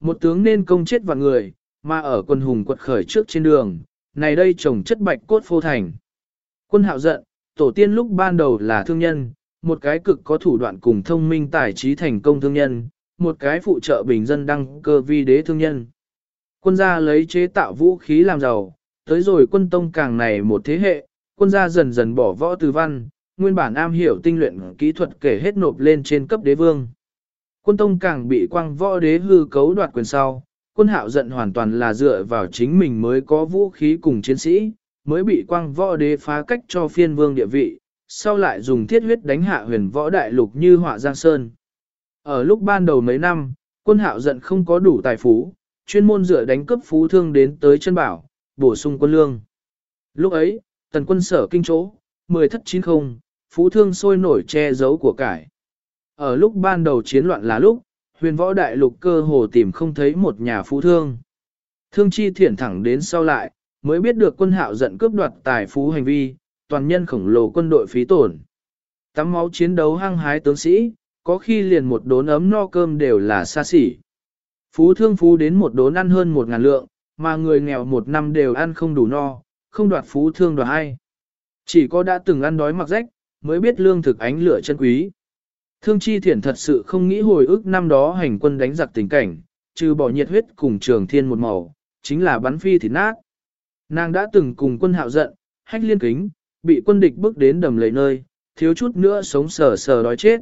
Một tướng nên công chết vạn người, mà ở quân hùng quật khởi trước trên đường, này đây trồng chất bạch cốt phô thành. Quân hạo giận, tổ tiên lúc ban đầu là thương nhân, một cái cực có thủ đoạn cùng thông minh tài trí thành công thương nhân, một cái phụ trợ bình dân đăng cơ vi đế thương nhân. Quân gia lấy chế tạo vũ khí làm giàu, tới rồi quân tông càng này một thế hệ, quân gia dần dần bỏ võ từ văn, nguyên bản am hiểu tinh luyện kỹ thuật kể hết nộp lên trên cấp đế vương. Quân tông càng bị quang võ đế hư cấu đoạt quyền sau, quân hạo giận hoàn toàn là dựa vào chính mình mới có vũ khí cùng chiến sĩ, mới bị quang võ đế phá cách cho phiên vương địa vị, sau lại dùng thiết huyết đánh hạ huyền võ đại lục như họa giang sơn. Ở lúc ban đầu mấy năm, quân hạo giận không có đủ tài phú, chuyên môn dựa đánh cướp phú thương đến tới chân bảo, bổ sung quân lương. Lúc ấy, tần quân sở kinh chỗ, mười thất chín không, phú thương sôi nổi che giấu của cải. Ở lúc ban đầu chiến loạn là lúc, huyền võ đại lục cơ hồ tìm không thấy một nhà phú thương. Thương chi thiển thẳng đến sau lại, mới biết được quân hạo giận cướp đoạt tài phú hành vi, toàn nhân khổng lồ quân đội phí tổn. Tắm máu chiến đấu hăng hái tướng sĩ, có khi liền một đốn ấm no cơm đều là xa xỉ. Phú thương phú đến một đốn ăn hơn một ngàn lượng, mà người nghèo một năm đều ăn không đủ no, không đoạt phú thương đoạt ai. Chỉ có đã từng ăn đói mặc rách, mới biết lương thực ánh lửa chân quý. Thương chi thiển thật sự không nghĩ hồi ức năm đó hành quân đánh giặc tình cảnh, trừ bỏ nhiệt huyết cùng trường thiên một màu, chính là bắn phi thịt nát. Nàng đã từng cùng quân hạo giận, hách liên kính, bị quân địch bước đến đầm lầy nơi, thiếu chút nữa sống sờ sờ đói chết.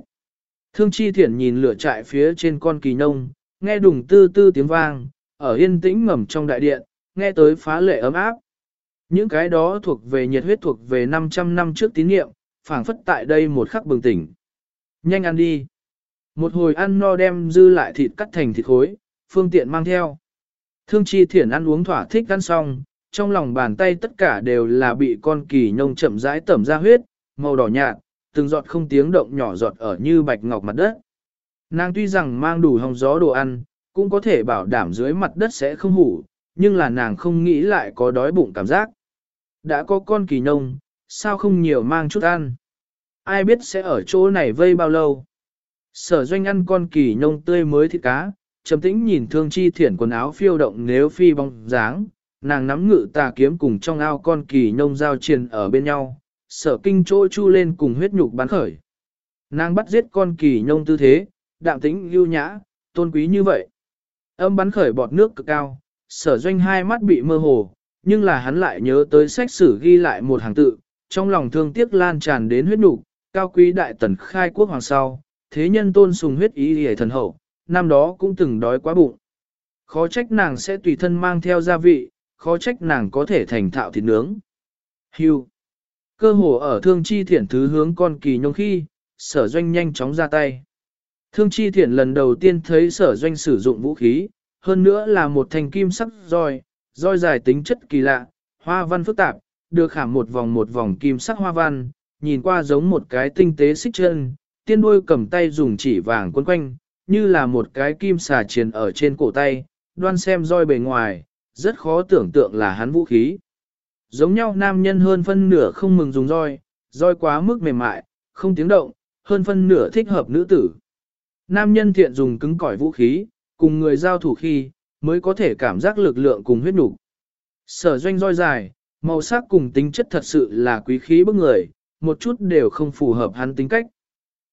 Thương chi thiển nhìn lửa trại phía trên con kỳ nông, nghe đùng tư tư tiếng vang, ở yên tĩnh ngầm trong đại điện, nghe tới phá lệ ấm áp. Những cái đó thuộc về nhiệt huyết thuộc về 500 năm trước tín niệm, phảng phất tại đây một khắc bừng tỉnh. Nhanh ăn đi. Một hồi ăn no đem dư lại thịt cắt thành thịt khối, phương tiện mang theo. Thương chi thiển ăn uống thỏa thích ăn xong, trong lòng bàn tay tất cả đều là bị con kỳ nhông chậm rãi tẩm ra huyết, màu đỏ nhạt, từng giọt không tiếng động nhỏ giọt ở như bạch ngọc mặt đất. Nàng tuy rằng mang đủ hồng gió đồ ăn, cũng có thể bảo đảm dưới mặt đất sẽ không hủ, nhưng là nàng không nghĩ lại có đói bụng cảm giác. Đã có con kỳ nông, sao không nhiều mang chút ăn? Ai biết sẽ ở chỗ này vây bao lâu? Sở doanh ăn con kỳ nông tươi mới thịt cá, trầm tĩnh nhìn thương chi thiển quần áo phiêu động nếu phi bóng dáng, nàng nắm ngự tà kiếm cùng trong ao con kỳ nông giao triền ở bên nhau, sở kinh chỗ chu lên cùng huyết nhục bắn khởi. Nàng bắt giết con kỳ nông tư thế, đạm tĩnh lưu nhã, tôn quý như vậy. Âm bắn khởi bọt nước cực cao, sở doanh hai mắt bị mơ hồ, nhưng là hắn lại nhớ tới sách sử ghi lại một hàng tự, trong lòng thương tiếc lan tràn đến huyết nhục, cao quý đại tần khai quốc hoàng sau, thế nhân tôn sùng huyết ý hề thần hậu, năm đó cũng từng đói quá bụng. Khó trách nàng sẽ tùy thân mang theo gia vị, khó trách nàng có thể thành thạo thịt nướng. Hưu. Cơ hồ ở thương chi thiển thứ hướng con kỳ nhông khi, sở doanh nhanh chóng ra tay. Thương chi thiển lần đầu tiên thấy sở doanh sử dụng vũ khí, hơn nữa là một thanh kim sắc roi, roi dài tính chất kỳ lạ, hoa văn phức tạp, được khảm một vòng một vòng kim sắc hoa văn, nhìn qua giống một cái tinh tế xích chân, tiên đuôi cầm tay dùng chỉ vàng quấn quanh, như là một cái kim xà triền ở trên cổ tay, đoan xem roi bề ngoài, rất khó tưởng tượng là hắn vũ khí. Giống nhau nam nhân hơn phân nửa không mừng dùng roi, roi quá mức mềm mại, không tiếng động, hơn phân nửa thích hợp nữ tử. Nam nhân thiện dùng cứng cỏi vũ khí, cùng người giao thủ khi, mới có thể cảm giác lực lượng cùng huyết nhục. Sở doanh roi dài, màu sắc cùng tính chất thật sự là quý khí bức người, một chút đều không phù hợp hắn tính cách.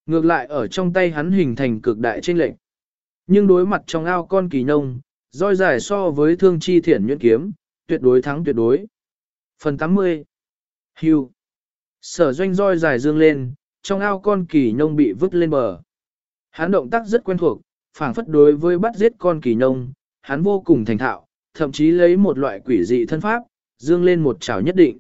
Ngược lại ở trong tay hắn hình thành cực đại trên lệnh. Nhưng đối mặt trong ao con kỳ nông, roi dài so với thương chi thiển nhuyễn kiếm, tuyệt đối thắng tuyệt đối. Phần 80 Hưu Sở doanh roi dài dương lên, trong ao con kỳ nông bị vứt lên bờ. Hắn động tác rất quen thuộc, phảng phất đối với bắt giết con kỳ nông, hắn vô cùng thành thạo, thậm chí lấy một loại quỷ dị thân pháp, dương lên một chảo nhất định.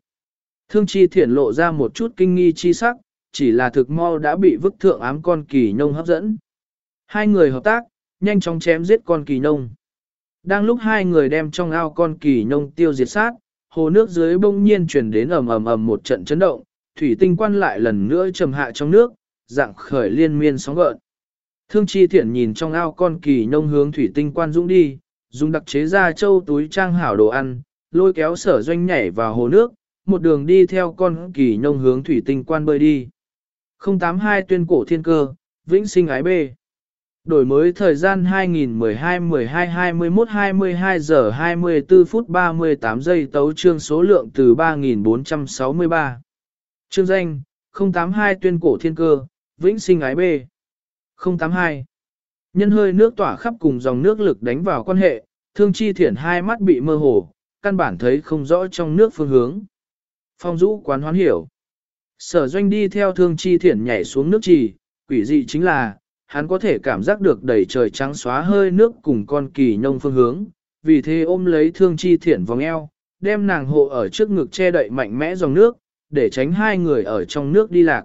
Thương chi thiển lộ ra một chút kinh nghi chi sắc, chỉ là thực mau đã bị vứt thượng ám con kỳ nông hấp dẫn. Hai người hợp tác, nhanh chóng chém giết con kỳ nông. Đang lúc hai người đem trong ao con kỳ nông tiêu diệt sát, hồ nước dưới bỗng nhiên chuyển đến ầm ầm ầm một trận chấn động, thủy tinh quan lại lần nữa trầm hạ trong nước, dạng khởi liên miên sóng gợn. Thương chi thiển nhìn trong ao con kỳ nông hướng thủy tinh quan dũng đi, dùng đặc chế ra châu túi trang hảo đồ ăn, lôi kéo sở doanh nhảy vào hồ nước, một đường đi theo con kỳ nông hướng thủy tinh quan bơi đi. 082 tuyên cổ thiên cơ, vĩnh sinh ái bê. Đổi mới thời gian 2012-12-21-22 giờ 24 phút 38 giây tấu trương số lượng từ 3463. Chương danh, 082 tuyên cổ thiên cơ, vĩnh sinh ái bê. 082. Nhân hơi nước tỏa khắp cùng dòng nước lực đánh vào quan hệ, thương chi thiển hai mắt bị mơ hồ, căn bản thấy không rõ trong nước phương hướng. Phong Dũ quán hoán hiểu. Sở doanh đi theo thương chi thiển nhảy xuống nước trì, quỷ dị chính là, hắn có thể cảm giác được đầy trời trắng xóa hơi nước cùng con kỳ nhông phương hướng, vì thế ôm lấy thương chi thiển vòng eo, đem nàng hộ ở trước ngực che đậy mạnh mẽ dòng nước, để tránh hai người ở trong nước đi lạc.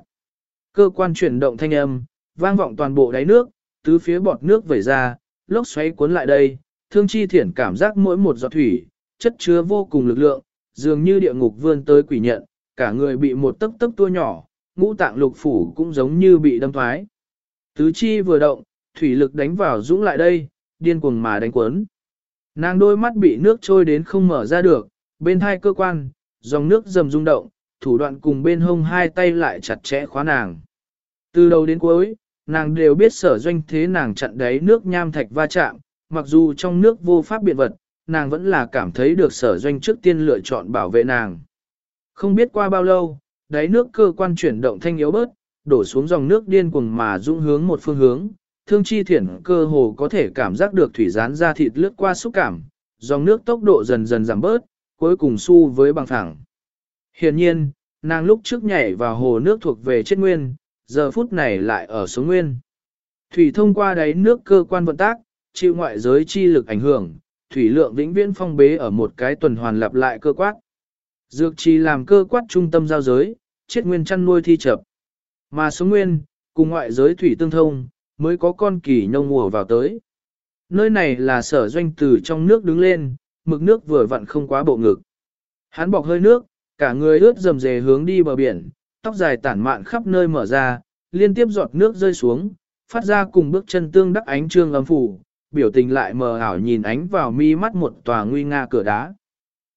Cơ quan chuyển động thanh âm, vang vọng toàn bộ đáy nước, tứ phía bọt nước vẩy ra, lốc xoáy cuốn lại đây, thương chi thiển cảm giác mỗi một giọt thủy, chất chứa vô cùng lực lượng, dường như địa ngục vươn tới quỷ nhận, cả người bị một tấc tấc tua nhỏ, ngũ tạng lục phủ cũng giống như bị đâm thoái. Tứ chi vừa động, thủy lực đánh vào dũng lại đây, điên cuồng mà đánh quấn. Nàng đôi mắt bị nước trôi đến không mở ra được, bên hai cơ quan, dòng nước dầm rung động, thủ đoạn cùng bên hông hai tay lại chặt chẽ khóa nàng. Từ đầu đến cuối, nàng đều biết sở doanh thế nàng chặn đáy nước nham thạch va chạm, mặc dù trong nước vô pháp biện vật, nàng vẫn là cảm thấy được sở doanh trước tiên lựa chọn bảo vệ nàng. Không biết qua bao lâu, đáy nước cơ quan chuyển động thanh yếu bớt, đổ xuống dòng nước điên cuồng mà dũng hướng một phương hướng, thương chi thiển cơ hồ có thể cảm giác được thủy rán ra thịt lướt qua xúc cảm, dòng nước tốc độ dần dần giảm bớt, cuối cùng su với bằng thẳng. Hiện nhiên, nàng lúc trước nhảy vào hồ nước thuộc về chết nguyên, giờ phút này lại ở số nguyên. Thủy thông qua đáy nước cơ quan vận tác, chịu ngoại giới chi lực ảnh hưởng, thủy lượng vĩnh viễn phong bế ở một cái tuần hoàn lặp lại cơ quát. Dược trì làm cơ quát trung tâm giao giới, chết nguyên chăn nuôi thi chập. Mà số nguyên, cùng ngoại giới thủy tương thông, mới có con kỳ nhông mùa vào tới. Nơi này là sở doanh từ trong nước đứng lên, mực nước vừa vặn không quá bộ ngực. Hắn bọc hơi nước, cả người ướt dầm dề hướng đi bờ biển, tóc dài tản mạn khắp nơi mở ra, liên tiếp giọt nước rơi xuống, phát ra cùng bước chân tương đắc ánh trương âm phủ, biểu tình lại mờ ảo nhìn ánh vào mi mắt một tòa nguy nga cửa đá.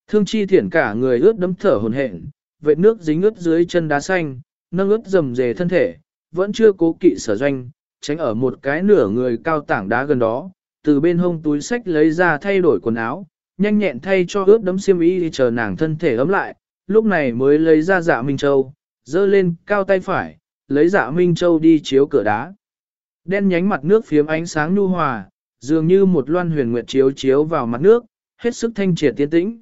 Thương chi thiển cả người ướt đấm thở hồn hển, vệt nước dính ướt dưới chân đá xanh, nâng ướt dầm dề thân thể, vẫn chưa cố kỵ sở doanh, tránh ở một cái nửa người cao tảng đá gần đó, từ bên hông túi sách lấy ra thay đổi quần áo, nhanh nhẹn thay cho ướt đấm xiêm y chờ nàng thân thể ấm lại, lúc này mới lấy ra dạ Minh Châu, dơ lên cao tay phải, lấy dạ Minh Châu đi chiếu cửa đá. Đen nhánh mặt nước phiếm ánh sáng nhu hòa, dường như một loan huyền nguyệt chiếu chiếu vào mặt nước, hết sức thanh triệt tiến tĩnh.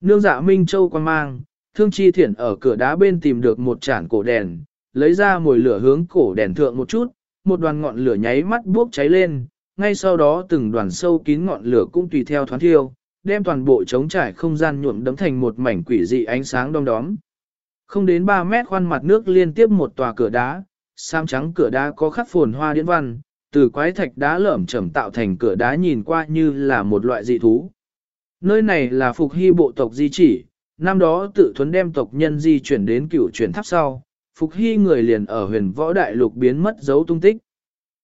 Nương dạ Minh Châu quan mang, thương chi thiển ở cửa đá bên tìm được một chản cổ đèn, lấy ra mồi lửa hướng cổ đèn thượng một chút, một đoàn ngọn lửa nháy mắt bốc cháy lên, ngay sau đó từng đoàn sâu kín ngọn lửa cũng tùy theo thoáng thiêu, đem toàn bộ trống trải không gian nhuộm đấm thành một mảnh quỷ dị ánh sáng đom đóm. Không đến 3 mét khoan mặt nước liên tiếp một tòa cửa đá, sam trắng cửa đá có khắc phồn hoa điển văn, từ quái thạch đá lởm chởm tạo thành cửa đá nhìn qua như là một loại dị thú. Nơi này là phục hy bộ tộc di chỉ, năm đó tự thuấn đem tộc nhân di chuyển đến cửu chuyển tháp sau, phục hy người liền ở huyền võ đại lục biến mất dấu tung tích.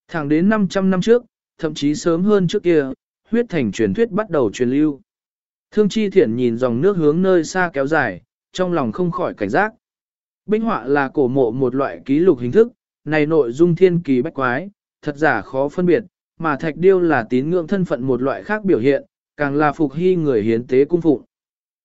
Thẳng đến 500 năm trước, thậm chí sớm hơn trước kia, huyết thành truyền thuyết bắt đầu truyền lưu. Thương chi thiện nhìn dòng nước hướng nơi xa kéo dài, trong lòng không khỏi cảnh giác. Binh họa là cổ mộ một loại ký lục hình thức, này nội dung thiên kỳ bách quái, thật giả khó phân biệt, mà thạch điêu là tín ngưỡng thân phận một loại khác biểu hiện, càng là phục hy người hiến tế cung phụng.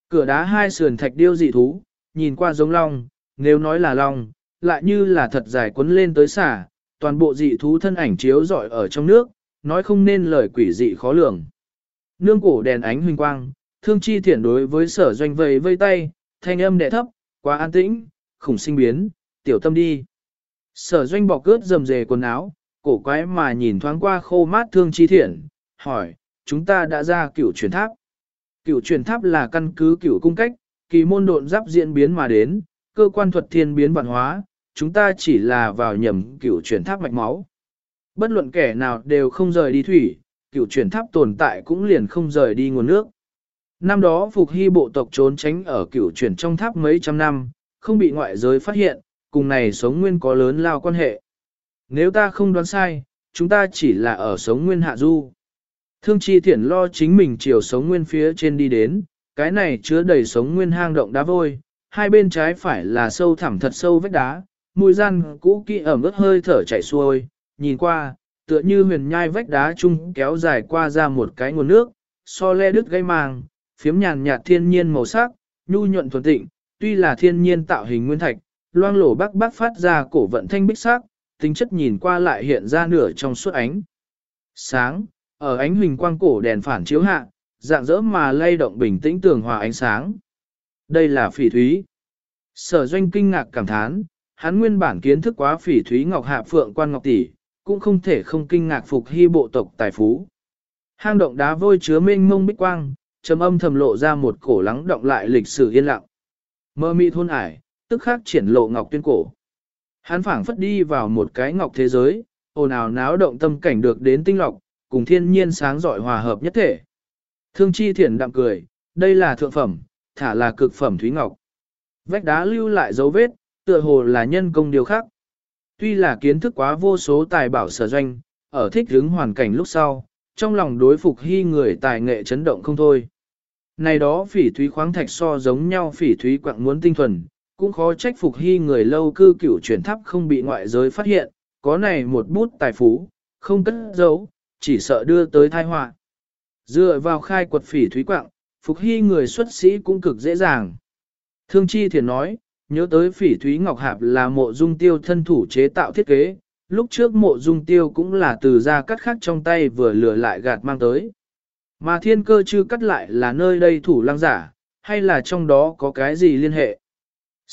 Cửa đá hai sườn thạch điêu dị thú, nhìn qua giống long, nếu nói là long, lại như là thật dài quấn lên tới xả, toàn bộ dị thú thân ảnh chiếu rọi ở trong nước, nói không nên lời quỷ dị khó lường. Nương cổ đèn ánh huỳnh quang, thương chi thiển đối với sở doanh vầy vây tay, thanh âm đẻ thấp, quá an tĩnh, khủng sinh biến, tiểu tâm đi. Sở doanh bọc cướp dầm dề quần áo, cổ quái mà nhìn thoáng qua khô mát thương chi thiện, hỏi, chúng ta đã ra cửu truyền tháp. Cửu truyền tháp là căn cứ cửu cung cách, kỳ môn độn giáp diễn biến mà đến, cơ quan thuật thiên biến vạn hóa, chúng ta chỉ là vào nhầm cửu truyền tháp mạch máu. Bất luận kẻ nào đều không rời đi thủy, cửu truyền tháp tồn tại cũng liền không rời đi nguồn nước. Năm đó Phục Hy bộ tộc trốn tránh ở cửu truyền trong tháp mấy trăm năm, không bị ngoại giới phát hiện, cùng này sống nguyên có lớn lao quan hệ. Nếu ta không đoán sai, chúng ta chỉ là ở sống nguyên hạ du. Thương chi thiện lo chính mình chiều sống nguyên phía trên đi đến, cái này chứa đầy sống nguyên hang động đá vôi, hai bên trái phải là sâu thẳm thật sâu vách đá, mùi gian cũ kỹ ẩm ướt hơi thở chảy xuôi, nhìn qua, tựa như huyền nhai vách đá chung kéo dài qua ra một cái nguồn nước, so le đứt gây màng, phiếm nhàn nhạt thiên nhiên màu sắc, nhu nhuận thuần tịnh, tuy là thiên nhiên tạo hình nguyên thạch, loang lổ bắc bắc phát ra cổ vận thanh bích sắc, tính chất nhìn qua lại hiện ra nửa trong suốt ánh. Sáng, ở ánh huỳnh quang cổ đèn phản chiếu hạ, dạng dỡ mà lay động bình tĩnh tường hòa ánh sáng. Đây là phỉ thúy. Sở doanh kinh ngạc cảm thán, hắn nguyên bản kiến thức quá phỉ thúy ngọc hạ phượng quan ngọc tỷ, cũng không thể không kinh ngạc phục hy bộ tộc tài phú. Hang động đá vôi chứa mênh mông bích quang, trầm âm thầm lộ ra một cổ lắng động lại lịch sử yên lặng. Mơ mị thôn ải, tức khắc triển lộ ngọc tuyên cổ. Hắn phảng phất đi vào một cái ngọc thế giới, ồn ào náo động tâm cảnh được đến tinh lọc, cùng thiên nhiên sáng giỏi hòa hợp nhất thể. Thương chi thiển đạm cười, đây là thượng phẩm, thả là cực phẩm thúy ngọc. Vách đá lưu lại dấu vết, tựa hồ là nhân công điều khác. Tuy là kiến thức quá vô số tài bảo sở doanh, ở thích hứng hoàn cảnh lúc sau, trong lòng đối phục hy người tài nghệ chấn động không thôi. Này đó phỉ thúy khoáng thạch so giống nhau phỉ thúy quặng muốn tinh thuần, cũng khó trách phục hy người lâu cư cửu chuyển tháp không bị ngoại giới phát hiện, có này một bút tài phú, không cất giấu, chỉ sợ đưa tới tai họa. Dựa vào khai quật phỉ thúy quạng phục hy người xuất sĩ cũng cực dễ dàng. Thương Chi Thiền nói, nhớ tới phỉ thúy ngọc hạp là mộ dung tiêu thân thủ chế tạo thiết kế, lúc trước mộ dung tiêu cũng là từ ra cắt khắc trong tay vừa lừa lại gạt mang tới. Mà thiên cơ chư cắt lại là nơi đây thủ lăng giả, hay là trong đó có cái gì liên hệ?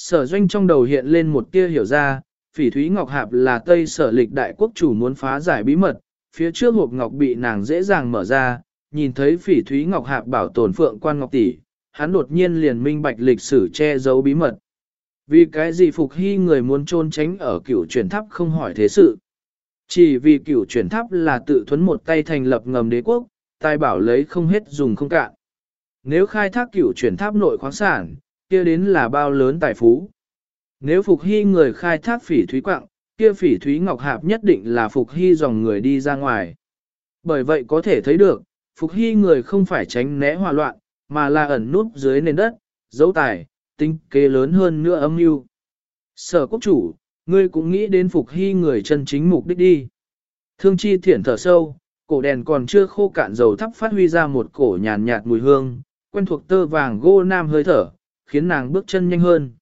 Sở doanh trong đầu hiện lên một tia hiểu ra, phỉ thúy ngọc hạp là Tây sở lịch đại quốc chủ muốn phá giải bí mật, phía trước hộp ngọc bị nàng dễ dàng mở ra, nhìn thấy phỉ thúy ngọc hạp bảo tồn phượng quan ngọc tỷ, hắn đột nhiên liền minh bạch lịch sử che giấu bí mật. Vì cái gì phục hy người muốn trôn tránh ở cửu chuyển tháp không hỏi thế sự. Chỉ vì cửu chuyển tháp là tự thuấn một tay thành lập ngầm đế quốc, tài bảo lấy không hết dùng không cạn. Nếu khai thác cửu chuyển tháp nội khoáng sản, kia đến là bao lớn tài phú. Nếu phục hy người khai thác phỉ thúy quạng, kia phỉ thúy ngọc hạp nhất định là phục hy dòng người đi ra ngoài. Bởi vậy có thể thấy được, phục hy người không phải tránh né hòa loạn, mà là ẩn núp dưới nền đất, dấu tài, tinh kế lớn hơn nữa âm mưu. Sở quốc chủ, ngươi cũng nghĩ đến phục hy người chân chính mục đích đi. Thương chi thiển thở sâu, cổ đèn còn chưa khô cạn dầu thắp phát huy ra một cổ nhàn nhạt mùi hương, quen thuộc tơ vàng gô nam hơi thở, khiến nàng bước chân nhanh hơn.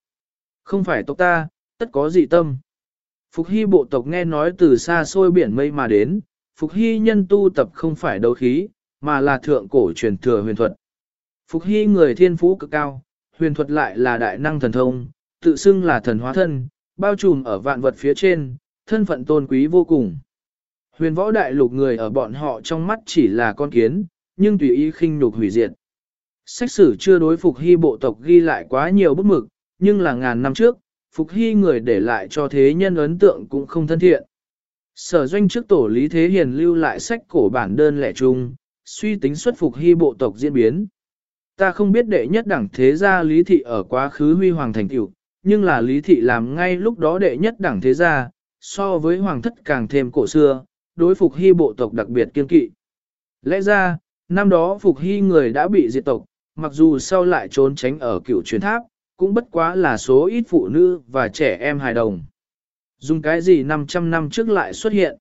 Không phải tộc ta, tất có dị tâm. Phục hy bộ tộc nghe nói từ xa xôi biển mây mà đến, Phục hy nhân tu tập không phải đấu khí, mà là thượng cổ truyền thừa huyền thuật. Phục hy người thiên phú cực cao, huyền thuật lại là đại năng thần thông, tự xưng là thần hóa thân, bao trùm ở vạn vật phía trên, thân phận tôn quý vô cùng. Huyền võ đại lục người ở bọn họ trong mắt chỉ là con kiến, nhưng tùy ý khinh nhục hủy diệt. Sách sử chưa đối phục hy bộ tộc ghi lại quá nhiều bức mực, nhưng là ngàn năm trước, phục hy người để lại cho thế nhân ấn tượng cũng không thân thiện. Sở doanh trước tổ lý thế hiền lưu lại sách cổ bản đơn lẻ chung, suy tính xuất phục hy bộ tộc diễn biến. Ta không biết đệ nhất đẳng thế gia lý thị ở quá khứ huy hoàng thành tiểu, nhưng là lý thị làm ngay lúc đó đệ nhất đẳng thế gia, so với hoàng thất càng thêm cổ xưa, đối phục hy bộ tộc đặc biệt kiên kỵ. Lẽ ra, năm đó phục hy người đã bị diệt tộc, mặc dù sau lại trốn tránh ở cựu truyền tháp, cũng bất quá là số ít phụ nữ và trẻ em hài đồng. Dùng cái gì 500 năm trước lại xuất hiện.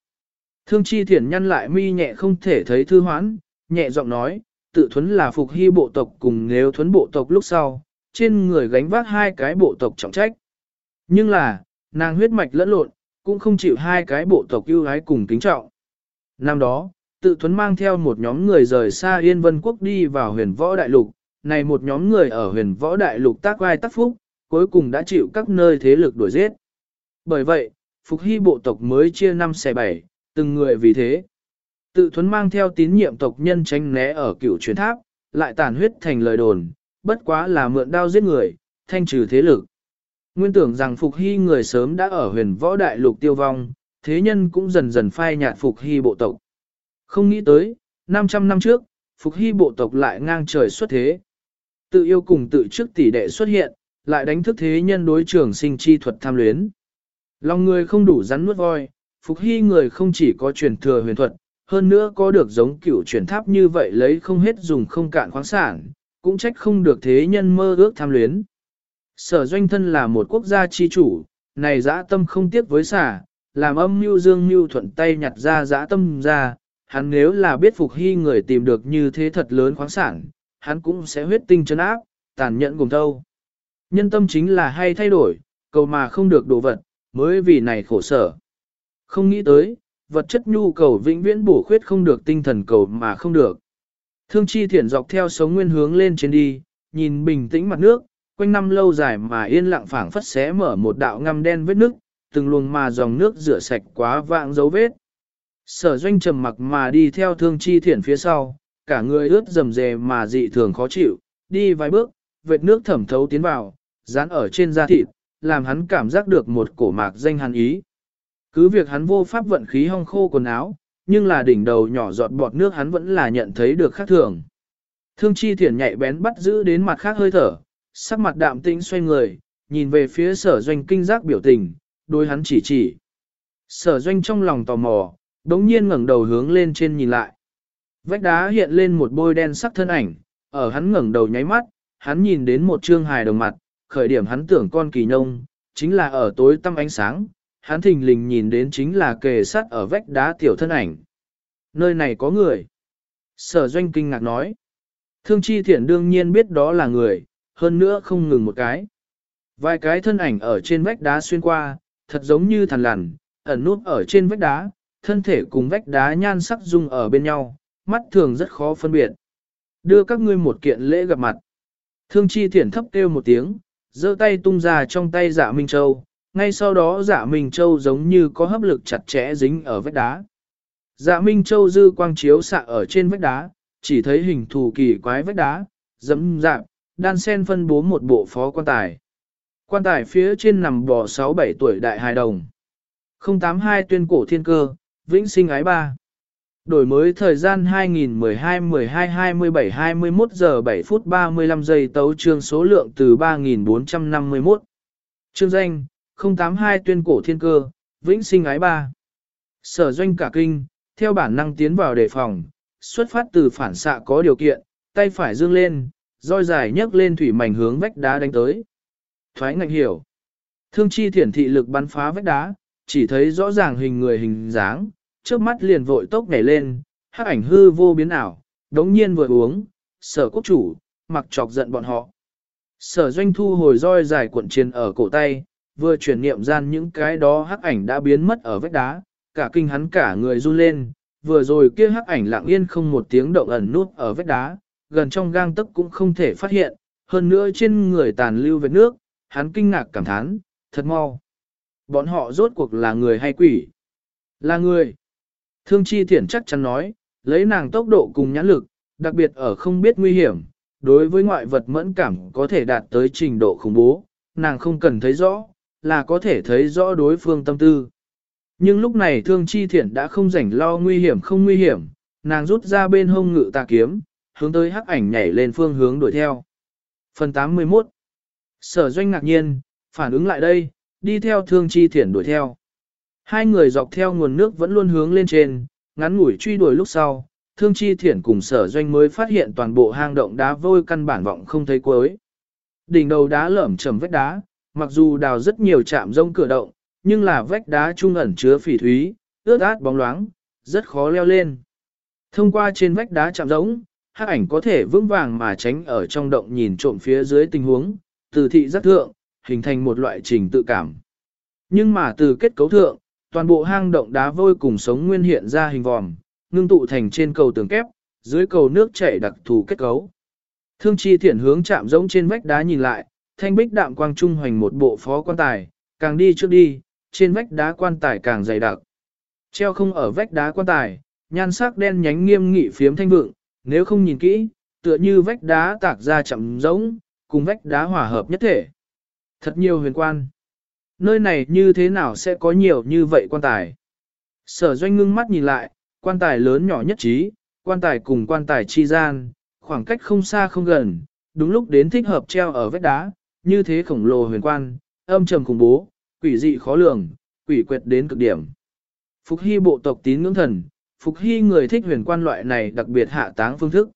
Thương chi thiển nhăn lại mi nhẹ không thể thấy thư hoãn, nhẹ giọng nói, tự thuấn là phục hy bộ tộc cùng nếu thuấn bộ tộc lúc sau, trên người gánh vác hai cái bộ tộc trọng trách. Nhưng là, nàng huyết mạch lẫn lộn, cũng không chịu hai cái bộ tộc ưu ái cùng kính trọng. Năm đó, tự thuấn mang theo một nhóm người rời xa Yên Vân Quốc đi vào huyền võ đại lục, này một nhóm người ở huyền võ đại lục tác vai tác phúc, cuối cùng đã chịu các nơi thế lực đuổi giết. Bởi vậy, Phục Hy bộ tộc mới chia năm xe bảy, từng người vì thế. Tự thuấn mang theo tín nhiệm tộc nhân tránh né ở cựu truyền tháp, lại tàn huyết thành lời đồn, bất quá là mượn đao giết người, thanh trừ thế lực. Nguyên tưởng rằng Phục Hy người sớm đã ở huyền võ đại lục tiêu vong, thế nhân cũng dần dần phai nhạt Phục Hy bộ tộc. Không nghĩ tới, 500 năm trước, Phục Hy bộ tộc lại ngang trời xuất thế. Tự yêu cùng tự trước tỷ đệ xuất hiện, lại đánh thức thế nhân đối trường sinh chi thuật tham luyến. Lòng người không đủ rắn nuốt voi, Phục Hy người không chỉ có truyền thừa huyền thuật, hơn nữa có được giống cựu truyền tháp như vậy lấy không hết dùng không cạn khoáng sản, cũng trách không được thế nhân mơ ước tham luyến. Sở doanh thân là một quốc gia chi chủ, này dã tâm không tiếc với xả, làm âm mưu dương mưu thuận tay nhặt ra dã tâm ra, hắn nếu là biết Phục Hy người tìm được như thế thật lớn khoáng sản, hắn cũng sẽ huyết tinh chấn áp, tàn nhẫn cùng thâu. Nhân tâm chính là hay thay đổi, cầu mà không được đồ vật, mới vì này khổ sở. Không nghĩ tới, vật chất nhu cầu vĩnh viễn bổ khuyết không được tinh thần cầu mà không được. Thương chi thiển dọc theo sống nguyên hướng lên trên đi, nhìn bình tĩnh mặt nước, quanh năm lâu dài mà yên lặng phảng phất xé mở một đạo ngăm đen vết nước, từng luồng mà dòng nước rửa sạch quá vạng dấu vết. Sở doanh trầm mặc mà đi theo thương chi thiển phía sau, cả người ướt rầm rề mà dị thường khó chịu, đi vài bước, vệt nước thẩm thấu tiến vào, dán ở trên da thịt, làm hắn cảm giác được một cổ mạc danh hàn ý. Cứ việc hắn vô pháp vận khí hong khô quần áo, nhưng là đỉnh đầu nhỏ giọt bọt nước hắn vẫn là nhận thấy được khác thường. Thương chi thiển nhạy bén bắt giữ đến mặt khác hơi thở, sắc mặt đạm tĩnh xoay người, nhìn về phía sở doanh kinh giác biểu tình, đôi hắn chỉ chỉ. Sở doanh trong lòng tò mò, đống nhiên ngẩng đầu hướng lên trên nhìn lại. Vách đá hiện lên một bôi đen sắc thân ảnh, ở hắn ngẩng đầu nháy mắt, hắn nhìn đến một trương hài đồng mặt, khởi điểm hắn tưởng con kỳ nông, chính là ở tối tăm ánh sáng, hắn thình lình nhìn đến chính là kề sát ở vách đá tiểu thân ảnh. Nơi này có người. Sở doanh kinh ngạc nói. Thương chi thiện đương nhiên biết đó là người, hơn nữa không ngừng một cái. Vài cái thân ảnh ở trên vách đá xuyên qua, thật giống như thằn lằn, ẩn nút ở trên vách đá, thân thể cùng vách đá nhan sắc dung ở bên nhau, mắt thường rất khó phân biệt. Đưa các ngươi một kiện lễ gặp mặt. Thương chi thiển thấp kêu một tiếng, giơ tay tung ra trong tay dạ Minh Châu, ngay sau đó dạ Minh Châu giống như có hấp lực chặt chẽ dính ở vách đá. Dạ Minh Châu dư quang chiếu xạ ở trên vách đá, chỉ thấy hình thù kỳ quái vách đá, dẫm dạp, đan sen phân bố một bộ phó quan tài. Quan tài phía trên nằm bò 6-7 tuổi đại hài đồng. 082 tuyên cổ thiên cơ, vĩnh sinh ái ba. Đổi mới thời gian 2012-12-27-21 giờ 7 phút 35 giây tấu trương số lượng từ 3451. Chương danh, 082 tuyên cổ thiên cơ, vĩnh sinh ái ba. Sở doanh cả kinh, theo bản năng tiến vào đề phòng, xuất phát từ phản xạ có điều kiện, tay phải dương lên, roi dài nhấc lên thủy mảnh hướng vách đá đánh tới. Thoái ngạch hiểu. Thương chi thiển thị lực bắn phá vách đá, chỉ thấy rõ ràng hình người hình dáng, trước mắt liền vội tốc nhảy lên, hắc ảnh hư vô biến ảo, đống nhiên vừa uống, sở quốc chủ, mặc chọc giận bọn họ. Sở doanh thu hồi roi dài cuộn chiến ở cổ tay, vừa chuyển niệm gian những cái đó hắc ảnh đã biến mất ở vách đá, cả kinh hắn cả người run lên, vừa rồi kia hắc ảnh lặng yên không một tiếng động ẩn nút ở vách đá, gần trong gang tấc cũng không thể phát hiện, hơn nữa trên người tàn lưu vết nước, hắn kinh ngạc cảm thán, thật mau. Bọn họ rốt cuộc là người hay quỷ? Là người. Thương chi thiển chắc chắn nói, lấy nàng tốc độ cùng nhãn lực, đặc biệt ở không biết nguy hiểm, đối với ngoại vật mẫn cảm có thể đạt tới trình độ khủng bố, nàng không cần thấy rõ, là có thể thấy rõ đối phương tâm tư. Nhưng lúc này thương chi thiển đã không rảnh lo nguy hiểm không nguy hiểm, nàng rút ra bên hông ngự tà kiếm, hướng tới hắc ảnh nhảy lên phương hướng đuổi theo. Phần 81 Sở doanh ngạc nhiên, phản ứng lại đây, đi theo thương chi thiển đuổi theo. Hai người dọc theo nguồn nước vẫn luôn hướng lên trên, ngắn ngủi truy đuổi lúc sau, thương chi thiển cùng sở doanh mới phát hiện toàn bộ hang động đá vôi căn bản vọng không thấy cuối. Đỉnh đầu đá lởm chầm vách đá, mặc dù đào rất nhiều chạm rông cửa động, nhưng là vách đá trung ẩn chứa phỉ thúy, ướt át bóng loáng, rất khó leo lên. Thông qua trên vách đá chạm rỗng, hắc ảnh có thể vững vàng mà tránh ở trong động nhìn trộm phía dưới tình huống, từ thị giác thượng, hình thành một loại trình tự cảm. Nhưng mà từ kết cấu thượng, toàn bộ hang động đá vôi cùng sống nguyên hiện ra hình vòm, ngưng tụ thành trên cầu tường kép, dưới cầu nước chảy đặc thù kết cấu. Thương chi thiển hướng chạm rỗng trên vách đá nhìn lại, thanh bích đạm quang trung hoành một bộ phó quan tài, càng đi trước đi, trên vách đá quan tài càng dày đặc. Treo không ở vách đá quan tài, nhan sắc đen nhánh nghiêm nghị phiếm thanh vượng, nếu không nhìn kỹ, tựa như vách đá tạc ra chậm rỗng, cùng vách đá hòa hợp nhất thể. Thật nhiều huyền quan. Nơi này như thế nào sẽ có nhiều như vậy quan tài? Sở doanh ngưng mắt nhìn lại, quan tài lớn nhỏ nhất trí, quan tài cùng quan tài chi gian, khoảng cách không xa không gần, đúng lúc đến thích hợp treo ở vách đá, như thế khổng lồ huyền quan, âm trầm khủng bố, quỷ dị khó lường, quỷ quyệt đến cực điểm. Phục hy bộ tộc tín ngưỡng thần, phục hy người thích huyền quan loại này đặc biệt hạ táng phương thức.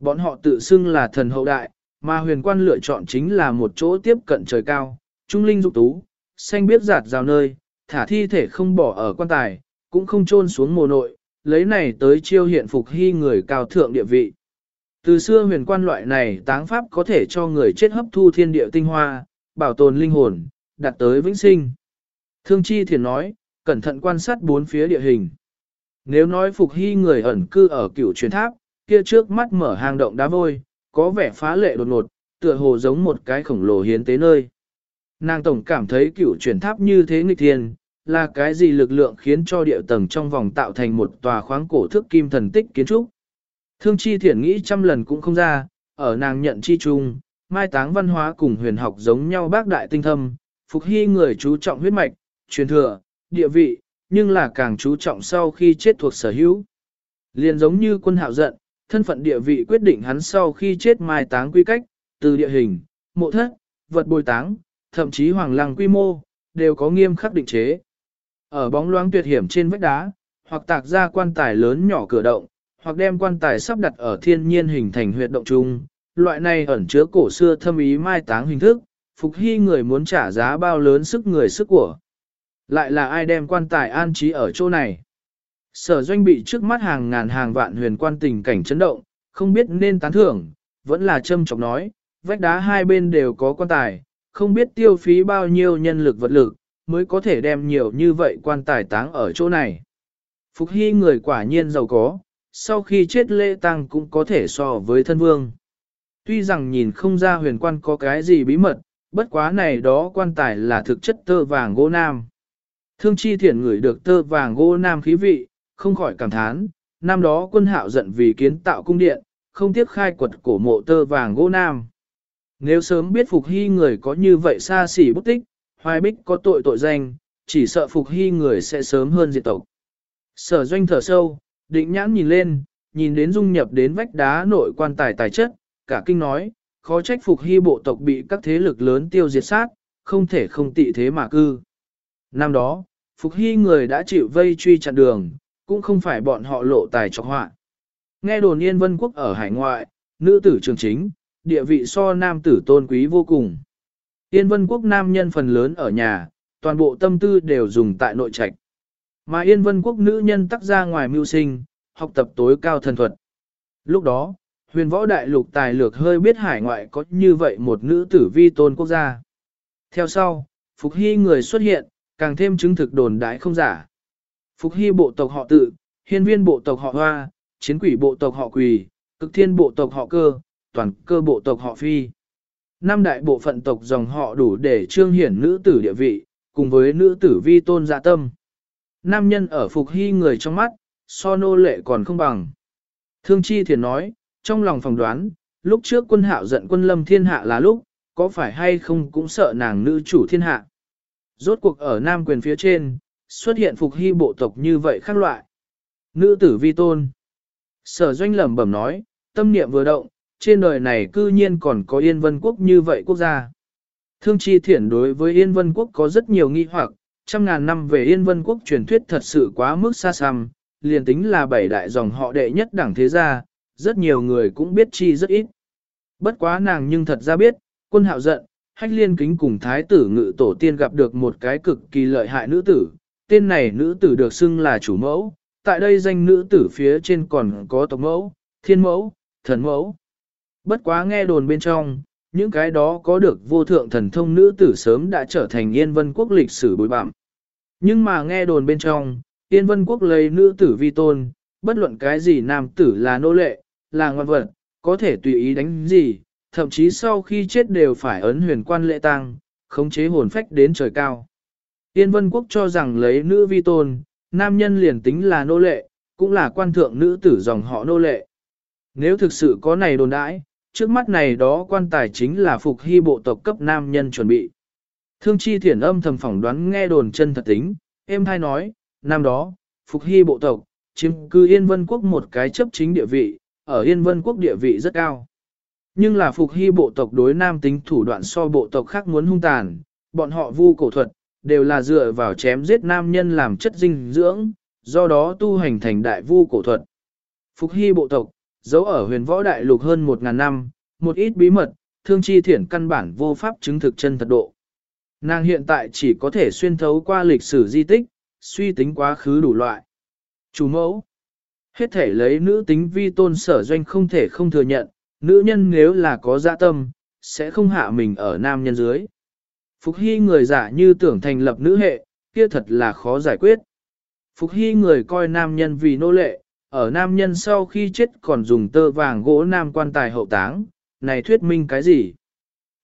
Bọn họ tự xưng là thần hậu đại, mà huyền quan lựa chọn chính là một chỗ tiếp cận trời cao, trung linh dục tú, xanh biết giạt rào nơi, thả thi thể không bỏ ở quan tài, cũng không chôn xuống mồ nội, lấy này tới chiêu hiện phục hy người cao thượng địa vị. Từ xưa huyền quan loại này táng pháp có thể cho người chết hấp thu thiên địa tinh hoa, bảo tồn linh hồn, đạt tới vĩnh sinh. Thương Chi Thiền nói, cẩn thận quan sát bốn phía địa hình. Nếu nói phục hy người ẩn cư ở cựu truyền tháp, kia trước mắt mở hang động đá vôi, có vẻ phá lệ đột ngột, tựa hồ giống một cái khổng lồ hiến tế nơi. Nàng tổng cảm thấy cửu truyền tháp như thế nghịch thiên, là cái gì lực lượng khiến cho địa tầng trong vòng tạo thành một tòa khoáng cổ thước kim thần tích kiến trúc. Thương chi thiển nghĩ trăm lần cũng không ra, ở nàng nhận chi chung, mai táng văn hóa cùng huyền học giống nhau bác đại tinh thâm, phục hy người chú trọng huyết mạch, truyền thừa, địa vị, nhưng là càng chú trọng sau khi chết thuộc sở hữu. Liền giống như quân hạo giận, thân phận địa vị quyết định hắn sau khi chết mai táng quy cách, từ địa hình, mộ thất, vật bồi táng, thậm chí hoàng lăng quy mô, đều có nghiêm khắc định chế. Ở bóng loáng tuyệt hiểm trên vách đá, hoặc tạc ra quan tài lớn nhỏ cửa động, hoặc đem quan tài sắp đặt ở thiên nhiên hình thành huyệt động chung. Loại này ẩn chứa cổ xưa thâm ý mai táng hình thức, phục hy người muốn trả giá bao lớn sức người sức của. Lại là ai đem quan tài an trí ở chỗ này? Sở doanh bị trước mắt hàng ngàn hàng vạn huyền quan tình cảnh chấn động, không biết nên tán thưởng, vẫn là châm chọc nói, vách đá hai bên đều có quan tài, không biết tiêu phí bao nhiêu nhân lực vật lực, mới có thể đem nhiều như vậy quan tài táng ở chỗ này. Phục hy người quả nhiên giàu có, sau khi chết lễ tăng cũng có thể so với thân vương. Tuy rằng nhìn không ra huyền quan có cái gì bí mật, bất quá này đó quan tài là thực chất tơ vàng gỗ nam. Thương chi thiển ngửi được tơ vàng gỗ nam khí vị, không khỏi cảm thán, năm đó quân hạo giận vì kiến tạo cung điện, không tiếc khai quật cổ mộ tơ vàng gỗ nam. Nếu sớm biết Phục Hy người có như vậy xa xỉ bút tích, hoài bích có tội tội danh, chỉ sợ Phục Hy người sẽ sớm hơn diệt tộc. Sở doanh thở sâu, định nhãn nhìn lên, nhìn đến dung nhập đến vách đá nội quan tài tài chất, cả kinh nói, khó trách Phục Hy bộ tộc bị các thế lực lớn tiêu diệt sát, không thể không tị thế mà cư. Năm đó, Phục Hy người đã chịu vây truy chặn đường, cũng không phải bọn họ lộ tài cho họa. Nghe đồn Yên Vân Quốc ở hải ngoại, nữ tử trường chính, địa vị so nam tử tôn quý vô cùng. Yên Vân Quốc nam nhân phần lớn ở nhà, toàn bộ tâm tư đều dùng tại nội trạch. Mà Yên Vân Quốc nữ nhân tắc ra ngoài mưu sinh, học tập tối cao thần thuật. Lúc đó, huyền võ đại lục tài lược hơi biết hải ngoại có như vậy một nữ tử vi tôn quốc gia. Theo sau, Phục Hy người xuất hiện, càng thêm chứng thực đồn đại không giả. Phục Hy bộ tộc họ tự, hiên viên bộ tộc họ hoa, chiến quỷ bộ tộc họ quỳ, cực thiên bộ tộc họ cơ, toàn cơ bộ tộc họ phi. Năm đại bộ phận tộc dòng họ đủ để trương hiển nữ tử địa vị, cùng với nữ tử vi tôn dạ tâm. Nam nhân ở Phục Hy người trong mắt, so nô lệ còn không bằng. Thương Chi Thiền nói, trong lòng phòng đoán, lúc trước quân hạo giận quân lâm thiên hạ là lúc, có phải hay không cũng sợ nàng nữ chủ thiên hạ. Rốt cuộc ở Nam quyền phía trên, xuất hiện Phục Hy bộ tộc như vậy khác loại. Nữ tử vi tôn. Sở doanh lẩm bẩm nói, tâm niệm vừa động, trên đời này cư nhiên còn có Yên Vân Quốc như vậy quốc gia. Thương Chi Thiển đối với Yên Vân Quốc có rất nhiều nghi hoặc, trăm ngàn năm về Yên Vân Quốc truyền thuyết thật sự quá mức xa xăm, liền tính là bảy đại dòng họ đệ nhất đẳng thế gia, rất nhiều người cũng biết chi rất ít. Bất quá nàng nhưng thật ra biết, quân hạo giận, hách liên kính cùng thái tử ngự tổ tiên gặp được một cái cực kỳ lợi hại nữ tử, tên này nữ tử được xưng là chủ mẫu, tại đây danh nữ tử phía trên còn có tộc mẫu, thiên mẫu, thần mẫu. Bất quá nghe đồn bên trong, những cái đó có được vô thượng thần thông nữ tử sớm đã trở thành Yên Vân Quốc lịch sử bối bạm. Nhưng mà nghe đồn bên trong, Yên Vân Quốc lấy nữ tử vi tôn, bất luận cái gì nam tử là nô lệ, là ngoan vật, có thể tùy ý đánh gì, thậm chí sau khi chết đều phải ấn huyền quan lệ tăng, khống chế hồn phách đến trời cao. Yên Vân Quốc cho rằng lấy nữ vi tôn, nam nhân liền tính là nô lệ, cũng là quan thượng nữ tử dòng họ nô lệ. Nếu thực sự có này đồn đãi, trước mắt này đó quan tài chính là phục hy bộ tộc cấp nam nhân chuẩn bị. Thương chi thiển âm thầm phỏng đoán nghe đồn chân thật tính, em thay nói, năm đó, phục hy bộ tộc, chiếm cư Yên Vân Quốc một cái chấp chính địa vị, ở Yên Vân Quốc địa vị rất cao. Nhưng là phục hy bộ tộc đối nam tính thủ đoạn so bộ tộc khác muốn hung tàn, bọn họ vu cổ thuật, đều là dựa vào chém giết nam nhân làm chất dinh dưỡng, do đó tu hành thành đại vu cổ thuật. Phục hy bộ tộc, giấu ở huyền võ đại lục hơn một ngàn năm, một ít bí mật, thương chi thiển căn bản vô pháp chứng thực chân thật độ. Nàng hiện tại chỉ có thể xuyên thấu qua lịch sử di tích, suy tính quá khứ đủ loại. Chủ mẫu. Hết thể lấy nữ tính vi tôn sở doanh không thể không thừa nhận, nữ nhân nếu là có dạ tâm, sẽ không hạ mình ở nam nhân dưới. Phục hy người giả như tưởng thành lập nữ hệ, kia thật là khó giải quyết. Phục hy người coi nam nhân vì nô lệ, ở nam nhân sau khi chết còn dùng tơ vàng gỗ nam quan tài hậu táng, này thuyết minh cái gì?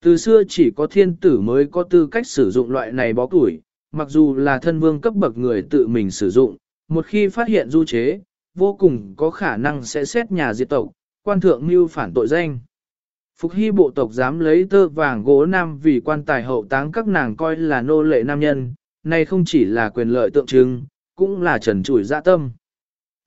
Từ xưa chỉ có thiên tử mới có tư cách sử dụng loại này bó củi, mặc dù là thân vương cấp bậc người tự mình sử dụng, một khi phát hiện du chế, vô cùng có khả năng sẽ xét nhà diệt tộc, quan thượng mưu phản tội danh. Phục hy bộ tộc dám lấy tơ vàng gỗ nam vì quan tài hậu táng các nàng coi là nô lệ nam nhân, này không chỉ là quyền lợi tượng trưng, cũng là trần trụi dạ tâm.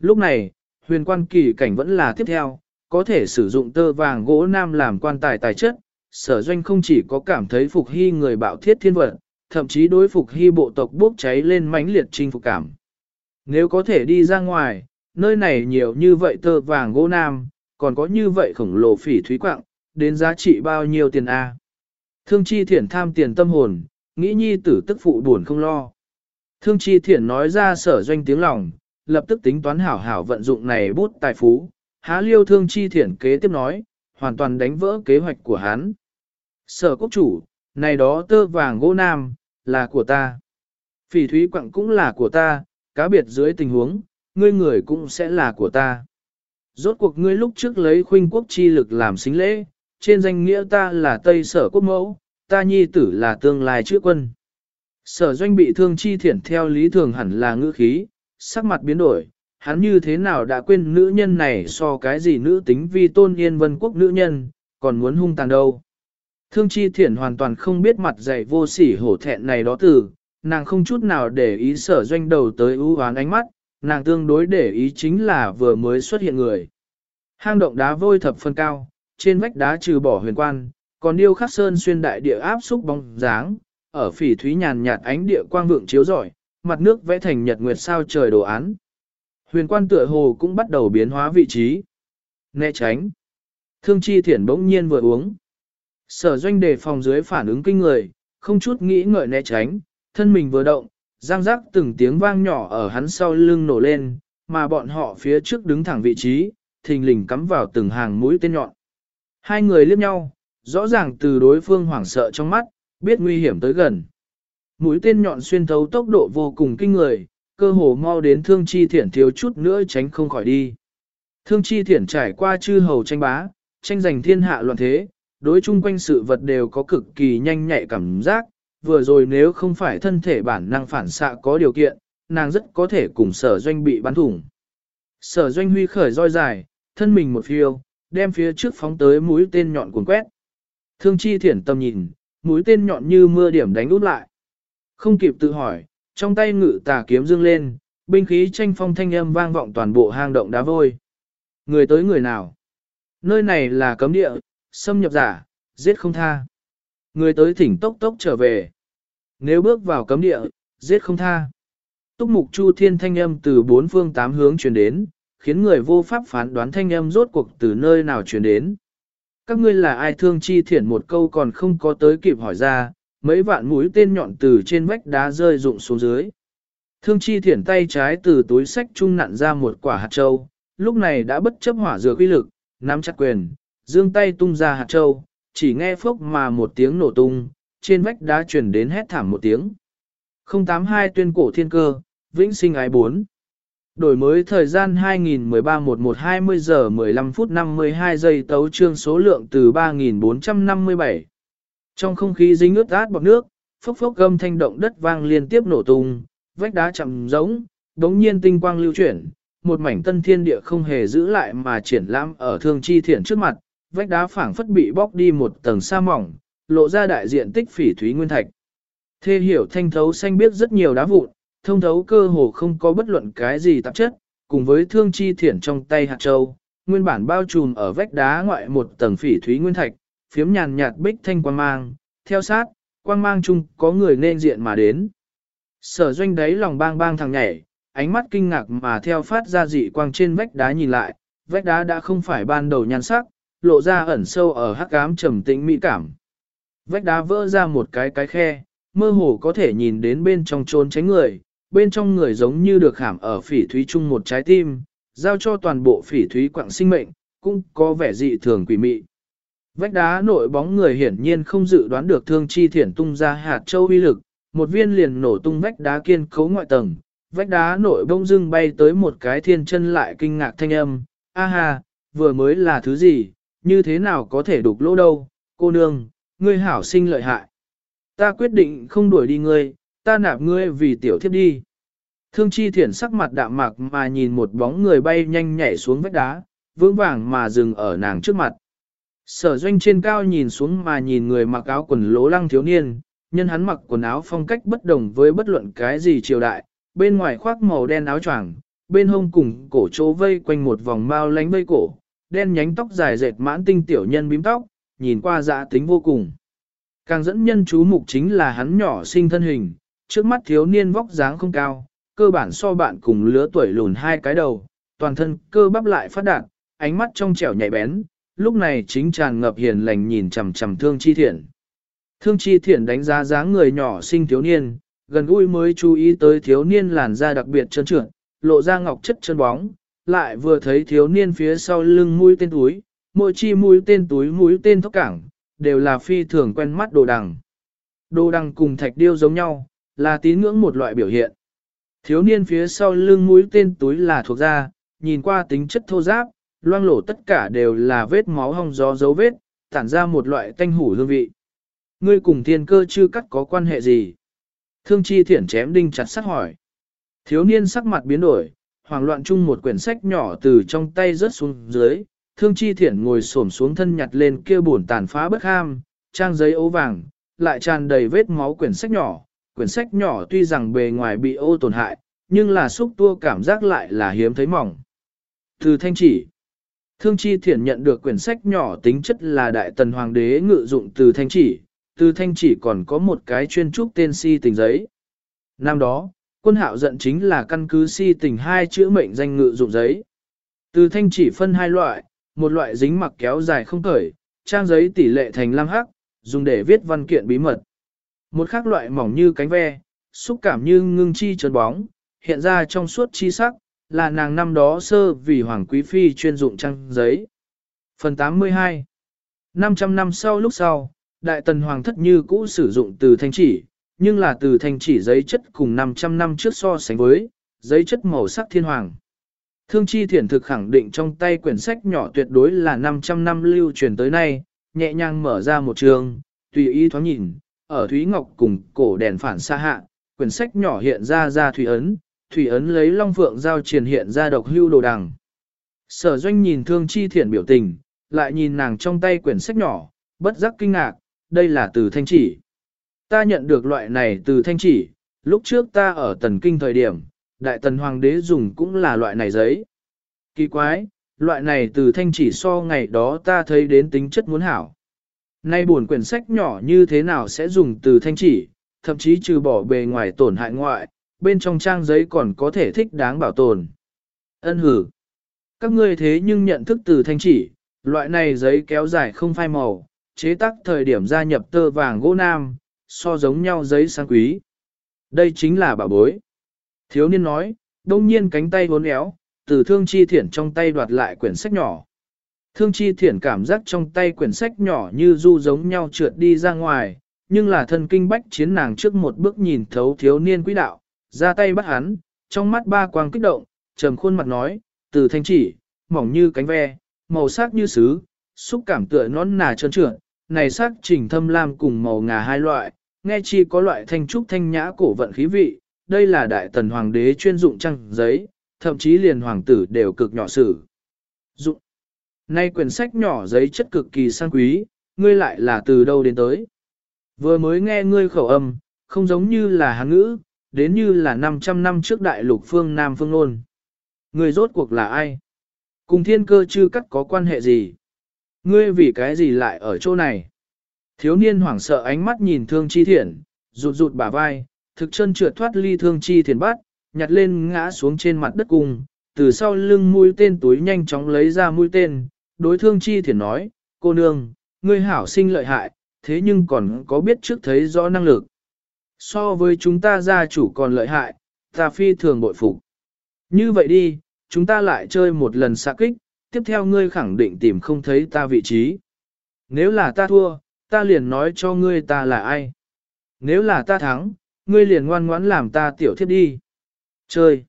Lúc này, huyền quan kỳ cảnh vẫn là tiếp theo, có thể sử dụng tơ vàng gỗ nam làm quan tài tài chất, sở doanh không chỉ có cảm thấy phục hy người bạo thiết thiên vật, thậm chí đối phục hy bộ tộc bốc cháy lên mãnh liệt chinh phục cảm. Nếu có thể đi ra ngoài, nơi này nhiều như vậy tơ vàng gỗ nam, còn có như vậy khổng lồ phỉ thúy quạng, đến giá trị bao nhiêu tiền A. Thương chi thiển tham tiền tâm hồn, nghĩ nhi tử tức phụ buồn không lo. Thương chi thiển nói ra sở doanh tiếng lòng, lập tức tính toán hảo hảo vận dụng này bút tài phú, há liêu thương chi thiển kế tiếp nói, hoàn toàn đánh vỡ kế hoạch của hắn. Sở quốc chủ, này đó tơ vàng gỗ nam, là của ta. Phỉ thúy quặng cũng là của ta, cá biệt dưới tình huống, ngươi người cũng sẽ là của ta. Rốt cuộc ngươi lúc trước lấy khuynh quốc chi lực làm xính lễ, trên danh nghĩa ta là Tây Sở Quốc Mẫu, ta nhi tử là tương lai trước quân. Sở doanh bị thương chi thiển theo lý thường hẳn là ngữ khí, sắc mặt biến đổi, hắn như thế nào đã quên nữ nhân này so cái gì nữ tính vi tôn yên vân quốc nữ nhân, còn muốn hung tàn đâu. Thương chi thiển hoàn toàn không biết mặt dày vô sỉ hổ thẹn này đó từ, nàng không chút nào để ý sở doanh đầu tới ưu hoán ánh mắt, nàng tương đối để ý chính là vừa mới xuất hiện người. Hang động đá vôi thập phân cao, trên vách đá trừ bỏ huyền quan, còn điêu khắc sơn xuyên đại địa áp xúc bóng dáng, ở phỉ thúy nhàn nhạt ánh địa quang vượng chiếu rọi, mặt nước vẽ thành nhật nguyệt sao trời đồ án. Huyền quan tựa hồ cũng bắt đầu biến hóa vị trí. Né tránh. Thương chi thiển bỗng nhiên vừa uống. Sở doanh đề phòng dưới phản ứng kinh người, không chút nghĩ ngợi né tránh, thân mình vừa động, giang giác từng tiếng vang nhỏ ở hắn sau lưng nổ lên, mà bọn họ phía trước đứng thẳng vị trí, thình lình cắm vào từng hàng mũi tên nhọn. Hai người liếc nhau, rõ ràng từ đối phương hoảng sợ trong mắt, biết nguy hiểm tới gần. Mũi tên nhọn xuyên thấu tốc độ vô cùng kinh người, cơ hồ mau đến thương chi thiển thiếu chút nữa tránh không khỏi đi. Thương chi thiển trải qua chư hầu tranh bá, tranh giành thiên hạ loạn thế, đối chung quanh sự vật đều có cực kỳ nhanh nhạy cảm giác, vừa rồi nếu không phải thân thể bản năng phản xạ có điều kiện, nàng rất có thể cùng sở doanh bị bắn thủng. Sở doanh huy khởi roi dài, thân mình một phiêu, đem phía trước phóng tới mũi tên nhọn cuốn quét. Thương chi thiển tâm nhìn, mũi tên nhọn như mưa điểm đánh út lại. Không kịp tự hỏi, trong tay ngự tà kiếm dương lên, binh khí tranh phong thanh âm vang vọng toàn bộ hang động đá vôi. Người tới người nào? Nơi này là cấm địa, xâm nhập giả, giết không tha. Người tới thỉnh tốc tốc trở về. Nếu bước vào cấm địa, giết không tha. Túc mục chu thiên thanh âm từ bốn phương tám hướng truyền đến, khiến người vô pháp phán đoán thanh âm rốt cuộc từ nơi nào truyền đến. Các ngươi là ai thương chi thiển một câu còn không có tới kịp hỏi ra, mấy vạn mũi tên nhọn từ trên vách đá rơi rụng xuống dưới. Thương chi thiển tay trái từ túi sách trung nặn ra một quả hạt châu, lúc này đã bất chấp hỏa dược uy lực, nắm chặt quyền, dương tay tung ra hạt châu, chỉ nghe phốc mà một tiếng nổ tung, trên vách đá truyền đến hét thảm một tiếng. 082 tuyên cổ thiên cơ, vĩnh sinh ái 4. Đổi mới thời gian 2013-11-20 giờ 15 phút 52 giây tấu trương số lượng từ 3457. Trong không khí dính ướt át bọt nước, phốc phốc gâm thanh động đất vang liên tiếp nổ tung, vách đá chậm giống, đống nhiên tinh quang lưu chuyển, một mảnh tân thiên địa không hề giữ lại mà triển lãm ở thương chi thiện trước mặt, vách đá phảng phất bị bóc đi một tầng sa mỏng, lộ ra đại diện tích phỉ thúy nguyên thạch. Thê hiểu thanh thấu xanh biết rất nhiều đá vụn, thông thấu cơ hồ không có bất luận cái gì tạp chất, cùng với thương chi thiển trong tay hạt châu, nguyên bản bao trùm ở vách đá ngoại một tầng phỉ thúy nguyên thạch, phiếm nhàn nhạt bích thanh quang mang, theo sát, quang mang chung có người nên diện mà đến. Sở doanh đấy lòng bang bang thằng nhảy, ánh mắt kinh ngạc mà theo phát ra dị quang trên vách đá nhìn lại, vách đá đã không phải ban đầu nhan sắc, lộ ra ẩn sâu ở hắc ám trầm tĩnh mỹ cảm. Vách đá vỡ ra một cái cái khe, mơ hồ có thể nhìn đến bên trong trốn tránh người, bên trong người giống như được hãm ở phỉ thúy chung một trái tim, giao cho toàn bộ phỉ thúy quạng sinh mệnh, cũng có vẻ dị thường quỷ mị. Vách đá nội bóng người hiển nhiên không dự đoán được thương chi thiển tung ra hạt châu uy lực, một viên liền nổ tung vách đá kiên cấu ngoại tầng, vách đá nội bông dưng bay tới một cái thiên chân lại kinh ngạc thanh âm, a ha, vừa mới là thứ gì, như thế nào có thể đục lỗ đâu, cô nương, ngươi hảo sinh lợi hại. Ta quyết định không đuổi đi ngươi, ta nạp ngươi vì tiểu thiếp đi. Thương chi thiển sắc mặt đạm mạc mà nhìn một bóng người bay nhanh nhảy xuống vách đá, vững vàng mà dừng ở nàng trước mặt. Sở doanh trên cao nhìn xuống mà nhìn người mặc áo quần lố lăng thiếu niên, nhân hắn mặc quần áo phong cách bất đồng với bất luận cái gì triều đại, bên ngoài khoác màu đen áo choàng, bên hông cùng cổ chỗ vây quanh một vòng mao lánh vây cổ, đen nhánh tóc dài dệt mãn tinh tiểu nhân bím tóc, nhìn qua dạ tính vô cùng. Càng dẫn nhân chú mục chính là hắn nhỏ sinh thân hình, trước mắt thiếu niên vóc dáng không cao, cơ bản so bạn cùng lứa tuổi lùn hai cái đầu, toàn thân cơ bắp lại phát đạt, ánh mắt trong trẻo nhạy bén, lúc này chính tràn ngập hiền lành nhìn chằm chằm thương chi thiện. Thương chi thiện đánh giá dáng người nhỏ sinh thiếu niên, gần gũi mới chú ý tới thiếu niên làn da đặc biệt trơn trượt, lộ ra ngọc chất chân bóng, lại vừa thấy thiếu niên phía sau lưng mũi tên túi, mỗi chi mũi tên túi mũi tên thóc cảng, đều là phi thường quen mắt đồ đằng. Đồ đằng cùng thạch điêu giống nhau, là tín ngưỡng một loại biểu hiện. Thiếu niên phía sau lưng mũi tên túi là thuộc da, nhìn qua tính chất thô giáp, loang lổ tất cả đều là vết máu hong gió dấu vết, tản ra một loại tanh hủ hương vị. Ngươi cùng thiên cơ chưa cắt có quan hệ gì? Thương chi thiển chém đinh chặt sắt hỏi. Thiếu niên sắc mặt biến đổi, hoảng loạn chung một quyển sách nhỏ từ trong tay rớt xuống dưới, thương chi thiển ngồi xổm xuống thân nhặt lên kia buồn tàn phá bất ham, trang giấy ấu vàng, lại tràn đầy vết máu quyển sách nhỏ. Quyển sách nhỏ tuy rằng bề ngoài bị ô tổn hại, nhưng là xúc tua cảm giác lại là hiếm thấy mỏng. Từ thanh chỉ, thương chi thiển nhận được quyển sách nhỏ tính chất là đại tần hoàng đế ngự dụng từ thanh chỉ, từ thanh chỉ còn có một cái chuyên trúc tên si tình giấy. Năm đó, quân hạo giận chính là căn cứ si tình hai chữ mệnh danh ngự dụng giấy. Từ thanh chỉ phân hai loại, một loại dính mặc kéo dài không cởi, trang giấy tỷ lệ thành lam hắc, dùng để viết văn kiện bí mật. Một khác loại mỏng như cánh ve, xúc cảm như ngưng chi trơn bóng, hiện ra trong suốt chi sắc, là nàng năm đó sơ vì hoàng quý phi chuyên dụng trang giấy. Phần 82 500 năm sau lúc sau, đại tần hoàng thất như cũ sử dụng từ thanh chỉ, nhưng là từ thanh chỉ giấy chất cùng 500 năm trước so sánh với, giấy chất màu sắc thiên hoàng. Thương chi thiển thực khẳng định trong tay quyển sách nhỏ tuyệt đối là 500 năm lưu truyền tới nay, nhẹ nhàng mở ra một trường, tùy ý thoáng nhìn, ở Thúy Ngọc cùng cổ đèn phản xa hạ, quyển sách nhỏ hiện ra ra thủy ấn, thủy ấn lấy long phượng giao triển hiện ra độc hưu đồ đằng. Sở doanh nhìn thương chi Thiện biểu tình, lại nhìn nàng trong tay quyển sách nhỏ, bất giác kinh ngạc, đây là từ thanh chỉ. Ta nhận được loại này từ thanh chỉ, lúc trước ta ở tần kinh thời điểm, đại tần hoàng đế dùng cũng là loại này giấy. Kỳ quái, loại này từ thanh chỉ so ngày đó ta thấy đến tính chất muốn hảo. Nay buồn quyển sách nhỏ như thế nào sẽ dùng từ thanh chỉ, thậm chí trừ bỏ bề ngoài tổn hại ngoại, bên trong trang giấy còn có thể thích đáng bảo tồn. Ân hử. Các ngươi thế nhưng nhận thức từ thanh chỉ, loại này giấy kéo dài không phai màu, chế tác thời điểm gia nhập tơ vàng gỗ nam, so giống nhau giấy sang quý. Đây chính là bảo bối. Thiếu niên nói, đông nhiên cánh tay vốn éo, từ thương chi thiển trong tay đoạt lại quyển sách nhỏ. Thương chi thiển cảm giác trong tay quyển sách nhỏ như du giống nhau trượt đi ra ngoài, nhưng là thân kinh bách chiến nàng trước một bước nhìn thấu thiếu niên quý đạo, ra tay bắt hắn, trong mắt ba quang kích động, trầm khuôn mặt nói, từ thanh chỉ, mỏng như cánh ve, màu sắc như sứ, xúc cảm tựa nón nà trơn trượt, này sắc trình thâm lam cùng màu ngà hai loại, nghe chi có loại thanh trúc thanh nhã cổ vận khí vị, đây là đại tần hoàng đế chuyên dụng trăng giấy, thậm chí liền hoàng tử đều cực nhỏ sử. Dụng. Nay quyển sách nhỏ giấy chất cực kỳ sang quý, ngươi lại là từ đâu đến tới. Vừa mới nghe ngươi khẩu âm, không giống như là hán ngữ, đến như là 500 năm trước đại lục phương Nam phương nôn. người rốt cuộc là ai? Cùng thiên cơ chư cắt có quan hệ gì? Ngươi vì cái gì lại ở chỗ này? Thiếu niên hoảng sợ ánh mắt nhìn thương chi thiển rụt rụt bả vai, thực chân trượt thoát ly thương chi thiển bắt, nhặt lên ngã xuống trên mặt đất cùng từ sau lưng mũi tên túi nhanh chóng lấy ra mũi tên, đối thương chi thiển nói, cô nương, ngươi hảo sinh lợi hại, thế nhưng còn có biết trước thấy rõ năng lực. So với chúng ta gia chủ còn lợi hại, ta phi thường bội phục. Như vậy đi, chúng ta lại chơi một lần xạ kích, tiếp theo ngươi khẳng định tìm không thấy ta vị trí. Nếu là ta thua, ta liền nói cho ngươi ta là ai. Nếu là ta thắng, ngươi liền ngoan ngoãn làm ta tiểu thiết đi. Chơi.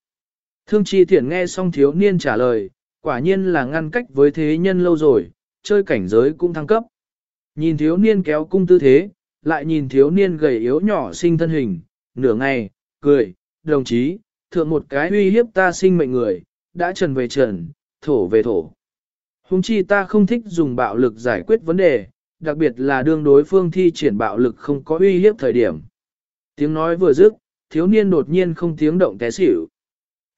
Thương chi Thiển nghe xong thiếu niên trả lời, quả nhiên là ngăn cách với thế nhân lâu rồi, chơi cảnh giới cũng thăng cấp. Nhìn thiếu niên kéo cung tư thế, lại nhìn thiếu niên gầy yếu nhỏ sinh thân hình, nửa ngày, cười, đồng chí, thượng một cái uy hiếp ta sinh mệnh người, đã trần về trần, thổ về thổ. Hùng chi ta không thích dùng bạo lực giải quyết vấn đề, đặc biệt là đương đối phương thi triển bạo lực không có uy hiếp thời điểm. Tiếng nói vừa dứt, thiếu niên đột nhiên không tiếng động té xỉu.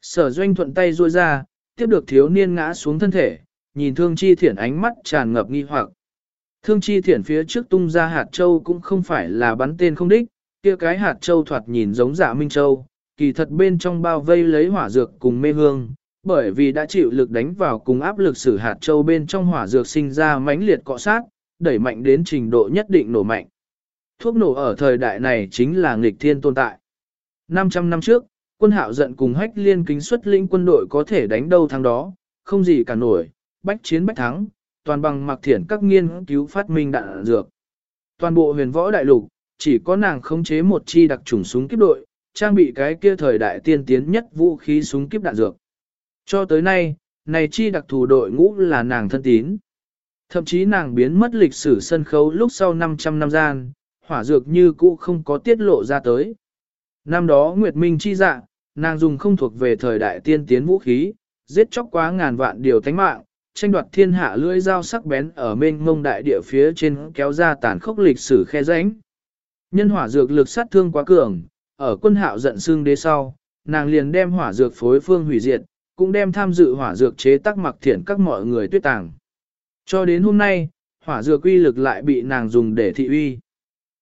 Sở doanh thuận tay ruôi ra, tiếp được thiếu niên ngã xuống thân thể, nhìn thương chi thiển ánh mắt tràn ngập nghi hoặc. Thương chi thiển phía trước tung ra hạt châu cũng không phải là bắn tên không đích, kia cái hạt châu thoạt nhìn giống dạ minh châu, kỳ thật bên trong bao vây lấy hỏa dược cùng mê hương, bởi vì đã chịu lực đánh vào cùng áp lực sử hạt châu bên trong hỏa dược sinh ra mãnh liệt cọ sát, đẩy mạnh đến trình độ nhất định nổ mạnh. Thuốc nổ ở thời đại này chính là nghịch thiên tồn tại. 500 năm trước, quân hạo giận cùng hách liên kính xuất lĩnh quân đội có thể đánh đâu thắng đó, không gì cả nổi, bách chiến bách thắng, toàn bằng mặc thiển các nghiên cứu phát minh đạn dược. Toàn bộ huyền võ đại lục, chỉ có nàng khống chế một chi đặc trùng súng kiếp đội, trang bị cái kia thời đại tiên tiến nhất vũ khí súng kiếp đạn dược. Cho tới nay, này chi đặc thù đội ngũ là nàng thân tín. Thậm chí nàng biến mất lịch sử sân khấu lúc sau 500 năm gian, hỏa dược như cũ không có tiết lộ ra tới. Năm đó Nguyệt Minh chi dạ, nàng dùng không thuộc về thời đại tiên tiến vũ khí, giết chóc quá ngàn vạn điều thánh mạng, tranh đoạt thiên hạ lưỡi dao sắc bén ở mênh mông đại địa phía trên kéo ra tàn khốc lịch sử khe rãnh. Nhân hỏa dược lực sát thương quá cường, ở quân hạo giận xương đế sau, nàng liền đem hỏa dược phối phương hủy diệt, cũng đem tham dự hỏa dược chế tác mặc thiện các mọi người tuyết tàng. Cho đến hôm nay, hỏa dược uy lực lại bị nàng dùng để thị uy.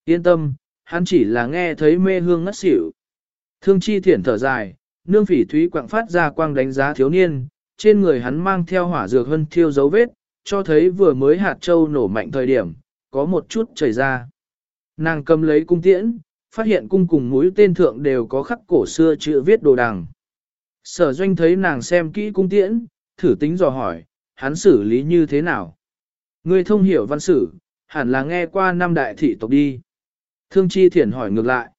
Yên tâm, hắn chỉ là nghe thấy mê hương ngất xỉu. Thương chi thiển thở dài, nương phỉ thúy quạng phát ra quang đánh giá thiếu niên, trên người hắn mang theo hỏa dược hân thiêu dấu vết, cho thấy vừa mới hạt châu nổ mạnh thời điểm, có một chút chảy ra. Nàng cầm lấy cung tiễn, phát hiện cung cùng mũi tên thượng đều có khắc cổ xưa chữ viết đồ đằng. Sở doanh thấy nàng xem kỹ cung tiễn, thử tính dò hỏi, hắn xử lý như thế nào? Ngươi thông hiểu văn sử, hẳn là nghe qua năm đại thị tộc đi. Thương chi thiển hỏi ngược lại.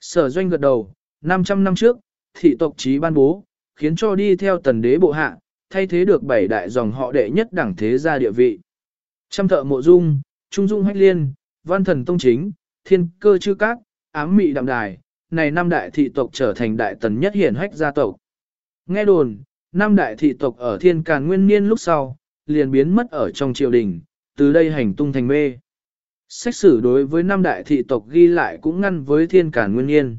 Sở doanh gật đầu, 500 năm trước, thị tộc trí ban bố, khiến cho đi theo tần đế bộ hạ, thay thế được bảy đại dòng họ đệ nhất đẳng thế gia địa vị. Trăm thợ mộ dung, trung dung hách liên, văn thần tông chính, thiên cơ chư các, ám mị đạm đài, này năm đại thị tộc trở thành đại tần nhất hiển hách gia tộc. Nghe đồn, năm đại thị tộc ở thiên càn nguyên niên lúc sau, liền biến mất ở trong triều đình, từ đây hành tung thành mê. Sách sử đối với năm đại thị tộc ghi lại cũng ngăn với thiên càn nguyên niên.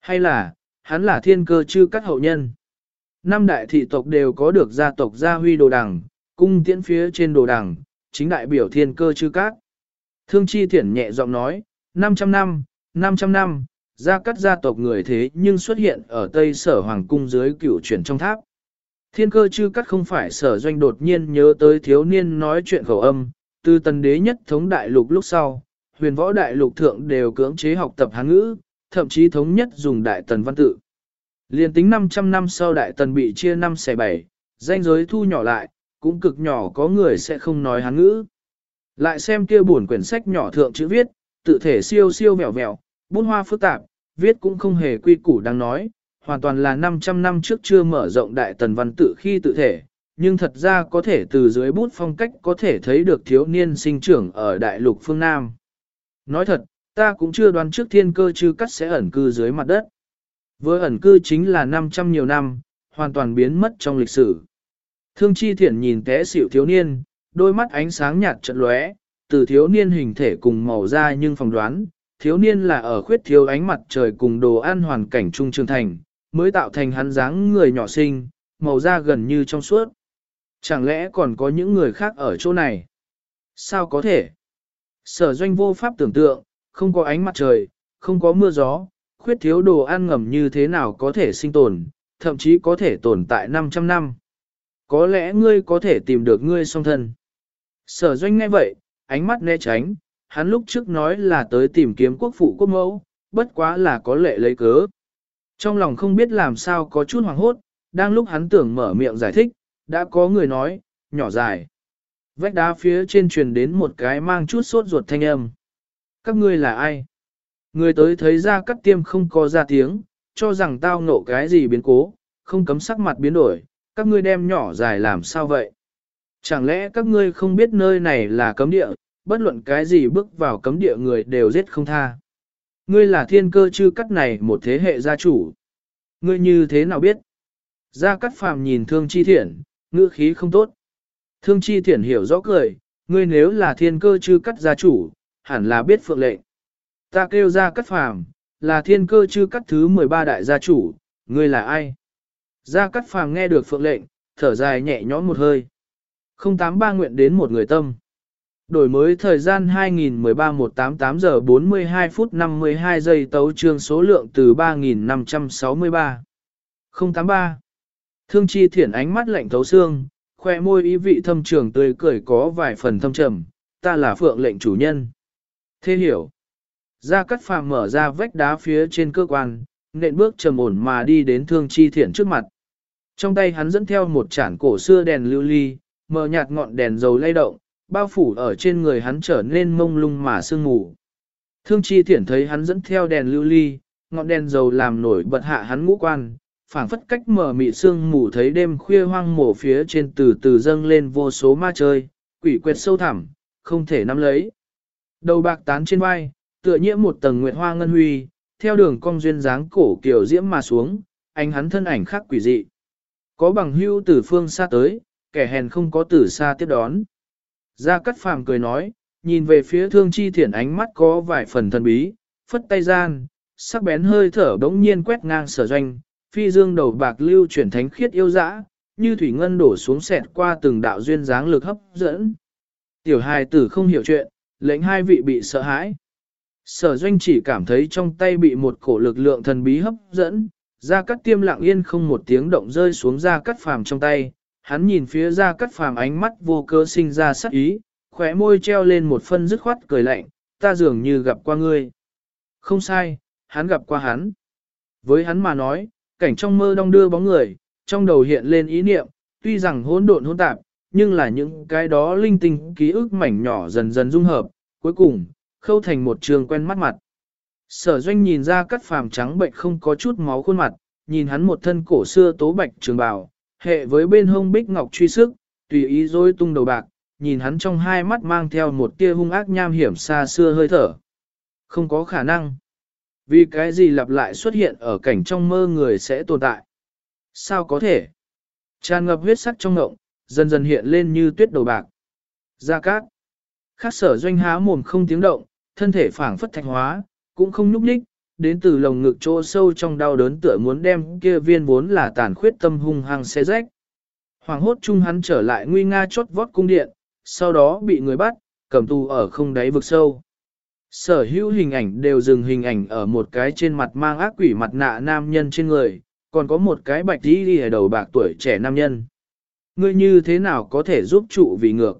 Hay là, hắn là thiên cơ chư các hậu nhân. Năm đại thị tộc đều có được gia tộc gia huy đồ đằng, cung tiễn phía trên đồ đằng, chính đại biểu thiên cơ chư các. Thương chi thiển nhẹ giọng nói, 500 năm, 500 năm, gia cắt gia tộc người thế nhưng xuất hiện ở Tây Sở Hoàng Cung dưới cựu chuyển trong tháp. Thiên cơ chư cắt không phải sở doanh đột nhiên nhớ tới thiếu niên nói chuyện khẩu âm, từ tần đế nhất thống đại lục lúc sau, huyền võ đại lục thượng đều cưỡng chế học tập hán ngữ, thậm chí thống nhất dùng đại tần văn tự. Liên tính 500 năm sau đại tần bị chia năm xẻ bảy, danh giới thu nhỏ lại, cũng cực nhỏ có người sẽ không nói hán ngữ. Lại xem kia buồn quyển sách nhỏ thượng chữ viết, tự thể siêu siêu vẹo vẹo, bút hoa phức tạp, viết cũng không hề quy củ đang nói, hoàn toàn là 500 năm trước chưa mở rộng đại tần văn tự khi tự thể, nhưng thật ra có thể từ dưới bút phong cách có thể thấy được thiếu niên sinh trưởng ở đại lục phương Nam. Nói thật, ta cũng chưa đoán trước thiên cơ chư cắt sẽ ẩn cư dưới mặt đất. Với ẩn cư chính là 500 nhiều năm, hoàn toàn biến mất trong lịch sử. Thương chi thiển nhìn té xỉu thiếu niên, đôi mắt ánh sáng nhạt trận lóe, từ thiếu niên hình thể cùng màu da nhưng phỏng đoán, thiếu niên là ở khuyết thiếu ánh mặt trời cùng đồ ăn hoàn cảnh trung trường thành, mới tạo thành hắn dáng người nhỏ xinh, màu da gần như trong suốt. Chẳng lẽ còn có những người khác ở chỗ này? Sao có thể? Sở doanh vô pháp tưởng tượng, không có ánh mặt trời, không có mưa gió, khuyết thiếu đồ ăn ngầm như thế nào có thể sinh tồn, thậm chí có thể tồn tại 500 năm. Có lẽ ngươi có thể tìm được ngươi song thân. Sở doanh ngay vậy, ánh mắt né tránh, hắn lúc trước nói là tới tìm kiếm quốc phụ quốc mẫu, bất quá là có lệ lấy cớ. Trong lòng không biết làm sao có chút hoàng hốt, đang lúc hắn tưởng mở miệng giải thích, đã có người nói, nhỏ dài. Vách đá phía trên truyền đến một cái mang chút sốt ruột thanh âm. Các ngươi là ai? Người tới thấy ra cắt tiêm không có ra tiếng, cho rằng tao nộ cái gì biến cố, không cấm sắc mặt biến đổi, các ngươi đem nhỏ dài làm sao vậy? Chẳng lẽ các ngươi không biết nơi này là cấm địa, bất luận cái gì bước vào cấm địa người đều giết không tha. Ngươi là thiên cơ chư cắt này một thế hệ gia chủ. Ngươi như thế nào biết? Gia cắt phàm nhìn thương chi thiển, ngữ khí không tốt. Thương chi thiển hiểu rõ cười, ngươi nếu là thiên cơ chư cắt gia chủ, hẳn là biết phượng lệnh. Ta kêu Ra cắt phàm, là thiên cơ chư cắt thứ 13 đại gia chủ, ngươi là ai? Gia cắt phàm nghe được phượng lệnh, thở dài nhẹ nhõm một hơi. Không tám ba nguyện đến một người tâm. Đổi mới thời gian 2013-188 giờ 42 phút 52 giây tấu trương số lượng từ 3.563. 083. Thương chi thiển ánh mắt lạnh thấu xương, khoe môi ý vị thâm trường tươi cười có vài phần thâm trầm, ta là phượng lệnh chủ nhân. Thế hiểu. Gia Cát Phàm mở ra vách đá phía trên cơ quan, nện bước trầm ổn mà đi đến thương chi thiển trước mặt. Trong tay hắn dẫn theo một chản cổ xưa đèn lưu ly, mờ nhạt ngọn đèn dầu lay động, bao phủ ở trên người hắn trở nên mông lung mà sương mù. Thương chi thiển thấy hắn dẫn theo đèn lưu ly, ngọn đèn dầu làm nổi bật hạ hắn ngũ quan, phảng phất cách mở mị sương mù thấy đêm khuya hoang mổ phía trên từ từ dâng lên vô số ma chơi, quỷ quyệt sâu thẳm, không thể nắm lấy. Đầu bạc tán trên vai, tựa nhiễm một tầng nguyệt hoa ngân huy, theo đường cong duyên dáng cổ kiểu diễm mà xuống, ánh hắn thân ảnh khác quỷ dị. Có bằng hưu từ phương xa tới, kẻ hèn không có từ xa tiếp đón. Gia Cát Phàm cười nói, nhìn về phía thương chi thiển ánh mắt có vài phần thần bí, phất tay gian, sắc bén hơi thở đống nhiên quét ngang sở doanh, phi dương đầu bạc lưu chuyển thánh khiết yêu dã, như thủy ngân đổ xuống sẹt qua từng đạo duyên dáng lực hấp dẫn. Tiểu hài tử không hiểu chuyện, lệnh hai vị bị sợ hãi. Sở doanh chỉ cảm thấy trong tay bị một cổ lực lượng thần bí hấp dẫn, ra cắt tiêm lặng yên không một tiếng động rơi xuống ra cắt phàm trong tay, hắn nhìn phía ra cắt phàm ánh mắt vô cơ sinh ra sắc ý, khóe môi treo lên một phân dứt khoát cười lạnh, ta dường như gặp qua ngươi. Không sai, hắn gặp qua hắn. Với hắn mà nói, cảnh trong mơ đong đưa bóng người, trong đầu hiện lên ý niệm, tuy rằng hỗn độn hỗn tạp, nhưng là những cái đó linh tinh ký ức mảnh nhỏ dần dần dung hợp, cuối cùng, khâu thành một trường quen mắt mặt. Sở doanh nhìn ra cắt phàm trắng bệnh không có chút máu khuôn mặt, nhìn hắn một thân cổ xưa tố bạch trường bào, hệ với bên hông bích ngọc truy sức, tùy ý dối tung đầu bạc, nhìn hắn trong hai mắt mang theo một tia hung ác nham hiểm xa xưa hơi thở. Không có khả năng. Vì cái gì lặp lại xuất hiện ở cảnh trong mơ người sẽ tồn tại? Sao có thể? Tràn ngập huyết sắc trong ngộng, dần dần hiện lên như tuyết đầu bạc. Gia cát. Khác sở doanh há mồm không tiếng động, thân thể phảng phất thạch hóa, cũng không nhúc nhích, đến từ lồng ngực chỗ sâu trong đau đớn tựa muốn đem kia viên vốn là tàn khuyết tâm hung hăng xé rách. Hoàng hốt chung hắn trở lại nguy nga chốt vót cung điện, sau đó bị người bắt, cầm tù ở không đáy vực sâu. Sở hữu hình ảnh đều dừng hình ảnh ở một cái trên mặt mang ác quỷ mặt nạ nam nhân trên người, còn có một cái bạch đi đi ở đầu bạc tuổi trẻ nam nhân. Ngươi như thế nào có thể giúp trụ vì ngược?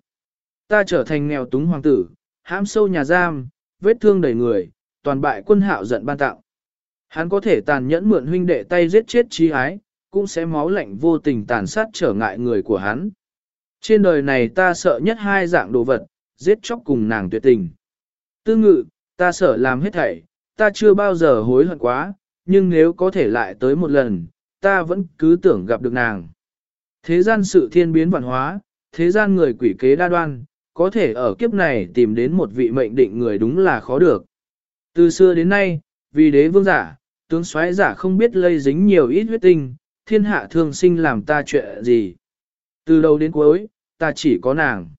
Ta trở thành nghèo túng hoàng tử, hãm sâu nhà giam, vết thương đầy người, toàn bại quân hạo giận ban tạo. Hắn có thể tàn nhẫn mượn huynh đệ tay giết chết trí ái, cũng sẽ máu lạnh vô tình tàn sát trở ngại người của hắn. Trên đời này ta sợ nhất hai dạng đồ vật, giết chóc cùng nàng tuyệt tình. Tư ngự, ta sợ làm hết thảy, ta chưa bao giờ hối hận quá, nhưng nếu có thể lại tới một lần, ta vẫn cứ tưởng gặp được nàng. Thế gian sự thiên biến vạn hóa, thế gian người quỷ kế đa đoan, có thể ở kiếp này tìm đến một vị mệnh định người đúng là khó được. Từ xưa đến nay, vì đế vương giả, tướng soái giả không biết lây dính nhiều ít huyết tinh, thiên hạ thương sinh làm ta chuyện gì. Từ đầu đến cuối, ta chỉ có nàng.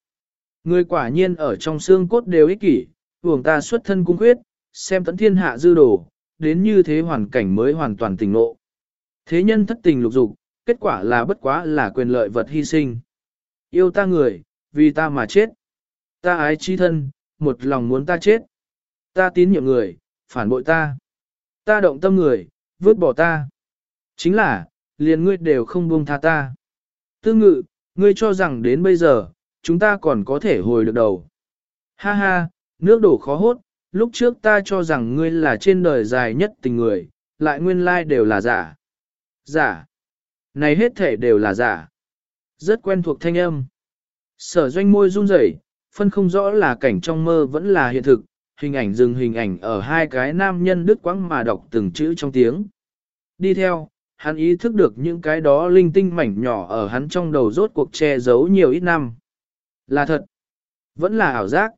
Người quả nhiên ở trong xương cốt đều ích kỷ, vùng ta xuất thân cung quyết, xem tận thiên hạ dư đồ, đến như thế hoàn cảnh mới hoàn toàn tỉnh ngộ. Thế nhân thất tình lục dục, kết quả là bất quá là quyền lợi vật hy sinh. Yêu ta người, vì ta mà chết. Ta ái chi thân, một lòng muốn ta chết. Ta tín nhiệm người, phản bội ta. Ta động tâm người, vứt bỏ ta. Chính là, liền ngươi đều không buông tha ta. Tư ngự, ngươi cho rằng đến bây giờ, chúng ta còn có thể hồi được đầu. Ha ha, nước đổ khó hốt, lúc trước ta cho rằng ngươi là trên đời dài nhất tình người, lại nguyên lai đều là giả. Giả. Này hết thể đều là giả. Rất quen thuộc thanh âm. Sở doanh môi run rẩy, phân không rõ là cảnh trong mơ vẫn là hiện thực, hình ảnh dừng hình ảnh ở hai cái nam nhân đứt quãng mà đọc từng chữ trong tiếng. Đi theo, hắn ý thức được những cái đó linh tinh mảnh nhỏ ở hắn trong đầu rốt cuộc che giấu nhiều ít năm. Là thật, vẫn là ảo giác.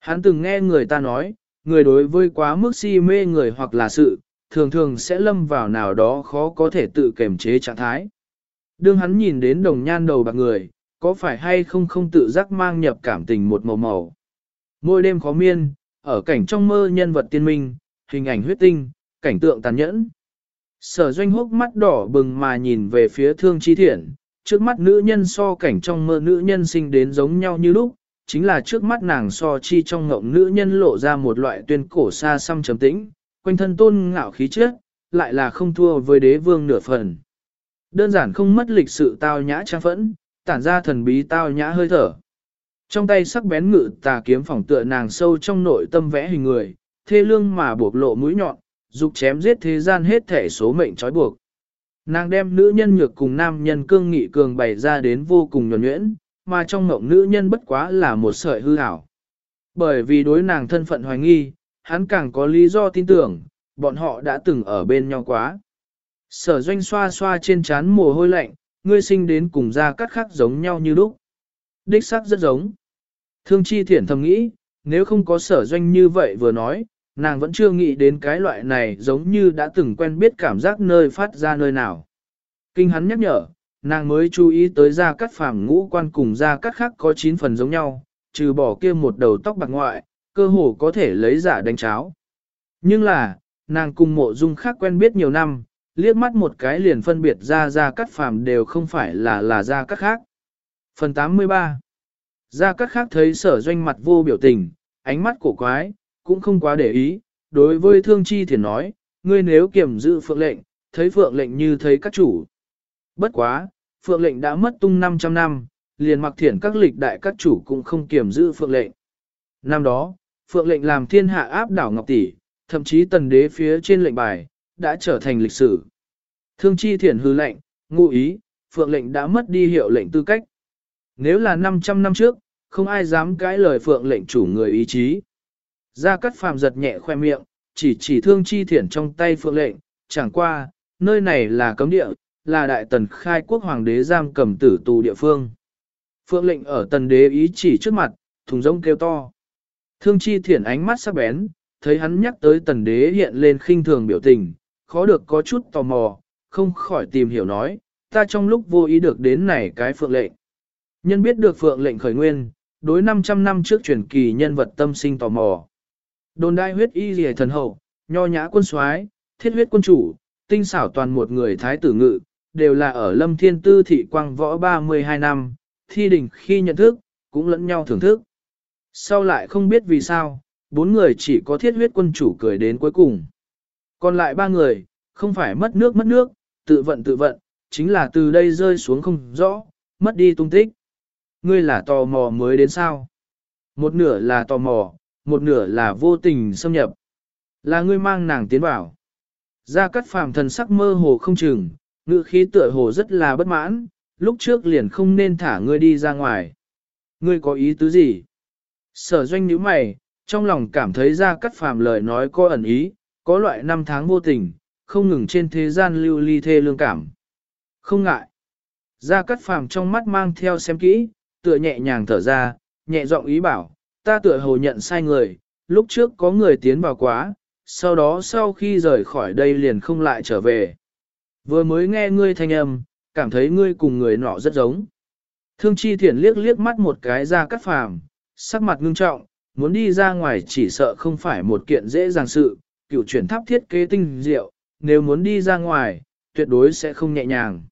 Hắn từng nghe người ta nói, người đối với quá mức si mê người hoặc là sự, thường thường sẽ lâm vào nào đó khó có thể tự kềm chế trạng thái. Đương hắn nhìn đến đồng nhan đầu bạc người, có phải hay không không tự giác mang nhập cảm tình một màu màu. Mỗi đêm khó miên, ở cảnh trong mơ nhân vật tiên minh, hình ảnh huyết tinh, cảnh tượng tàn nhẫn. Sở doanh hốc mắt đỏ bừng mà nhìn về phía thương chi thiện, trước mắt nữ nhân so cảnh trong mơ nữ nhân sinh đến giống nhau như lúc, chính là trước mắt nàng so chi trong ngộng nữ nhân lộ ra một loại tuyên cổ xa xăm trầm tĩnh, quanh thân tôn ngạo khí chất, lại là không thua với đế vương nửa phần. Đơn giản không mất lịch sự tao nhã trang phẫn, tản ra thần bí tao nhã hơi thở. Trong tay sắc bén ngự tà kiếm phỏng tựa nàng sâu trong nội tâm vẽ hình người, thê lương mà buộc lộ mũi nhọn, dục chém giết thế gian hết thể số mệnh trói buộc. Nàng đem nữ nhân nhược cùng nam nhân cương nghị cường bày ra đến vô cùng nhuẩn nhuyễn, mà trong mộng nữ nhân bất quá là một sợi hư ảo. Bởi vì đối nàng thân phận hoài nghi, hắn càng có lý do tin tưởng, bọn họ đã từng ở bên nhau quá. Sở doanh xoa xoa trên chán mồ hôi lạnh, ngươi sinh đến cùng ra cắt khác giống nhau như lúc. Đích xác rất giống. Thương chi thiển thầm nghĩ, nếu không có sở doanh như vậy vừa nói, nàng vẫn chưa nghĩ đến cái loại này giống như đã từng quen biết cảm giác nơi phát ra nơi nào. Kinh hắn nhắc nhở, nàng mới chú ý tới ra cắt phàm ngũ quan cùng ra cắt khác có 9 phần giống nhau, trừ bỏ kia một đầu tóc bạc ngoại, cơ hồ có thể lấy giả đánh cháo. Nhưng là, nàng cùng mộ dung khác quen biết nhiều năm, liếc mắt một cái liền phân biệt ra ra cắt phàm đều không phải là là ra cắt khác. Phần 83 Ra cắt khác thấy sở doanh mặt vô biểu tình, ánh mắt cổ quái, cũng không quá để ý, đối với thương chi thiền nói, ngươi nếu kiểm giữ phượng lệnh, thấy phượng lệnh như thấy các chủ. Bất quá, phượng lệnh đã mất tung 500 năm, liền mặc thiển các lịch đại các chủ cũng không kiểm giữ phượng lệnh. Năm đó, phượng lệnh làm thiên hạ áp đảo Ngọc Tỷ, thậm chí tần đế phía trên lệnh bài, đã trở thành lịch sử. Thương chi thiển hư lệnh, ngụ ý, phượng lệnh đã mất đi hiệu lệnh tư cách. Nếu là 500 năm trước, không ai dám cãi lời phượng lệnh chủ người ý chí. Gia Cát Phàm giật nhẹ khoe miệng, chỉ chỉ thương chi thiển trong tay phượng lệnh, chẳng qua, nơi này là cấm địa, là đại tần khai quốc hoàng đế giam cầm tử tù địa phương. Phượng lệnh ở tần đế ý chỉ trước mặt, thùng rông kêu to. Thương chi thiển ánh mắt sắc bén, thấy hắn nhắc tới tần đế hiện lên khinh thường biểu tình, khó được có chút tò mò, không khỏi tìm hiểu nói, ta trong lúc vô ý được đến này cái phượng lệnh. Nhân biết được phượng lệnh khởi nguyên, đối 500 năm trước truyền kỳ nhân vật tâm sinh tò mò. Đồn đại huyết y rìa thần hậu, nho nhã quân soái, thiết huyết quân chủ, tinh xảo toàn một người thái tử ngự, đều là ở lâm thiên tư thị quang võ 32 năm, thi đỉnh khi nhận thức, cũng lẫn nhau thưởng thức. Sau lại không biết vì sao, bốn người chỉ có thiết huyết quân chủ cười đến cuối cùng. Còn lại ba người, không phải mất nước mất nước, tự vận tự vận, chính là từ đây rơi xuống không rõ, mất đi tung tích. Ngươi là tò mò mới đến sao? Một nửa là tò mò, một nửa là vô tình xâm nhập. Là ngươi mang nàng tiến vào. Gia Cát Phàm thần sắc mơ hồ không chừng, ngữ khí tựa hồ rất là bất mãn, lúc trước liền không nên thả ngươi đi ra ngoài. Ngươi có ý tứ gì? Sở doanh nhíu mày, trong lòng cảm thấy Gia Cát Phàm lời nói có ẩn ý, có loại năm tháng vô tình, không ngừng trên thế gian lưu ly thê lương cảm. Không ngại. Gia Cát Phàm trong mắt mang theo xem kỹ, tựa nhẹ nhàng thở ra, nhẹ giọng ý bảo, ta tựa hồ nhận sai người, lúc trước có người tiến vào quá, sau đó sau khi rời khỏi đây liền không lại trở về. Vừa mới nghe ngươi thanh âm, cảm thấy ngươi cùng người nọ rất giống. Thương chi thiển liếc liếc mắt một cái ra cắt phàm, sắc mặt ngưng trọng, muốn đi ra ngoài chỉ sợ không phải một kiện dễ dàng sự, cựu chuyển tháp thiết kế tinh diệu, nếu muốn đi ra ngoài, tuyệt đối sẽ không nhẹ nhàng.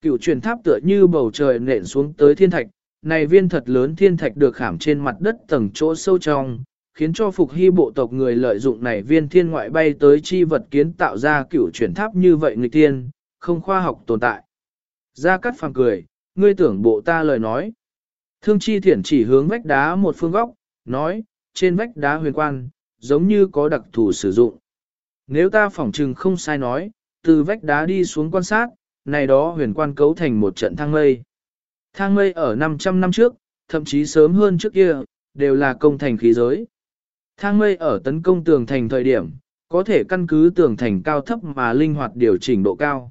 Cựu chuyển tháp tựa như bầu trời nện xuống tới thiên thạch, này viên thật lớn thiên thạch được khảm trên mặt đất tầng chỗ sâu trong, khiến cho phục hy bộ tộc người lợi dụng này viên thiên ngoại bay tới chi vật kiến tạo ra cựu chuyển tháp như vậy người tiên, không khoa học tồn tại. Gia Cát phàng cười, ngươi tưởng bộ ta lời nói. Thương chi thiển chỉ hướng vách đá một phương góc, nói, trên vách đá huyền quan, giống như có đặc thù sử dụng. Nếu ta phỏng trừng không sai nói, từ vách đá đi xuống quan sát, này đó huyền quan cấu thành một trận thang mây. Thang mây ở 500 năm trước, thậm chí sớm hơn trước kia, đều là công thành khí giới. Thang mây ở tấn công tường thành thời điểm, có thể căn cứ tường thành cao thấp mà linh hoạt điều chỉnh độ cao.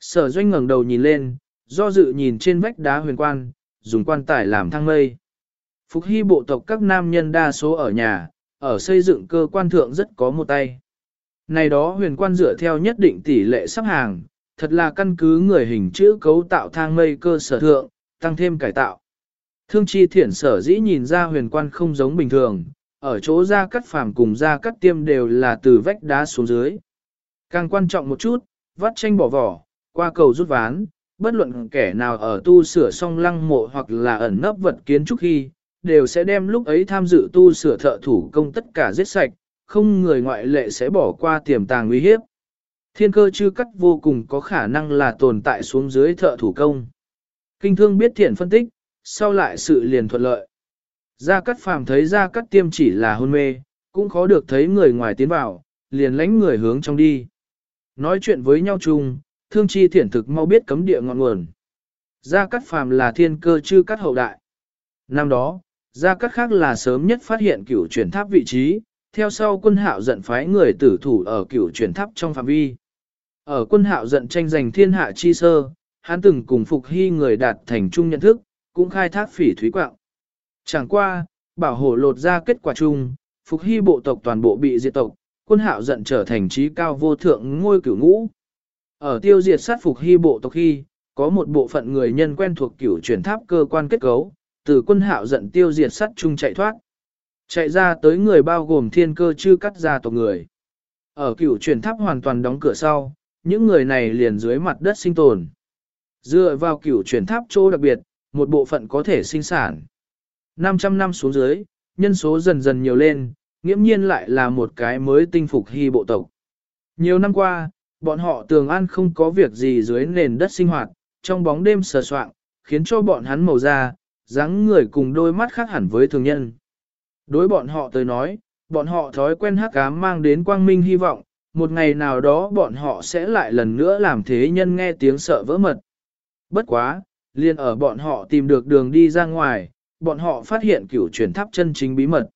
Sở doanh ngẩng đầu nhìn lên, do dự nhìn trên vách đá huyền quan, dùng quan tải làm thang mây. Phục hy bộ tộc các nam nhân đa số ở nhà, ở xây dựng cơ quan thượng rất có một tay. Này đó huyền quan dựa theo nhất định tỷ lệ sắp hàng, thật là căn cứ người hình chữ cấu tạo thang mây cơ sở thượng, tăng thêm cải tạo. Thương chi thiển sở dĩ nhìn ra huyền quan không giống bình thường, ở chỗ ra cắt phàm cùng ra cắt tiêm đều là từ vách đá xuống dưới. Càng quan trọng một chút, vắt tranh bỏ vỏ, qua cầu rút ván, bất luận kẻ nào ở tu sửa song lăng mộ hoặc là ẩn nấp vật kiến trúc khi, đều sẽ đem lúc ấy tham dự tu sửa thợ thủ công tất cả giết sạch, không người ngoại lệ sẽ bỏ qua tiềm tàng nguy hiếp. Thiên cơ chư cắt vô cùng có khả năng là tồn tại xuống dưới thợ thủ công. Kinh thương biết thiện phân tích, sau lại sự liền thuận lợi. Gia Cát Phàm thấy Gia Cát Tiêm chỉ là hôn mê, cũng khó được thấy người ngoài tiến vào, liền lánh người hướng trong đi. Nói chuyện với nhau chung, thương chi thiển thực mau biết cấm địa ngọn nguồn. Gia Cát Phàm là thiên cơ chư cắt hậu đại. Năm đó, Gia Cát khác là sớm nhất phát hiện cửu chuyển tháp vị trí, theo sau quân hạo giận phái người tử thủ ở cửu chuyển tháp trong phạm vi. Ở quân hạo giận tranh giành thiên hạ chi sơ, hắn từng cùng phục hy người đạt thành chung nhận thức, cũng khai thác phỉ thúy quạng. Chẳng qua, bảo hộ lột ra kết quả chung, phục hy bộ tộc toàn bộ bị diệt tộc, quân hạo giận trở thành trí cao vô thượng ngôi cửu ngũ. Ở tiêu diệt sát phục hy bộ tộc khi, có một bộ phận người nhân quen thuộc cửu chuyển tháp cơ quan kết cấu, từ quân hạo giận tiêu diệt sắt chung chạy thoát. Chạy ra tới người bao gồm thiên cơ chư cắt ra tộc người. Ở cựu truyền tháp hoàn toàn đóng cửa sau, những người này liền dưới mặt đất sinh tồn. Dựa vào cựu truyền tháp chỗ đặc biệt, một bộ phận có thể sinh sản. 500 năm xuống dưới, nhân số dần dần nhiều lên, nghiễm nhiên lại là một cái mới tinh phục hy bộ tộc. Nhiều năm qua, bọn họ tường an không có việc gì dưới nền đất sinh hoạt, trong bóng đêm sờ soạng, khiến cho bọn hắn màu da, dáng người cùng đôi mắt khác hẳn với thường nhân. Đối bọn họ tới nói, bọn họ thói quen hắc ám mang đến quang minh hy vọng, một ngày nào đó bọn họ sẽ lại lần nữa làm thế nhân nghe tiếng sợ vỡ mật. Bất quá, liền ở bọn họ tìm được đường đi ra ngoài, bọn họ phát hiện cửu truyền tháp chân chính bí mật.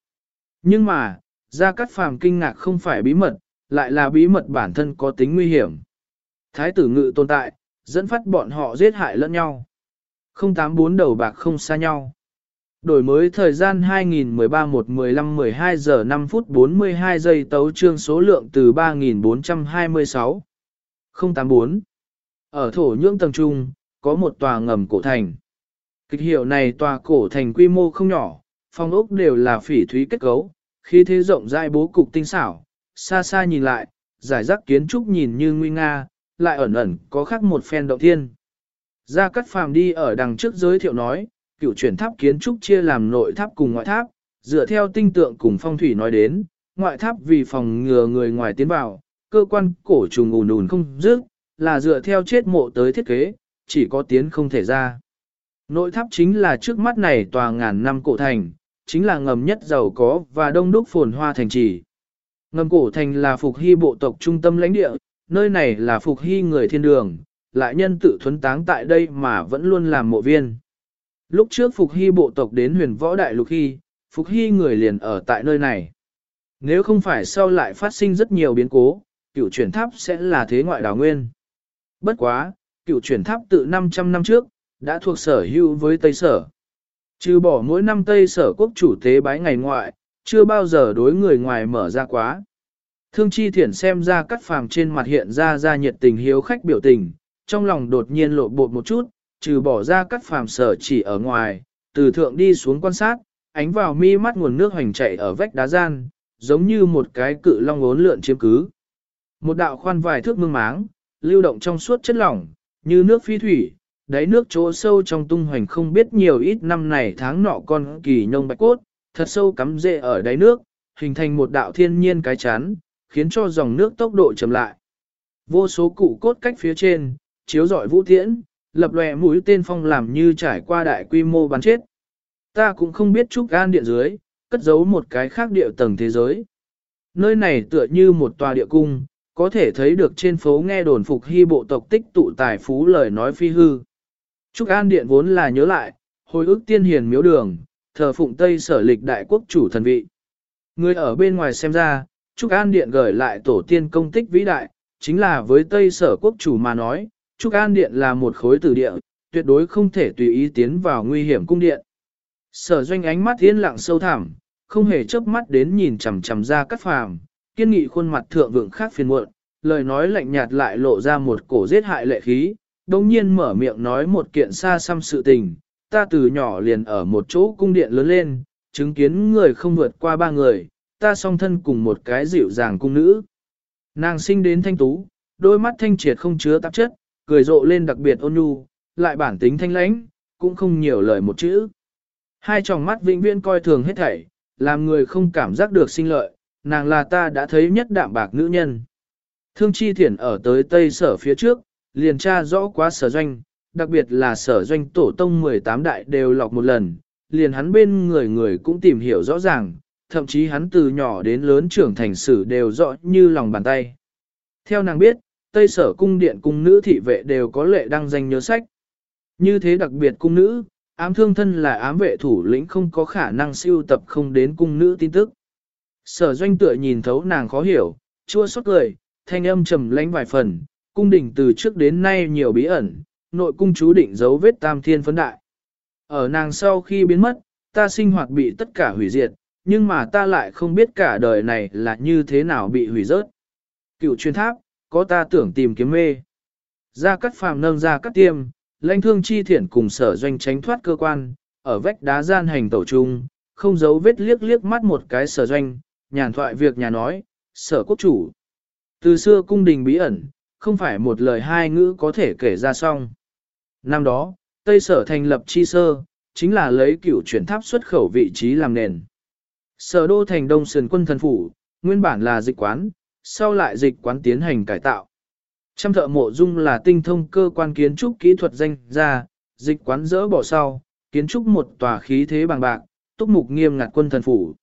Nhưng mà, Gia Cát Phàm kinh ngạc không phải bí mật, lại là bí mật bản thân có tính nguy hiểm. Thái tử ngự tồn tại, dẫn phát bọn họ giết hại lẫn nhau. 084 đầu bạc không xa nhau. Đổi mới thời gian 2013 1 15 12 giờ 5 phút 42 giây tấu trương số lượng từ 3.426 084. Ở thổ nhưỡng tầng trung, có một tòa ngầm cổ thành. Kịch hiệu này tòa cổ thành quy mô không nhỏ, phong ốc đều là phỉ thúy kết cấu, khi thế rộng rãi bố cục tinh xảo, xa xa nhìn lại, giải rác kiến trúc nhìn như nguy nga, lại ẩn ẩn có khác một phen động thiên. Gia Cát Phàm đi ở đằng trước giới thiệu nói, cựu chuyển tháp kiến trúc chia làm nội tháp cùng ngoại tháp, dựa theo tinh tượng cùng phong thủy nói đến, ngoại tháp vì phòng ngừa người ngoài tiến vào, cơ quan cổ trùng ùn ùn không dứt, là dựa theo chết mộ tới thiết kế, chỉ có tiến không thể ra. Nội tháp chính là trước mắt này tòa ngàn năm cổ thành, chính là ngầm nhất giàu có và đông đúc phồn hoa thành trì. Ngầm cổ thành là phục hy bộ tộc trung tâm lãnh địa, nơi này là phục hy người thiên đường, lại nhân tự thuấn táng tại đây mà vẫn luôn làm mộ viên. Lúc trước phục hy bộ tộc đến huyền võ đại lục khi, phục hy người liền ở tại nơi này. Nếu không phải sau lại phát sinh rất nhiều biến cố, cựu chuyển tháp sẽ là thế ngoại đảo nguyên. Bất quá, cựu chuyển tháp tự 500 năm trước, đã thuộc sở hữu với Tây Sở. Trừ bỏ mỗi năm Tây Sở quốc chủ tế bái ngày ngoại, chưa bao giờ đối người ngoài mở ra quá. Thương chi thiển xem ra cắt phàm trên mặt hiện ra ra nhiệt tình hiếu khách biểu tình, trong lòng đột nhiên lộ bột một chút, trừ bỏ ra cắt phàm sở chỉ ở ngoài, từ thượng đi xuống quan sát, ánh vào mi mắt nguồn nước hoành chảy ở vách đá gian, giống như một cái cự long ốn lượn chiếm cứ. Một đạo khoan vài thước mương máng, lưu động trong suốt chất lỏng, như nước phi thủy, đáy nước chỗ sâu trong tung hoành không biết nhiều ít năm này tháng nọ con kỳ nhông bạch cốt, thật sâu cắm rễ ở đáy nước, hình thành một đạo thiên nhiên cái chán, khiến cho dòng nước tốc độ chậm lại. Vô số cụ cốt cách phía trên, chiếu giỏi vũ tiễn, lập lòe mũi tên phong làm như trải qua đại quy mô bắn chết. Ta cũng không biết trúc gan điện dưới, cất giấu một cái khác địa tầng thế giới. Nơi này tựa như một tòa địa cung, có thể thấy được trên phố nghe đồn phục hy bộ tộc tích tụ tài phú lời nói phi hư. Trúc An Điện vốn là nhớ lại, hồi ức tiên hiền miếu đường, thờ phụng Tây sở lịch đại quốc chủ thần vị. Người ở bên ngoài xem ra, Trúc An Điện gửi lại tổ tiên công tích vĩ đại, chính là với Tây sở quốc chủ mà nói, Trúc An Điện là một khối tử địa, tuyệt đối không thể tùy ý tiến vào nguy hiểm cung điện. Sở doanh ánh mắt yên lặng sâu thẳm, không hề chớp mắt đến nhìn chằm chằm ra cắt phàm, kiên nghị khuôn mặt thượng vượng khác phiền muộn, lời nói lạnh nhạt lại lộ ra một cổ giết hại lệ khí, đồng nhiên mở miệng nói một kiện xa xăm sự tình, ta từ nhỏ liền ở một chỗ cung điện lớn lên, chứng kiến người không vượt qua ba người, ta song thân cùng một cái dịu dàng cung nữ. Nàng sinh đến thanh tú, đôi mắt thanh triệt không chứa tạp chất, cười rộ lên đặc biệt ôn nhu, lại bản tính thanh lãnh, cũng không nhiều lời một chữ. Hai tròng mắt vĩnh viễn coi thường hết thảy, làm người không cảm giác được sinh lợi, nàng là ta đã thấy nhất đạm bạc nữ nhân. Thương chi thiển ở tới tây sở phía trước, liền tra rõ quá sở doanh, đặc biệt là sở doanh tổ tông 18 đại đều lọc một lần, liền hắn bên người người cũng tìm hiểu rõ ràng, thậm chí hắn từ nhỏ đến lớn trưởng thành sử đều rõ như lòng bàn tay. Theo nàng biết, Tây sở cung điện cung nữ thị vệ đều có lệ đăng danh nhớ sách. Như thế đặc biệt cung nữ, ám thương thân là ám vệ thủ lĩnh không có khả năng siêu tập không đến cung nữ tin tức. Sở doanh tựa nhìn thấu nàng khó hiểu, chua xót cười, thanh âm trầm lánh vài phần, cung đình từ trước đến nay nhiều bí ẩn, nội cung chú định dấu vết tam thiên phấn đại. Ở nàng sau khi biến mất, ta sinh hoạt bị tất cả hủy diệt, nhưng mà ta lại không biết cả đời này là như thế nào bị hủy rớt. Cựu truyền tháp, có ta tưởng tìm kiếm mê. Ra cắt phàm nâng ra cắt tiêm, lãnh thương chi thiển cùng sở doanh tránh thoát cơ quan, ở vách đá gian hành tẩu trung, không giấu vết liếc liếc mắt một cái sở doanh, nhàn thoại việc nhà nói, sở quốc chủ. Từ xưa cung đình bí ẩn, không phải một lời hai ngữ có thể kể ra xong. Năm đó, Tây sở thành lập chi sơ, chính là lấy cửu chuyển tháp xuất khẩu vị trí làm nền. Sở đô thành đông sườn quân thần phủ, nguyên bản là dịch quán, sau lại dịch quán tiến hành cải tạo. Trăm thợ mộ dung là tinh thông cơ quan kiến trúc kỹ thuật danh ra, dịch quán dỡ bỏ sau, kiến trúc một tòa khí thế bằng bạc, túc mục nghiêm ngặt quân thần phủ.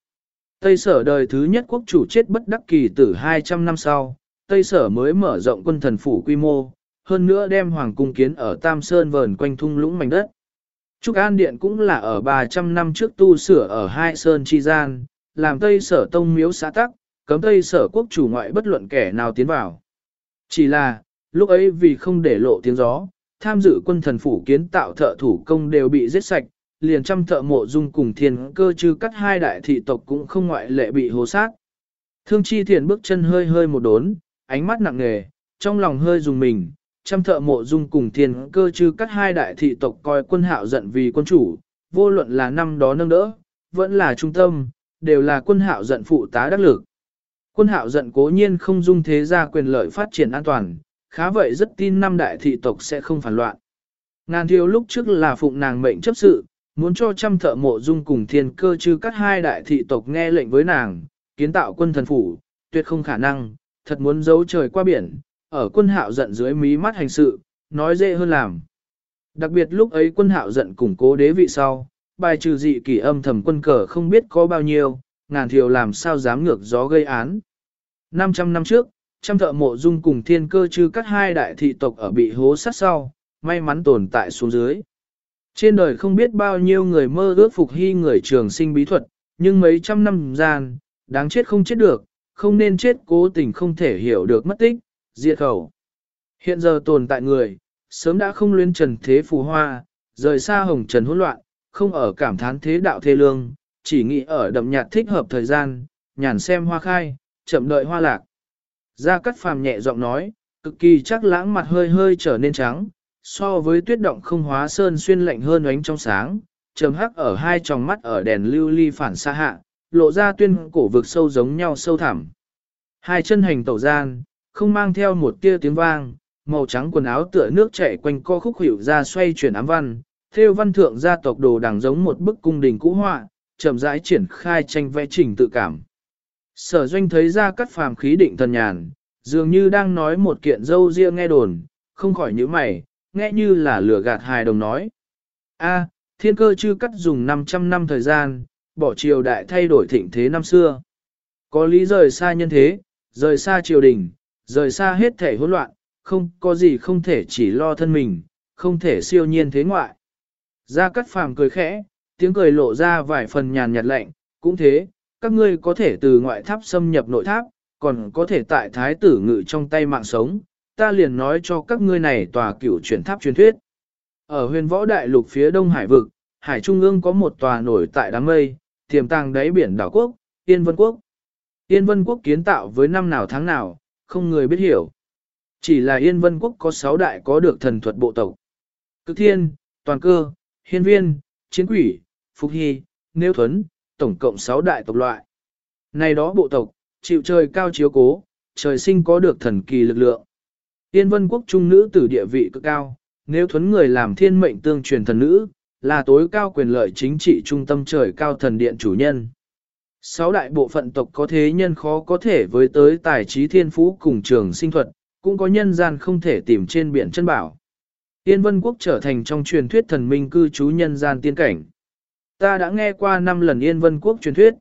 Tây sở đời thứ nhất quốc chủ chết bất đắc kỳ tử 200 năm sau, Tây sở mới mở rộng quân thần phủ quy mô, hơn nữa đem hoàng cung kiến ở Tam Sơn vờn quanh thung lũng mảnh đất. Trúc An Điện cũng là ở 300 năm trước tu sửa ở Hai Sơn Chi Gian, làm Tây sở tông miếu xã tắc, cấm Tây sở quốc chủ ngoại bất luận kẻ nào tiến vào. Chỉ là, lúc ấy vì không để lộ tiếng gió, tham dự quân thần phủ kiến tạo thợ thủ công đều bị giết sạch, liền trăm thợ mộ dung cùng thiên cơ chư cắt hai đại thị tộc cũng không ngoại lệ bị hố sát. Thương chi thiền bước chân hơi hơi một đốn, ánh mắt nặng nề, trong lòng hơi dùng mình, trăm thợ mộ dung cùng thiên cơ chư cắt hai đại thị tộc coi quân hạo giận vì quân chủ, vô luận là năm đó nâng đỡ, vẫn là trung tâm, đều là quân hạo giận phụ tá đắc lực. Quân hạo giận cố nhiên không dung thế gia quyền lợi phát triển an toàn, khá vậy rất tin năm đại thị tộc sẽ không phản loạn. Ngàn thiếu lúc trước là phụng nàng mệnh chấp sự, muốn cho trăm thợ mộ dung cùng thiên cơ chư cắt hai đại thị tộc nghe lệnh với nàng, kiến tạo quân thần phủ, tuyệt không khả năng, thật muốn giấu trời qua biển, ở quân hạo giận dưới mí mắt hành sự, nói dễ hơn làm. Đặc biệt lúc ấy quân hạo giận củng cố đế vị sau, bài trừ dị kỷ âm thầm quân cờ không biết có bao nhiêu, ngàn thiều làm sao dám ngược gió gây án. 500 năm trước, trăm thợ mộ dung cùng thiên cơ chư các hai đại thị tộc ở bị hố sát sau, may mắn tồn tại xuống dưới. Trên đời không biết bao nhiêu người mơ ước phục hy người trường sinh bí thuật, nhưng mấy trăm năm gian, đáng chết không chết được, không nên chết cố tình không thể hiểu được mất tích, diệt khẩu. Hiện giờ tồn tại người, sớm đã không luyến trần thế phù hoa, rời xa hồng trần hỗn loạn, không ở cảm thán thế đạo thế lương, chỉ nghĩ ở đậm nhạt thích hợp thời gian, nhàn xem hoa khai, chậm đợi hoa lạc. Gia Cát Phàm nhẹ giọng nói, cực kỳ chắc lãng mặt hơi hơi trở nên trắng, so với tuyết động không hóa sơn xuyên lạnh hơn ánh trong sáng, trầm hắc ở hai tròng mắt ở đèn lưu ly phản xa hạ, lộ ra tuyên cổ vực sâu giống nhau sâu thẳm. Hai chân hành tẩu gian, không mang theo một tia tiếng vang, màu trắng quần áo tựa nước chảy quanh co khúc hiệu ra xoay chuyển ám văn, theo văn thượng gia tộc đồ đằng giống một bức cung đình cũ họa, chậm rãi triển khai tranh vẽ trình tự cảm. Sở doanh thấy ra cắt phàm khí định thần nhàn, dường như đang nói một kiện dâu riêng nghe đồn, không khỏi nhíu mày, nghe như là lừa gạt hài đồng nói. A, thiên cơ chư cắt dùng 500 năm thời gian, bỏ triều đại thay đổi thịnh thế năm xưa. Có lý rời xa nhân thế, rời xa triều đình, rời xa hết thể hỗn loạn, không có gì không thể chỉ lo thân mình, không thể siêu nhiên thế ngoại. Gia Cát Phàm cười khẽ, tiếng cười lộ ra vài phần nhàn nhạt lạnh, cũng thế, các ngươi có thể từ ngoại tháp xâm nhập nội tháp, còn có thể tại thái tử ngự trong tay mạng sống, ta liền nói cho các ngươi này tòa cửu chuyển tháp truyền thuyết. Ở huyền võ đại lục phía đông hải vực, hải trung ương có một tòa nổi tại đám mây, tiềm tàng đáy biển đảo quốc, Yên Vân Quốc. Yên Vân Quốc kiến tạo với năm nào tháng nào, không người biết hiểu. Chỉ là Yên Vân Quốc có sáu đại có được thần thuật bộ tộc. Cực thiên, toàn cơ, hiên viên, chiến quỷ, phục hy, nêu thuấn, tổng cộng sáu đại tộc loại. Này đó bộ tộc, chịu trời cao chiếu cố, trời sinh có được thần kỳ lực lượng. Tiên Vân Quốc trung nữ tử địa vị cực cao, nếu thuấn người làm thiên mệnh tương truyền thần nữ, là tối cao quyền lợi chính trị trung tâm trời cao thần điện chủ nhân. Sáu đại bộ phận tộc có thế nhân khó có thể với tới tài trí thiên phú cùng trường sinh thuật, cũng có nhân gian không thể tìm trên biển chân bảo. Tiên Vân Quốc trở thành trong truyền thuyết thần minh cư trú nhân gian tiên cảnh. Ta đã nghe qua năm lần Yên Vân Quốc truyền thuyết.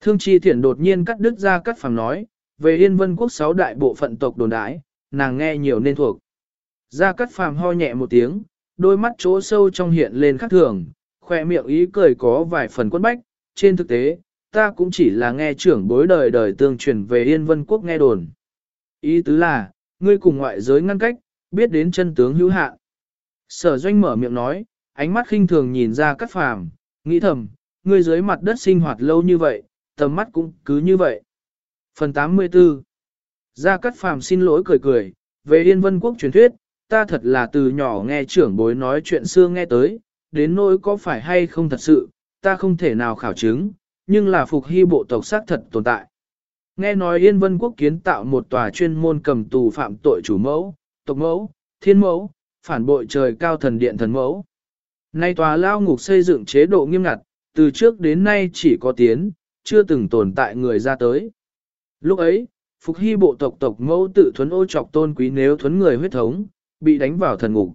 Thương Chi Thiển đột nhiên cắt đứt ra cắt phẳng nói, về Yên Vân Quốc sáu đại bộ phận tộc đồn đái, nàng nghe nhiều nên thuộc. Gia Cát Phàm ho nhẹ một tiếng, đôi mắt chỗ sâu trong hiện lên khắc thường, khoe miệng ý cười có vài phần quất bách, trên thực tế, ta cũng chỉ là nghe trưởng bối đời đời tương truyền về Yên Vân Quốc nghe đồn. Ý tứ là, ngươi cùng ngoại giới ngăn cách, biết đến chân tướng hữu hạn. Sở doanh mở miệng nói, ánh mắt khinh thường nhìn ra Cát Phàm, nghĩ thầm, ngươi dưới mặt đất sinh hoạt lâu như vậy, tầm mắt cũng cứ như vậy. Phần 84 Gia Cát Phàm xin lỗi cười cười, về Yên Vân Quốc truyền thuyết, ta thật là từ nhỏ nghe trưởng bối nói chuyện xưa nghe tới, đến nỗi có phải hay không thật sự, ta không thể nào khảo chứng, nhưng là phục hy bộ tộc xác thật tồn tại. Nghe nói Yên Vân Quốc kiến tạo một tòa chuyên môn cầm tù phạm tội chủ mẫu, tộc mẫu, thiên mẫu, phản bội trời cao thần điện thần mẫu. Nay tòa lao ngục xây dựng chế độ nghiêm ngặt, từ trước đến nay chỉ có tiến, chưa từng tồn tại người ra tới. Lúc ấy, Phục Hy bộ tộc tộc mẫu tự thuấn ô trọc tôn quý nếu thuấn người huyết thống, bị đánh vào thần ngục.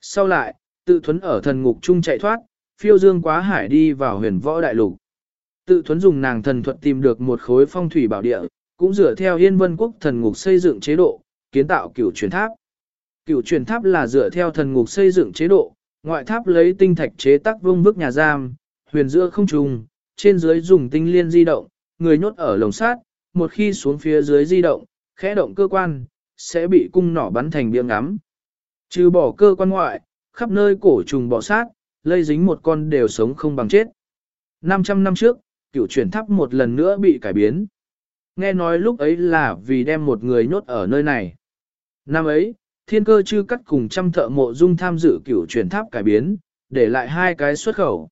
Sau lại, tự thuấn ở thần ngục chung chạy thoát, phiêu dương quá hải đi vào huyền võ đại lục. Tự thuấn dùng nàng thần thuật tìm được một khối phong thủy bảo địa, cũng dựa theo Yên Vân Quốc thần ngục xây dựng chế độ, kiến tạo cửu truyền tháp. Cửu truyền tháp là dựa theo thần ngục xây dựng chế độ, ngoại tháp lấy tinh thạch chế tác vương bức nhà giam, huyền giữa không trùng, trên dưới dùng tinh liên di động, người nhốt ở lồng sát, một khi xuống phía dưới di động, khẽ động cơ quan, sẽ bị cung nỏ bắn thành biếng ngắm. Trừ bỏ cơ quan ngoại, khắp nơi cổ trùng bọ sát, lây dính một con đều sống không bằng chết. 500 năm trước, cựu chuyển tháp một lần nữa bị cải biến. Nghe nói lúc ấy là vì đem một người nhốt ở nơi này. Năm ấy, thiên cơ chư cắt cùng trăm thợ mộ dung tham dự cửu chuyển tháp cải biến, để lại hai cái xuất khẩu.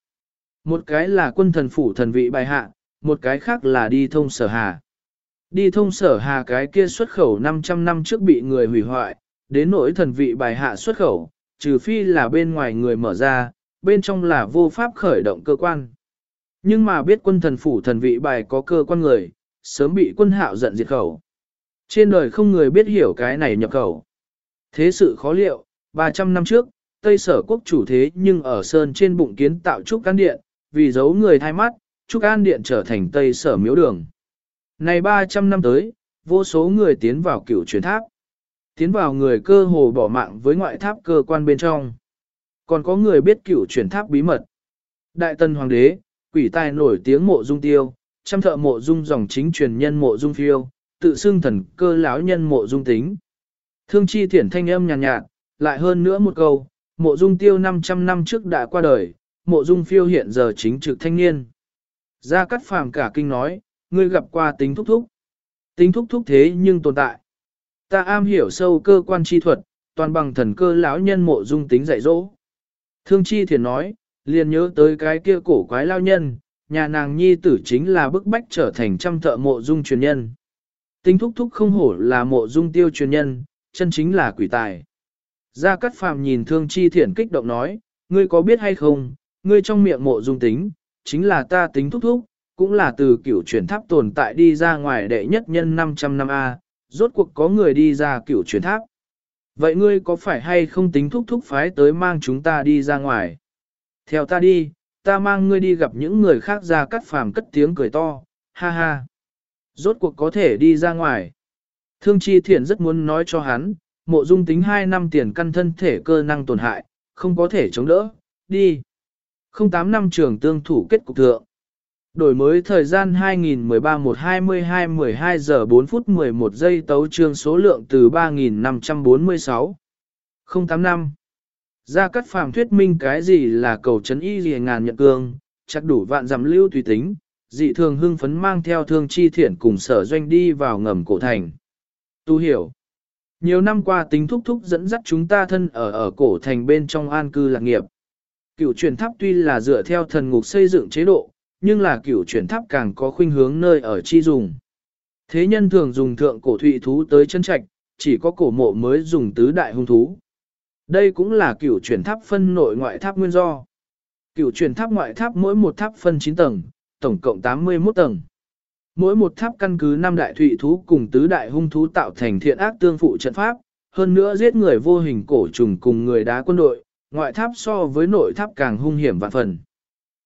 Một cái là quân thần phủ thần vị bài hạ, một cái khác là đi thông sở hà. Đi thông sở hà cái kia xuất khẩu 500 năm trước bị người hủy hoại, đến nỗi thần vị bài hạ xuất khẩu, trừ phi là bên ngoài người mở ra, bên trong là vô pháp khởi động cơ quan. Nhưng mà biết quân thần phủ thần vị bài có cơ quan người, sớm bị quân hạo giận diệt khẩu. Trên đời không người biết hiểu cái này nhập khẩu. Thế sự khó liệu, 300 năm trước, Tây sở quốc chủ thế nhưng ở sơn trên bụng kiến tạo trúc an điện, vì giấu người thay mắt, trúc an điện trở thành Tây sở miếu đường. Này 300 năm tới, vô số người tiến vào cựu truyền tháp. Tiến vào người cơ hồ bỏ mạng với ngoại tháp cơ quan bên trong. Còn có người biết cựu truyền tháp bí mật. Đại tân hoàng đế, quỷ tài nổi tiếng mộ dung tiêu, trăm thợ mộ dung dòng chính truyền nhân mộ dung phiêu, tự xưng thần cơ lão nhân mộ dung tính. Thương chi thiển thanh âm nhàn nhạt, nhạt, lại hơn nữa một câu, mộ dung tiêu 500 năm trước đã qua đời, mộ dung phiêu hiện giờ chính trực thanh niên. Gia Cát Phàm cả kinh nói, ngươi gặp qua tính thúc thúc. Tính thúc thúc thế nhưng tồn tại. Ta am hiểu sâu cơ quan chi thuật, toàn bằng thần cơ lão nhân mộ dung tính dạy dỗ. Thương chi thiền nói, liền nhớ tới cái kia cổ quái lao nhân, nhà nàng nhi tử chính là bức bách trở thành trăm thợ mộ dung truyền nhân. Tính thúc thúc không hổ là mộ dung tiêu truyền nhân, chân chính là quỷ tài. Gia Cát Phàm nhìn Thương Chi Thiển kích động nói, ngươi có biết hay không, ngươi trong miệng mộ dung tính, chính là ta tính thúc thúc, cũng là từ cửu chuyển tháp tồn tại đi ra ngoài đệ nhất nhân 500 năm A, rốt cuộc có người đi ra cửu chuyển tháp. Vậy ngươi có phải hay không tính thúc thúc phái tới mang chúng ta đi ra ngoài? Theo ta đi, ta mang ngươi đi gặp những người khác ra cắt phàm cất tiếng cười to, ha ha. Rốt cuộc có thể đi ra ngoài. Thương chi thiện rất muốn nói cho hắn, mộ dung tính 2 năm tiền căn thân thể cơ năng tổn hại, không có thể chống đỡ, đi. 08 năm trường tương thủ kết cục thượng. Đổi mới thời gian 2013-122-12 giờ 4 phút 11 giây tấu trương số lượng từ 3.546. 08 năm. Ra cắt phàm thuyết minh cái gì là cầu chấn y lìa ngàn nhận cương, chắc đủ vạn giảm lưu tùy tính, dị thường hưng phấn mang theo thương chi thiện cùng sở doanh đi vào ngầm cổ thành. Tu hiểu. Nhiều năm qua tính thúc thúc dẫn dắt chúng ta thân ở ở cổ thành bên trong an cư lạc nghiệp. Cựu truyền tháp tuy là dựa theo thần ngục xây dựng chế độ, nhưng là cựu truyền tháp càng có khuynh hướng nơi ở chi dùng. Thế nhân thường dùng thượng cổ thụy thú tới chân trạch, chỉ có cổ mộ mới dùng tứ đại hung thú. Đây cũng là cựu truyền tháp phân nội ngoại tháp nguyên do. Cựu truyền tháp ngoại tháp mỗi một tháp phân 9 tầng, tổng cộng 81 tầng. Mỗi một tháp căn cứ năm đại thụy thú cùng tứ đại hung thú tạo thành thiện ác tương phụ trận pháp, hơn nữa giết người vô hình cổ trùng cùng người đá quân đội, ngoại tháp so với nội tháp càng hung hiểm vạn phần.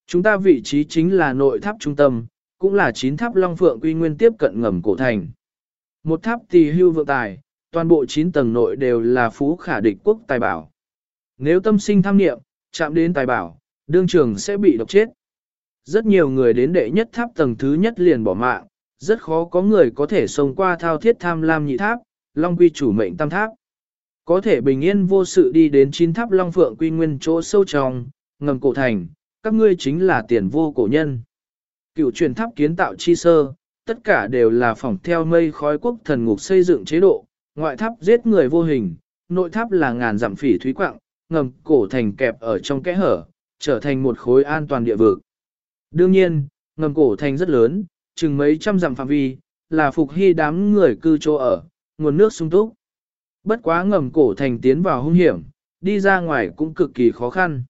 Chúng ta vị trí chính là nội tháp trung tâm, cũng là chín tháp Long Phượng Quy Nguyên tiếp cận ngầm cổ thành. Một tháp tỳ hưu vượng tài, toàn bộ 9 tầng nội đều là phú khả địch quốc tài bảo. Nếu tâm sinh tham niệm, chạm đến tài bảo, đương trường sẽ bị độc chết. Rất nhiều người đến đệ nhất tháp tầng thứ nhất liền bỏ mạng, rất khó có người có thể sống qua thao thiết tham lam nhị tháp, long quy chủ mệnh tam tháp. Có thể bình yên vô sự đi đến chín tháp long phượng quy nguyên chỗ sâu trong, ngầm cổ thành, các ngươi chính là tiền vô cổ nhân. Cựu truyền tháp kiến tạo chi sơ, tất cả đều là phỏng theo mây khói quốc thần ngục xây dựng chế độ, ngoại tháp giết người vô hình, nội tháp là ngàn dặm phỉ thúy quạng, ngầm cổ thành kẹp ở trong kẽ hở, trở thành một khối an toàn địa vực. Đương nhiên, ngầm cổ thành rất lớn, chừng mấy trăm dặm phạm vi, là phục hy đám người cư chỗ ở, nguồn nước sung túc. Bất quá ngầm cổ thành tiến vào hung hiểm, đi ra ngoài cũng cực kỳ khó khăn.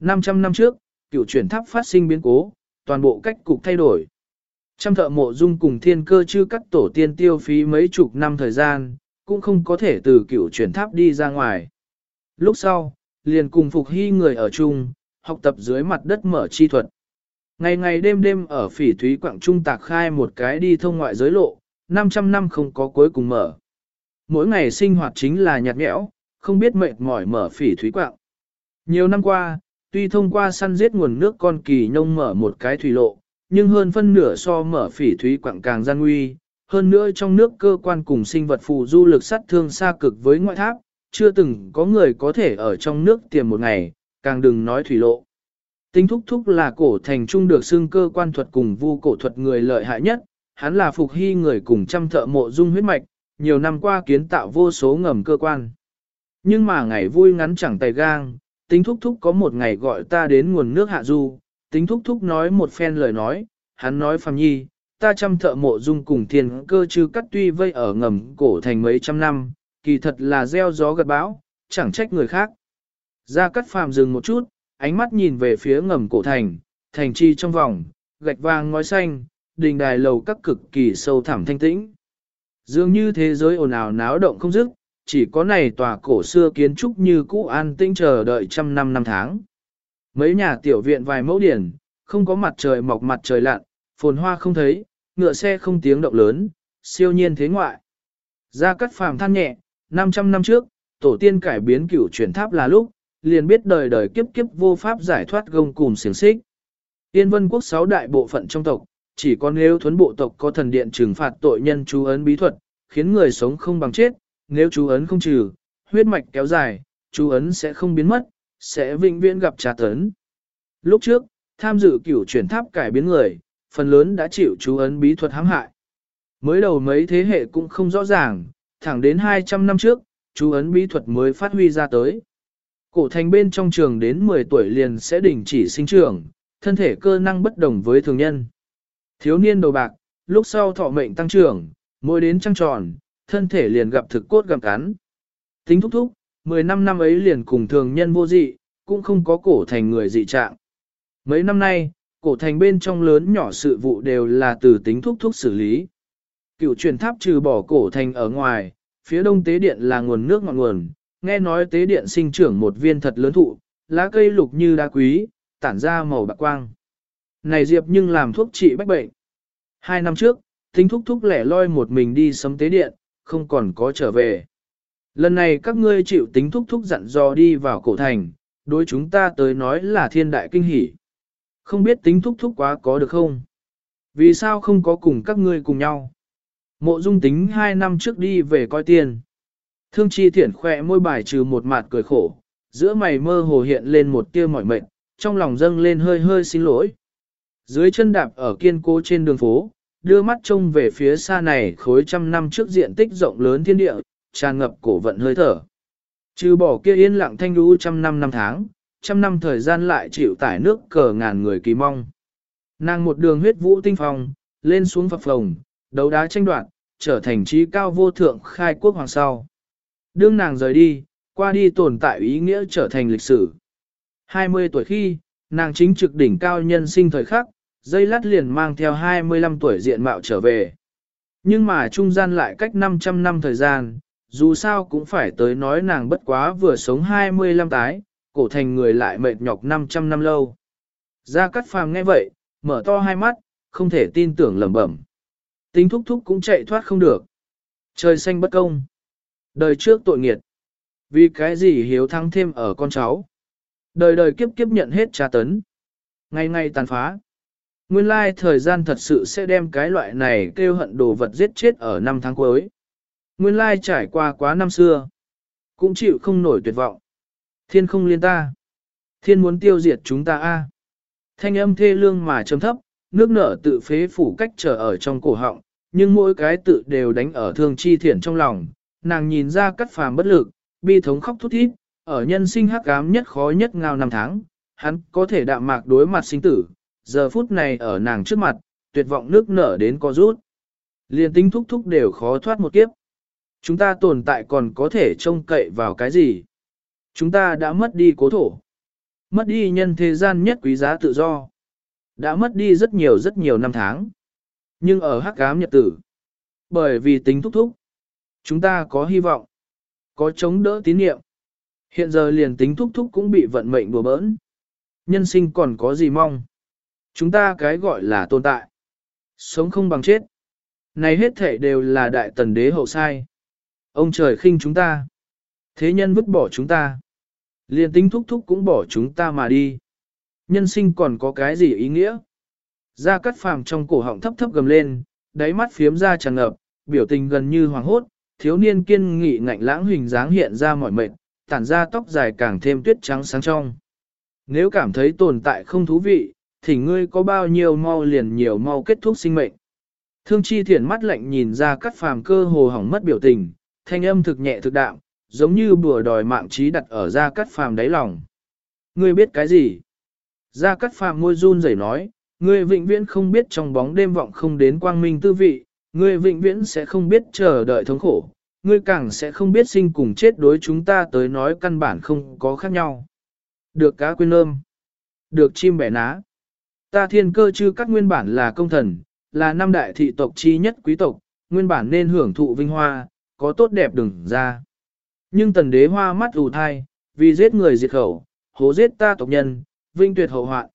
500 năm trước, cựu chuyển tháp phát sinh biến cố, toàn bộ cách cục thay đổi. Trăm thợ mộ dung cùng thiên cơ chư cắt tổ tiên tiêu phí mấy chục năm thời gian, cũng không có thể từ cựu chuyển tháp đi ra ngoài. Lúc sau, liền cùng phục hy người ở chung, học tập dưới mặt đất mở chi thuật. Ngày ngày đêm đêm ở phỉ thúy quảng trung tạc khai một cái đi thông ngoại giới lộ, 500 năm không có cuối cùng mở. Mỗi ngày sinh hoạt chính là nhạt nhẽo, không biết mệt mỏi mở phỉ thúy quạng Nhiều năm qua, tuy thông qua săn giết nguồn nước con kỳ nông mở một cái thủy lộ, nhưng hơn phân nửa so mở phỉ thúy quạng càng gian nguy, hơn nữa trong nước cơ quan cùng sinh vật phù du lực sát thương xa cực với ngoại tháp, chưa từng có người có thể ở trong nước tiềm một ngày, càng đừng nói thủy lộ. Tinh thúc thúc là cổ thành trung được xưng cơ quan thuật cùng vu cổ thuật người lợi hại nhất, hắn là phục hy người cùng trăm thợ mộ dung huyết mạch, nhiều năm qua kiến tạo vô số ngầm cơ quan. Nhưng mà ngày vui ngắn chẳng tay gang, tính thúc thúc có một ngày gọi ta đến nguồn nước hạ du, tính thúc thúc nói một phen lời nói, hắn nói phàm nhi, ta trăm thợ mộ dung cùng thiên cơ chư cắt tuy vây ở ngầm cổ thành mấy trăm năm, kỳ thật là gieo gió gật bão, chẳng trách người khác. Ra cắt phàm dừng một chút, ánh mắt nhìn về phía ngầm cổ thành, thành chi trong vòng, gạch vàng ngói xanh, đình đài lầu các cực kỳ sâu thẳm thanh tĩnh. Dường như thế giới ồn ào náo động không dứt, chỉ có này tòa cổ xưa kiến trúc như cũ an tĩnh chờ đợi trăm năm năm tháng. Mấy nhà tiểu viện vài mẫu điển, không có mặt trời mọc mặt trời lặn, phồn hoa không thấy, ngựa xe không tiếng động lớn, siêu nhiên thế ngoại. Gia Cát Phàm than nhẹ, 500 năm trước, tổ tiên cải biến cửu chuyển tháp là lúc, liền biết đời đời kiếp kiếp vô pháp giải thoát gông cùng xiềng xích. Tiên vân quốc sáu đại bộ phận trong tộc, chỉ có nếu thuấn bộ tộc có thần điện trừng phạt tội nhân chú ấn bí thuật, khiến người sống không bằng chết, nếu chú ấn không trừ, huyết mạch kéo dài, chú ấn sẽ không biến mất, sẽ vĩnh viễn gặp trà tấn. Lúc trước, tham dự cửu chuyển tháp cải biến người, phần lớn đã chịu chú ấn bí thuật hãm hại. Mới đầu mấy thế hệ cũng không rõ ràng, thẳng đến 200 năm trước, chú ấn bí thuật mới phát huy ra tới. Cổ thành bên trong trường đến 10 tuổi liền sẽ đình chỉ sinh trưởng, thân thể cơ năng bất đồng với thường nhân. Thiếu niên đầu bạc, lúc sau thọ mệnh tăng trưởng, mỗi đến trăng tròn, thân thể liền gặp thực cốt gặm cắn. Tính thúc thúc, 10 năm năm ấy liền cùng thường nhân vô dị, cũng không có cổ thành người dị trạng. Mấy năm nay, cổ thành bên trong lớn nhỏ sự vụ đều là từ tính thúc thúc xử lý. Cựu truyền tháp trừ bỏ cổ thành ở ngoài, phía đông tế điện là nguồn nước ngọn nguồn, nghe nói tế điện sinh trưởng một viên thật lớn thụ, lá cây lục như đá quý, tản ra màu bạc quang. Này diệp nhưng làm thuốc trị bách bệnh. Hai năm trước, tính thúc thúc lẻ loi một mình đi sấm tế điện, không còn có trở về. Lần này các ngươi chịu tính thúc thúc dặn dò đi vào cổ thành, đối chúng ta tới nói là thiên đại kinh hỷ. Không biết tính thúc thúc quá có được không? Vì sao không có cùng các ngươi cùng nhau? Mộ dung tính hai năm trước đi về coi tiền. Thương chi thiển khỏe môi bài trừ một mặt cười khổ, giữa mày mơ hồ hiện lên một tia mỏi mệt, trong lòng dâng lên hơi hơi xin lỗi. Dưới chân đạp ở kiên cố trên đường phố, đưa mắt trông về phía xa này khối trăm năm trước diện tích rộng lớn thiên địa, tràn ngập cổ vận hơi thở. Trừ bỏ kia yên lặng thanh lũ trăm năm năm tháng, trăm năm thời gian lại chịu tải nước cờ ngàn người kỳ mong. Nàng một đường huyết vũ tinh phong, lên xuống phập phồng, đấu đá tranh đoạt, trở thành trí cao vô thượng khai quốc hoàng sau. Đương nàng rời đi, qua đi tồn tại ý nghĩa trở thành lịch sử. 20 tuổi khi, nàng chính trực đỉnh cao nhân sinh thời khắc, dây lát liền mang theo 25 tuổi diện mạo trở về. Nhưng mà trung gian lại cách 500 năm thời gian, dù sao cũng phải tới nói nàng bất quá vừa sống 25 tái, cổ thành người lại mệt nhọc 500 năm lâu. Gia Cát Phàm nghe vậy, mở to hai mắt, không thể tin tưởng lẩm bẩm. Tính thúc thúc cũng chạy thoát không được. Trời xanh bất công. Đời trước tội nghiệt. Vì cái gì hiếu thắng thêm ở con cháu. Đời đời kiếp kiếp nhận hết tra tấn. Ngày ngày tàn phá. Nguyên lai thời gian thật sự sẽ đem cái loại này kêu hận đồ vật giết chết ở năm tháng cuối. Nguyên lai trải qua quá năm xưa. Cũng chịu không nổi tuyệt vọng. Thiên không liên ta. Thiên muốn tiêu diệt chúng ta a. Thanh âm thê lương mà trầm thấp, nước nở tự phế phủ cách trở ở trong cổ họng, nhưng mỗi cái tự đều đánh ở thương chi thiển trong lòng. Nàng nhìn ra cắt phàm bất lực, bi thống khóc thút thít, ở nhân sinh hắc ám nhất khó nhất ngao năm tháng, hắn có thể đạm mạc đối mặt sinh tử, giờ phút này ở nàng trước mặt, tuyệt vọng nước nở đến có rút. Liên tính thúc thúc đều khó thoát một kiếp. Chúng ta tồn tại còn có thể trông cậy vào cái gì? Chúng ta đã mất đi cố thổ. Mất đi nhân thế gian nhất quý giá tự do. Đã mất đi rất nhiều rất nhiều năm tháng. Nhưng ở hắc ám nhật tử, bởi vì tính thúc thúc, chúng ta có hy vọng, có chống đỡ tín niệm. Hiện giờ liền tính thúc thúc cũng bị vận mệnh đùa bỡn. Nhân sinh còn có gì mong? Chúng ta cái gọi là tồn tại. Sống không bằng chết. Này hết thể đều là đại tần đế hậu sai. Ông trời khinh chúng ta. Thế nhân vứt bỏ chúng ta. Liền tính thúc thúc cũng bỏ chúng ta mà đi. Nhân sinh còn có cái gì ý nghĩa? Ra cắt phàm trong cổ họng thấp thấp gầm lên, đáy mắt phiếm ra tràn ngập, biểu tình gần như hoàng hốt, thiếu niên kiên nghị ngạnh lãng hình dáng hiện ra mỏi mệt, tản ra tóc dài càng thêm tuyết trắng sáng trong. Nếu cảm thấy tồn tại không thú vị, thì ngươi có bao nhiêu mau liền nhiều mau kết thúc sinh mệnh. Thương chi thiển mắt lạnh nhìn ra cắt phàm cơ hồ hỏng mất biểu tình, thanh âm thực nhẹ thực đạm, giống như bùa đòi mạng trí đặt ở ra cắt phàm đáy lòng. Ngươi biết cái gì? Ra cắt phàm môi run rẩy nói, ngươi vĩnh viễn không biết trong bóng đêm vọng không đến quang minh tư vị, ngươi vĩnh viễn sẽ không biết chờ đợi thống khổ, ngươi càng sẽ không biết sinh cùng chết đối chúng ta tới nói căn bản không có khác nhau. Được cá quên lơm, được chim bẻ ná. Ta thiên cơ chư các nguyên bản là công thần, là năm đại thị tộc chi nhất quý tộc, nguyên bản nên hưởng thụ vinh hoa, có tốt đẹp đừng ra. Nhưng tần đế hoa mắt ù thai, vì giết người diệt khẩu, hố giết ta tộc nhân, vinh tuyệt hậu hoạn.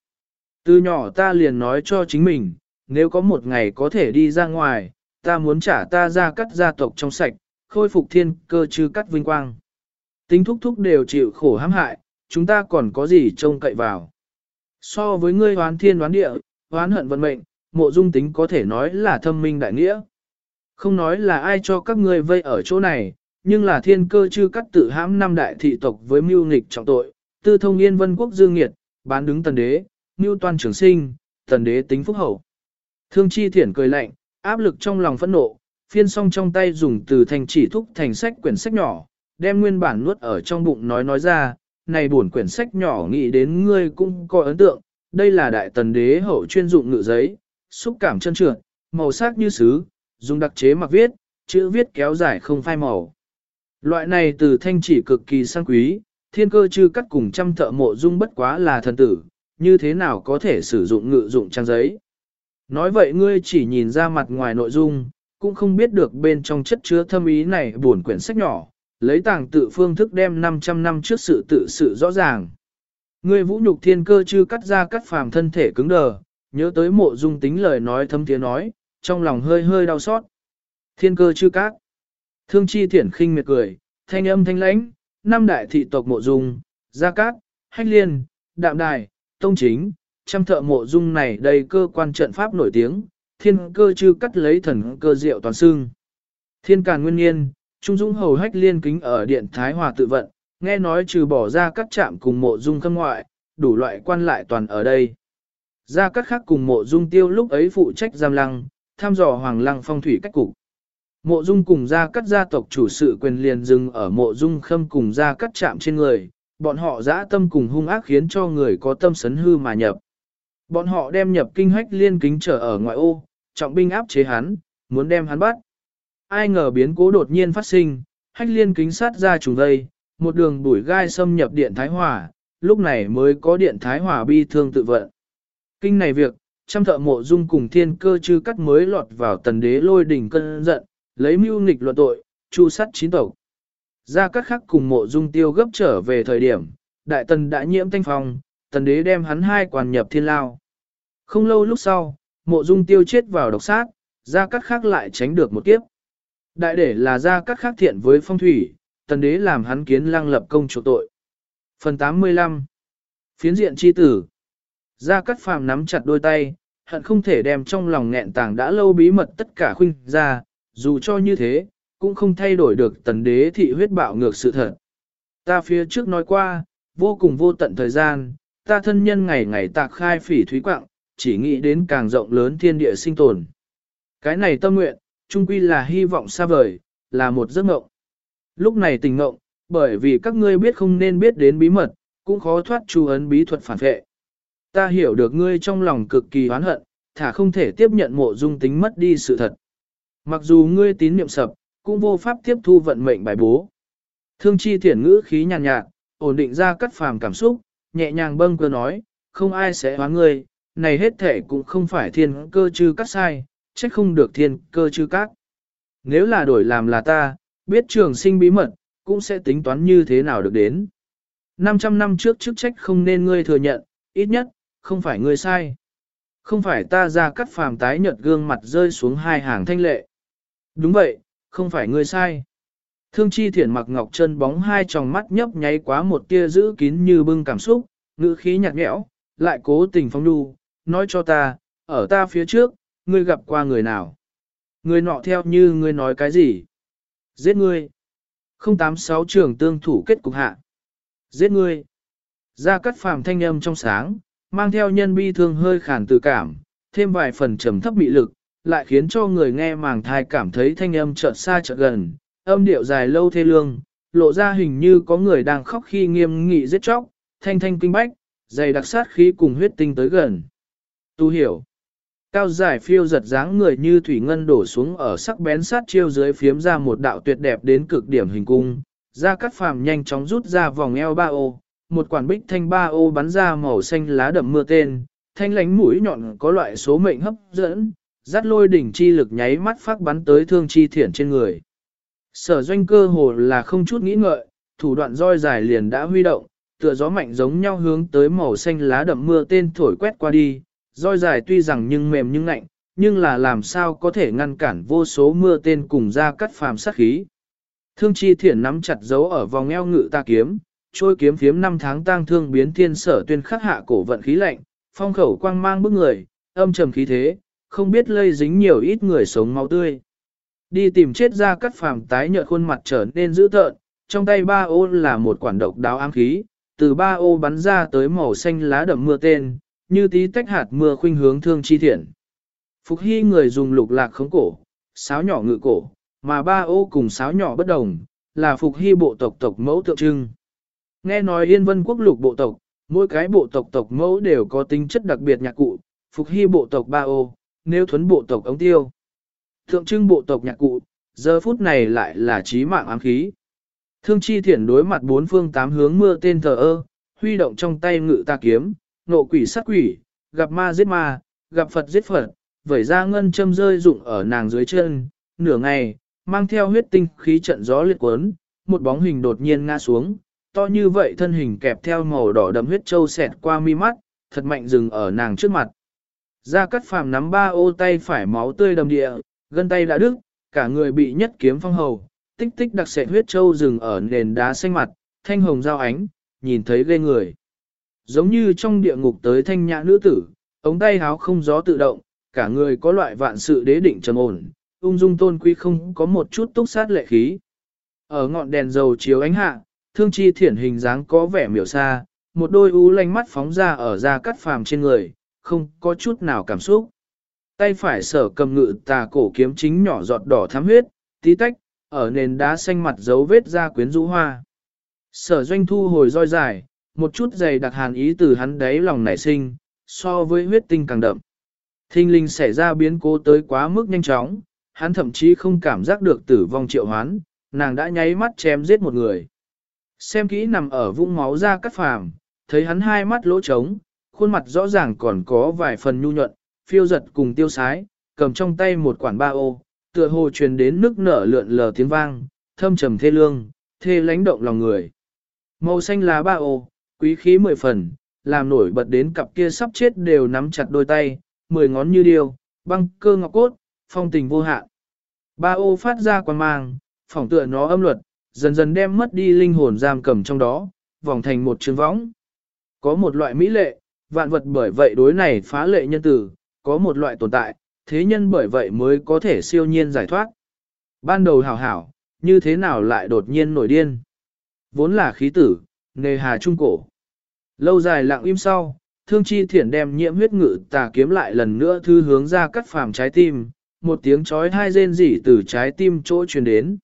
Từ nhỏ ta liền nói cho chính mình, nếu có một ngày có thể đi ra ngoài, ta muốn trả ta ra cắt gia tộc trong sạch, khôi phục thiên cơ chứ cắt vinh quang. Tính thúc thúc đều chịu khổ hãm hại, chúng ta còn có gì trông cậy vào. So với ngươi hoán thiên đoán địa, hoán hận vận mệnh, mộ dung tính có thể nói là thâm minh đại nghĩa. Không nói là ai cho các ngươi vây ở chỗ này, nhưng là thiên cơ chư cắt tự hãm năm đại thị tộc với mưu nghịch trọng tội, tư thông yên vân quốc dương nghiệt, bán đứng tần đế, mưu toan trường sinh, tần đế tính phúc hậu. Thương chi thiển cười lạnh, áp lực trong lòng phẫn nộ, phiên song trong tay dùng từ thành chỉ thúc thành sách quyển sách nhỏ, đem nguyên bản nuốt ở trong bụng nói nói ra, này buồn quyển sách nhỏ nghĩ đến ngươi cũng có ấn tượng, đây là đại tần đế hậu chuyên dụng ngự giấy, xúc cảm chân trượt, màu sắc như sứ, dùng đặc chế mặc viết, chữ viết kéo dài không phai màu. Loại này từ thanh chỉ cực kỳ sang quý, thiên cơ chư cắt cùng trăm thợ mộ dung bất quá là thần tử, như thế nào có thể sử dụng ngự dụng trang giấy. Nói vậy ngươi chỉ nhìn ra mặt ngoài nội dung, cũng không biết được bên trong chất chứa thâm ý này buồn quyển sách nhỏ, lấy tàng tự phương thức đem 500 năm trước sự tự sự rõ ràng. Ngươi vũ nhục thiên cơ chư cắt ra cắt phàm thân thể cứng đờ, nhớ tới mộ dung tính lời nói thâm tiếng nói, trong lòng hơi hơi đau xót. Thiên cơ chư cắt Thương chi thiển khinh miệt cười, thanh âm thanh lãnh, năm đại thị tộc mộ dung, gia cát, hách liên, đạm đài, tông chính, trăm thợ mộ dung này đầy cơ quan trận pháp nổi tiếng, thiên cơ chư cắt lấy thần cơ diệu toàn xương. Thiên càn nguyên nhiên, trung dũng hầu hách liên kính ở điện Thái Hòa tự vận, nghe nói trừ bỏ ra các trạm cùng mộ dung khâm ngoại, đủ loại quan lại toàn ở đây. Ra các khác cùng mộ dung tiêu lúc ấy phụ trách giam lăng, tham dò hoàng lăng phong thủy cách cục. Mộ dung cùng ra cắt gia tộc chủ sự quyền liền dừng ở mộ dung khâm cùng ra cắt chạm trên người, bọn họ dã tâm cùng hung ác khiến cho người có tâm sấn hư mà nhập. Bọn họ đem nhập kinh hách liên kính trở ở ngoại ô, trọng binh áp chế hắn, muốn đem hắn bắt. Ai ngờ biến cố đột nhiên phát sinh, hách liên kính sát ra trùng vây, một đường bụi gai xâm nhập điện Thái Hòa, lúc này mới có điện Thái Hòa bi thương tự vận. Kinh này việc, trăm thợ mộ dung cùng thiên cơ chư cắt mới lọt vào tần đế lôi đỉnh cơn giận, lấy mưu nghịch luật tội, chu sắt chín tộc. Ra các khắc cùng mộ dung tiêu gấp trở về thời điểm, đại tần đã nhiễm thanh phong, tần đế đem hắn hai quan nhập thiên lao. Không lâu lúc sau, mộ dung tiêu chết vào độc sát, ra cắt khác lại tránh được một kiếp. Đại để là ra cắt khác thiện với phong thủy, tần đế làm hắn kiến lăng lập công chỗ tội. Phần 85 Phiến diện chi tử Gia Cát Phàm nắm chặt đôi tay, hận không thể đem trong lòng nghẹn tàng đã lâu bí mật tất cả khuynh ra, dù cho như thế, cũng không thay đổi được tần đế thị huyết bạo ngược sự thật. Ta phía trước nói qua, vô cùng vô tận thời gian, ta thân nhân ngày ngày tạc khai phỉ thúy quạng, chỉ nghĩ đến càng rộng lớn thiên địa sinh tồn. Cái này tâm nguyện, chung quy là hy vọng xa vời, là một giấc mộng. Lúc này tình mộng, bởi vì các ngươi biết không nên biết đến bí mật, cũng khó thoát chú ấn bí thuật phản vệ. Ta hiểu được ngươi trong lòng cực kỳ oán hận, thả không thể tiếp nhận mộ dung tính mất đi sự thật. Mặc dù ngươi tín niệm sập, cũng vô pháp tiếp thu vận mệnh bài bố. Thương chi thiển ngữ khí nhàn nhạt, ổn định ra cắt phàm cảm xúc, nhẹ nhàng bâng cơ nói, không ai sẽ hóa ngươi, này hết thể cũng không phải thiên cơ chư cắt sai, trách không được thiên cơ chư cắt. Nếu là đổi làm là ta, biết trường sinh bí mật, cũng sẽ tính toán như thế nào được đến. 500 năm trước chức trách không nên ngươi thừa nhận, ít nhất, không phải ngươi sai. Không phải ta ra cắt phàm tái nhợt gương mặt rơi xuống hai hàng thanh lệ. Đúng vậy, không phải ngươi sai. Thương chi thiển mặc ngọc chân bóng hai tròng mắt nhấp nháy quá một tia giữ kín như bưng cảm xúc, ngữ khí nhạt nhẽo, lại cố tình phong đu, nói cho ta, ở ta phía trước, ngươi gặp qua người nào. Người nọ theo như ngươi nói cái gì? Giết ngươi. 086 trường tương thủ kết cục hạ. Giết ngươi. Ra cắt phàm thanh âm trong sáng, mang theo nhân bi thương hơi khản từ cảm, thêm vài phần trầm thấp bị lực, lại khiến cho người nghe màng thai cảm thấy thanh âm chợt xa chợt gần, âm điệu dài lâu thê lương, lộ ra hình như có người đang khóc khi nghiêm nghị giết chóc, thanh thanh kinh bách, dày đặc sát khí cùng huyết tinh tới gần. Tu hiểu. Cao giải phiêu giật dáng người như thủy ngân đổ xuống ở sắc bén sát chiêu dưới phiếm ra một đạo tuyệt đẹp đến cực điểm hình cung. Ra cắt phàm nhanh chóng rút ra vòng eo ba ô, một quản bích thanh ba ô bắn ra màu xanh lá đậm mưa tên, thanh lánh mũi nhọn có loại số mệnh hấp dẫn, dắt lôi đỉnh chi lực nháy mắt phát bắn tới thương chi thiển trên người. Sở doanh cơ hồ là không chút nghĩ ngợi, thủ đoạn roi dài liền đã huy động, tựa gió mạnh giống nhau hướng tới màu xanh lá đậm mưa tên thổi quét qua đi, roi dài tuy rằng nhưng mềm nhưng ngạnh, nhưng là làm sao có thể ngăn cản vô số mưa tên cùng ra cắt phàm sát khí. Thương chi thiển nắm chặt dấu ở vòng eo ngự ta kiếm, trôi kiếm phiếm năm tháng tang thương biến thiên sở tuyên khắc hạ cổ vận khí lạnh, phong khẩu quang mang bức người, âm trầm khí thế, không biết lây dính nhiều ít người sống máu tươi. Đi tìm chết ra cắt phàm tái nhợt khuôn mặt trở nên dữ tợn, trong tay ba ô là một quản độc đáo ám khí, từ ba ô bắn ra tới màu xanh lá đậm mưa tên, như tí tách hạt mưa khuynh hướng thương chi thiện. Phục hy người dùng lục lạc khống cổ, sáo nhỏ ngự cổ, mà ba ô cùng sáo nhỏ bất đồng, là phục hy bộ tộc tộc mẫu tượng trưng. Nghe nói yên vân quốc lục bộ tộc, mỗi cái bộ tộc tộc mẫu đều có tính chất đặc biệt nhạc cụ, phục hy bộ tộc ba ô, nếu thuấn bộ tộc ống tiêu. tượng trưng bộ tộc nhạc cụ, giờ phút này lại là trí mạng ám khí. Thương chi thiển đối mặt bốn phương tám hướng mưa tên thờ ơ, huy động trong tay ngự ta kiếm, nộ quỷ sát quỷ, gặp ma giết ma, gặp Phật giết Phật, vẩy ra ngân châm rơi rụng ở nàng dưới chân, nửa ngày, mang theo huyết tinh khí trận gió liệt cuốn, một bóng hình đột nhiên ngã xuống, to như vậy thân hình kẹp theo màu đỏ đậm huyết châu xẹt qua mi mắt, thật mạnh dừng ở nàng trước mặt. Gia Cát Phàm nắm ba ô tay phải máu tươi đầm địa, gân tay đã đứt, cả người bị nhất kiếm phong hầu, tích tích đặc sệt huyết châu rừng ở nền đá xanh mặt, thanh hồng giao ánh, nhìn thấy ghê người. Giống như trong địa ngục tới thanh nhã nữ tử, ống tay háo không gió tự động, cả người có loại vạn sự đế định trầm ổn, ung dung tôn quý không có một chút túc sát lệ khí. Ở ngọn đèn dầu chiếu ánh hạ, thương chi thiển hình dáng có vẻ miểu xa, một đôi u lanh mắt phóng ra ở da cắt phàm trên người, không có chút nào cảm xúc. Tay phải sở cầm ngự tà cổ kiếm chính nhỏ giọt đỏ thắm huyết, tí tách, ở nền đá xanh mặt dấu vết ra quyến rũ hoa. Sở doanh thu hồi roi dài, một chút dày đặc hàn ý từ hắn đáy lòng nảy sinh, so với huyết tinh càng đậm. Thinh linh xảy ra biến cố tới quá mức nhanh chóng, hắn thậm chí không cảm giác được tử vong triệu hoán, nàng đã nháy mắt chém giết một người. Xem kỹ nằm ở vũng máu ra cắt phàm, thấy hắn hai mắt lỗ trống, khuôn mặt rõ ràng còn có vài phần nhu nhuận, phiêu giật cùng tiêu sái, cầm trong tay một quản ba ô, tựa hồ truyền đến nước nở lượn lờ tiếng vang, thâm trầm thê lương, thê lánh động lòng người. Màu xanh lá ba ô, quý khí mười phần, làm nổi bật đến cặp kia sắp chết đều nắm chặt đôi tay, mười ngón như điêu, băng cơ ngọc cốt, phong tình vô hạn. Ba ô phát ra quan mang, phỏng tựa nó âm luật, dần dần đem mất đi linh hồn giam cầm trong đó, vòng thành một trường võng. Có một loại mỹ lệ, vạn vật bởi vậy đối này phá lệ nhân tử, có một loại tồn tại, thế nhân bởi vậy mới có thể siêu nhiên giải thoát. Ban đầu hảo hảo, như thế nào lại đột nhiên nổi điên? Vốn là khí tử, nề hà trung cổ. Lâu dài lặng im sau, thương chi thiển đem nhiễm huyết ngự tà kiếm lại lần nữa thư hướng ra cắt phàm trái tim, một tiếng chói hai rên rỉ từ trái tim chỗ truyền đến.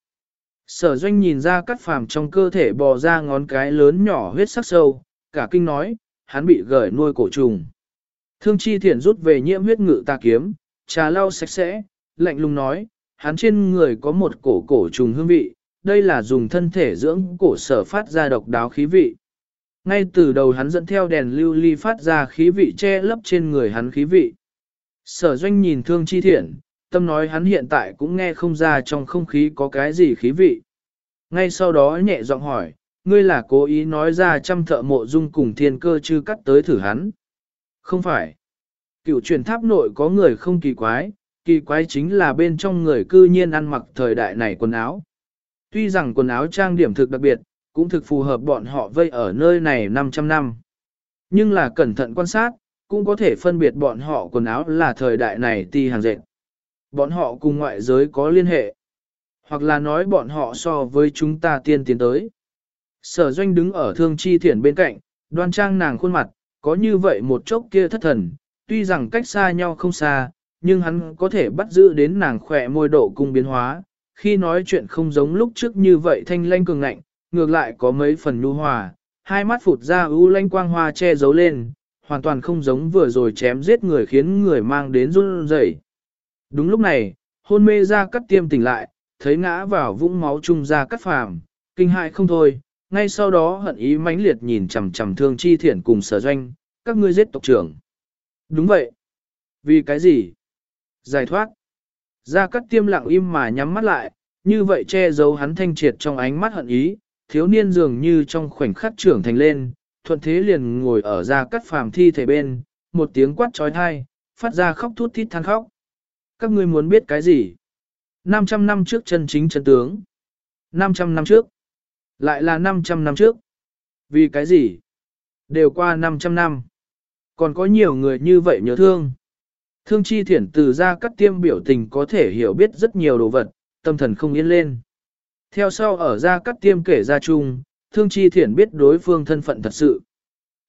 Sở doanh nhìn ra cắt phàm trong cơ thể bò ra ngón cái lớn nhỏ huyết sắc sâu, cả kinh nói, hắn bị gởi nuôi cổ trùng. Thương chi thiển rút về nhiễm huyết ngự tà kiếm, trà lau sạch sẽ, lạnh lùng nói, hắn trên người có một cổ cổ trùng hương vị, đây là dùng thân thể dưỡng cổ sở phát ra độc đáo khí vị. Ngay từ đầu hắn dẫn theo đèn lưu ly phát ra khí vị che lấp trên người hắn khí vị. Sở doanh nhìn thương chi thiện, tâm nói hắn hiện tại cũng nghe không ra trong không khí có cái gì khí vị. Ngay sau đó nhẹ giọng hỏi, ngươi là cố ý nói ra trăm thợ mộ dung cùng thiên cơ chư cắt tới thử hắn. Không phải. Cựu truyền tháp nội có người không kỳ quái, kỳ quái chính là bên trong người cư nhiên ăn mặc thời đại này quần áo. Tuy rằng quần áo trang điểm thực đặc biệt, cũng thực phù hợp bọn họ vây ở nơi này 500 năm. Nhưng là cẩn thận quan sát, cũng có thể phân biệt bọn họ quần áo là thời đại này ti hàng dệt. Bọn họ cùng ngoại giới có liên hệ. Hoặc là nói bọn họ so với chúng ta tiên tiến tới. Sở doanh đứng ở thương chi thiển bên cạnh, đoan trang nàng khuôn mặt, có như vậy một chốc kia thất thần, tuy rằng cách xa nhau không xa, nhưng hắn có thể bắt giữ đến nàng khỏe môi độ cung biến hóa, khi nói chuyện không giống lúc trước như vậy thanh lanh cường ngạnh, ngược lại có mấy phần nhu hòa, hai mắt phụt ra ưu lanh quang hoa che giấu lên, hoàn toàn không giống vừa rồi chém giết người khiến người mang đến run rẩy. Đúng lúc này, hôn mê ra cắt tiêm tỉnh lại, thấy ngã vào vũng máu chung ra cắt phàm, kinh hại không thôi, ngay sau đó hận ý mãnh liệt nhìn chằm chằm thương chi thiển cùng sở doanh, các ngươi giết tộc trưởng. Đúng vậy. Vì cái gì? Giải thoát. Ra cắt tiêm lặng im mà nhắm mắt lại, như vậy che giấu hắn thanh triệt trong ánh mắt hận ý, thiếu niên dường như trong khoảnh khắc trưởng thành lên, thuận thế liền ngồi ở ra cắt phàm thi thể bên, một tiếng quát trói thai, phát ra khóc thút thít than khóc. Các ngươi muốn biết cái gì? 500 năm trước chân chính chân tướng. 500 năm trước. Lại là 500 năm trước. Vì cái gì? Đều qua 500 năm. Còn có nhiều người như vậy nhớ thương. Thương chi thiển từ ra các tiêm biểu tình có thể hiểu biết rất nhiều đồ vật, tâm thần không yên lên. Theo sau ở ra cắt tiêm kể ra chung, thương chi thiển biết đối phương thân phận thật sự.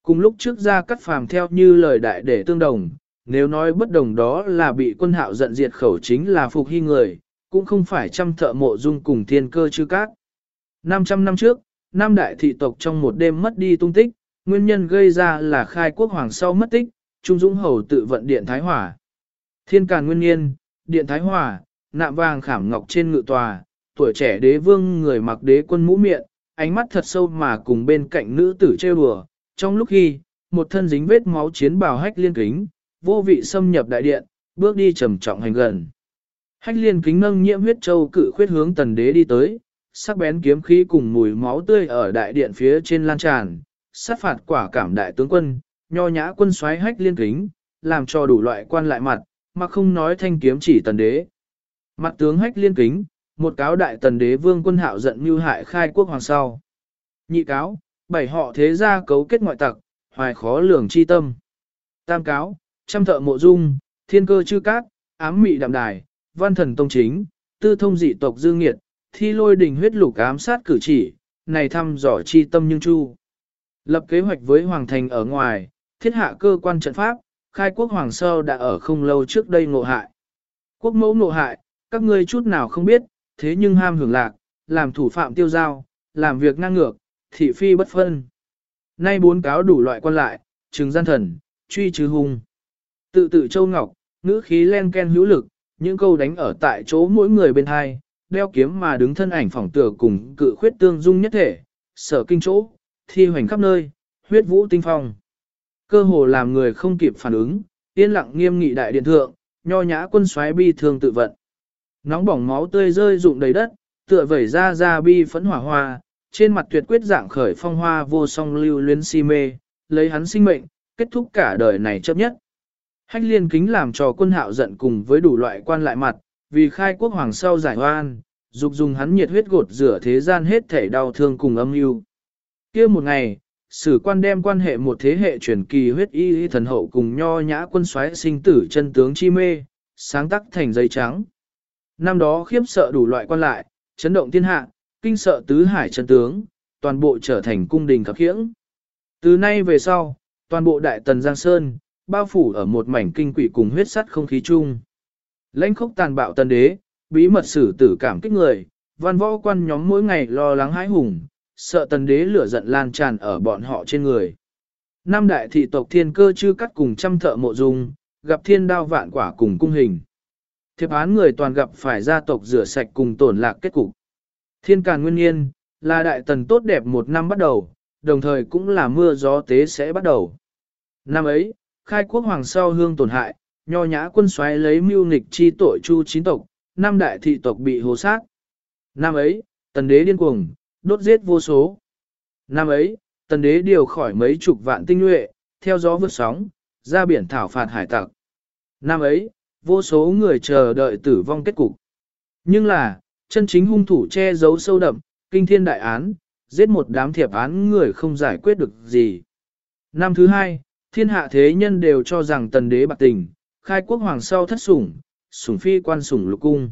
Cùng lúc trước ra cắt phàm theo như lời đại để tương đồng, nếu nói bất đồng đó là bị quân hạo giận diệt khẩu chính là phục hy người, cũng không phải trăm thợ mộ dung cùng thiên cơ chứ cát. 500 năm trước, Nam đại thị tộc trong một đêm mất đi tung tích, nguyên nhân gây ra là khai quốc hoàng sau mất tích, Trung Dũng Hầu tự vận điện Thái hòa. Thiên Càn Nguyên Nhiên, điện Thái hòa, nạm vàng khảm ngọc trên ngự tòa, tuổi trẻ đế vương người mặc đế quân mũ miệng, ánh mắt thật sâu mà cùng bên cạnh nữ tử trêu đùa. Trong lúc khi, một thân dính vết máu chiến bào hách liên kính, vô vị xâm nhập đại điện, bước đi trầm trọng hành gần. Hách liên kính nâng nhiễm huyết châu cự khuyết hướng tần đế đi tới, sắc bén kiếm khí cùng mùi máu tươi ở đại điện phía trên lan tràn, sát phạt quả cảm đại tướng quân, nho nhã quân xoáy hách liên kính, làm cho đủ loại quan lại mặt, mà không nói thanh kiếm chỉ tần đế. Mặt tướng hách liên kính, một cáo đại tần đế vương quân hạo giận như hại khai quốc hoàng sau. Nhị cáo, bảy họ thế gia cấu kết ngoại tặc, hoài khó lường chi tâm. Tam cáo, trăm thợ mộ dung, thiên cơ chư cát, ám mị đạm đài, văn thần tông chính, tư thông dị tộc dương nghiệt, thi lôi đình huyết lục ám sát cử chỉ, này thăm dò chi tâm nhưng chu. Lập kế hoạch với Hoàng Thành ở ngoài, thiết hạ cơ quan trận pháp, khai quốc Hoàng Sơ đã ở không lâu trước đây ngộ hại. Quốc mẫu ngộ hại, các ngươi chút nào không biết, thế nhưng ham hưởng lạc, làm thủ phạm tiêu giao, làm việc ngang ngược, thị phi bất phân. Nay bốn cáo đủ loại quan lại, trừng gian thần, truy trừ hung. Tự tự châu ngọc, ngữ khí len ken hữu lực, những câu đánh ở tại chỗ mỗi người bên hai, đeo kiếm mà đứng thân ảnh phỏng tựa cùng cự khuyết tương dung nhất thể, sở kinh chỗ, thi hoành khắp nơi, huyết vũ tinh phong. Cơ hồ làm người không kịp phản ứng, yên lặng nghiêm nghị đại điện thượng, nho nhã quân xoáy bi thương tự vận. Nóng bỏng máu tươi rơi rụng đầy đất, tựa vẩy ra ra bi phấn hỏa hoa, trên mặt tuyệt quyết dạng khởi phong hoa vô song lưu luyến si mê, lấy hắn sinh mệnh, kết thúc cả đời này chấp nhất. Hách liên kính làm cho quân hạo giận cùng với đủ loại quan lại mặt, vì khai quốc hoàng sau giải hoan, dục dùng hắn nhiệt huyết gột rửa thế gian hết thể đau thương cùng âm mưu. kia một ngày, sử quan đem quan hệ một thế hệ truyền kỳ huyết y thần hậu cùng nho nhã quân soái sinh tử chân tướng chi mê, sáng tác thành giấy trắng. Năm đó khiếp sợ đủ loại quan lại, chấn động thiên hạ, kinh sợ tứ hải chân tướng, toàn bộ trở thành cung đình khập khiễng. Từ nay về sau, toàn bộ đại tần Giang Sơn, bao phủ ở một mảnh kinh quỷ cùng huyết sắt không khí chung. Lãnh khốc tàn bạo tần đế, bí mật xử tử cảm kích người, văn võ quan nhóm mỗi ngày lo lắng hãi hùng, sợ tần đế lửa giận lan tràn ở bọn họ trên người. Năm đại thị tộc thiên cơ chư cắt cùng trăm thợ mộ dung, gặp thiên đao vạn quả cùng cung hình. Thiệp án người toàn gặp phải gia tộc rửa sạch cùng tổn lạc kết cục. Thiên càn nguyên nhiên, là đại tần tốt đẹp một năm bắt đầu, đồng thời cũng là mưa gió tế sẽ bắt đầu. Năm ấy, khai quốc hoàng sau hương tổn hại, nho nhã quân xoáy lấy mưu nghịch chi tội chu chín tộc, năm đại thị tộc bị hồ sát. Năm ấy, tần đế điên cuồng, đốt giết vô số. Năm ấy, tần đế điều khỏi mấy chục vạn tinh nhuệ, theo gió vượt sóng, ra biển thảo phạt hải tặc. Năm ấy, vô số người chờ đợi tử vong kết cục. Nhưng là, chân chính hung thủ che giấu sâu đậm, kinh thiên đại án, giết một đám thiệp án người không giải quyết được gì. Năm thứ hai, thiên hạ thế nhân đều cho rằng tần đế bạc tình, khai quốc hoàng sau thất sủng, sủng phi quan sủng lục cung.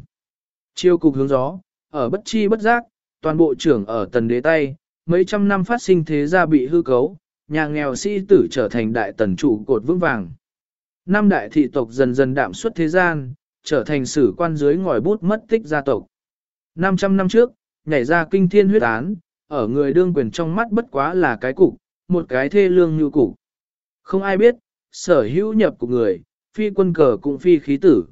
Chiêu cục hướng gió, ở bất chi bất giác, toàn bộ trưởng ở tần đế tay, mấy trăm năm phát sinh thế gia bị hư cấu, nhà nghèo sĩ tử trở thành đại tần trụ cột vững vàng. Năm đại thị tộc dần dần đạm suốt thế gian, trở thành sử quan dưới ngòi bút mất tích gia tộc. 500 năm trước, nhảy ra kinh thiên huyết án, ở người đương quyền trong mắt bất quá là cái cục, một cái thê lương như cục. Không ai biết, sở hữu nhập của người, phi quân cờ cũng phi khí tử.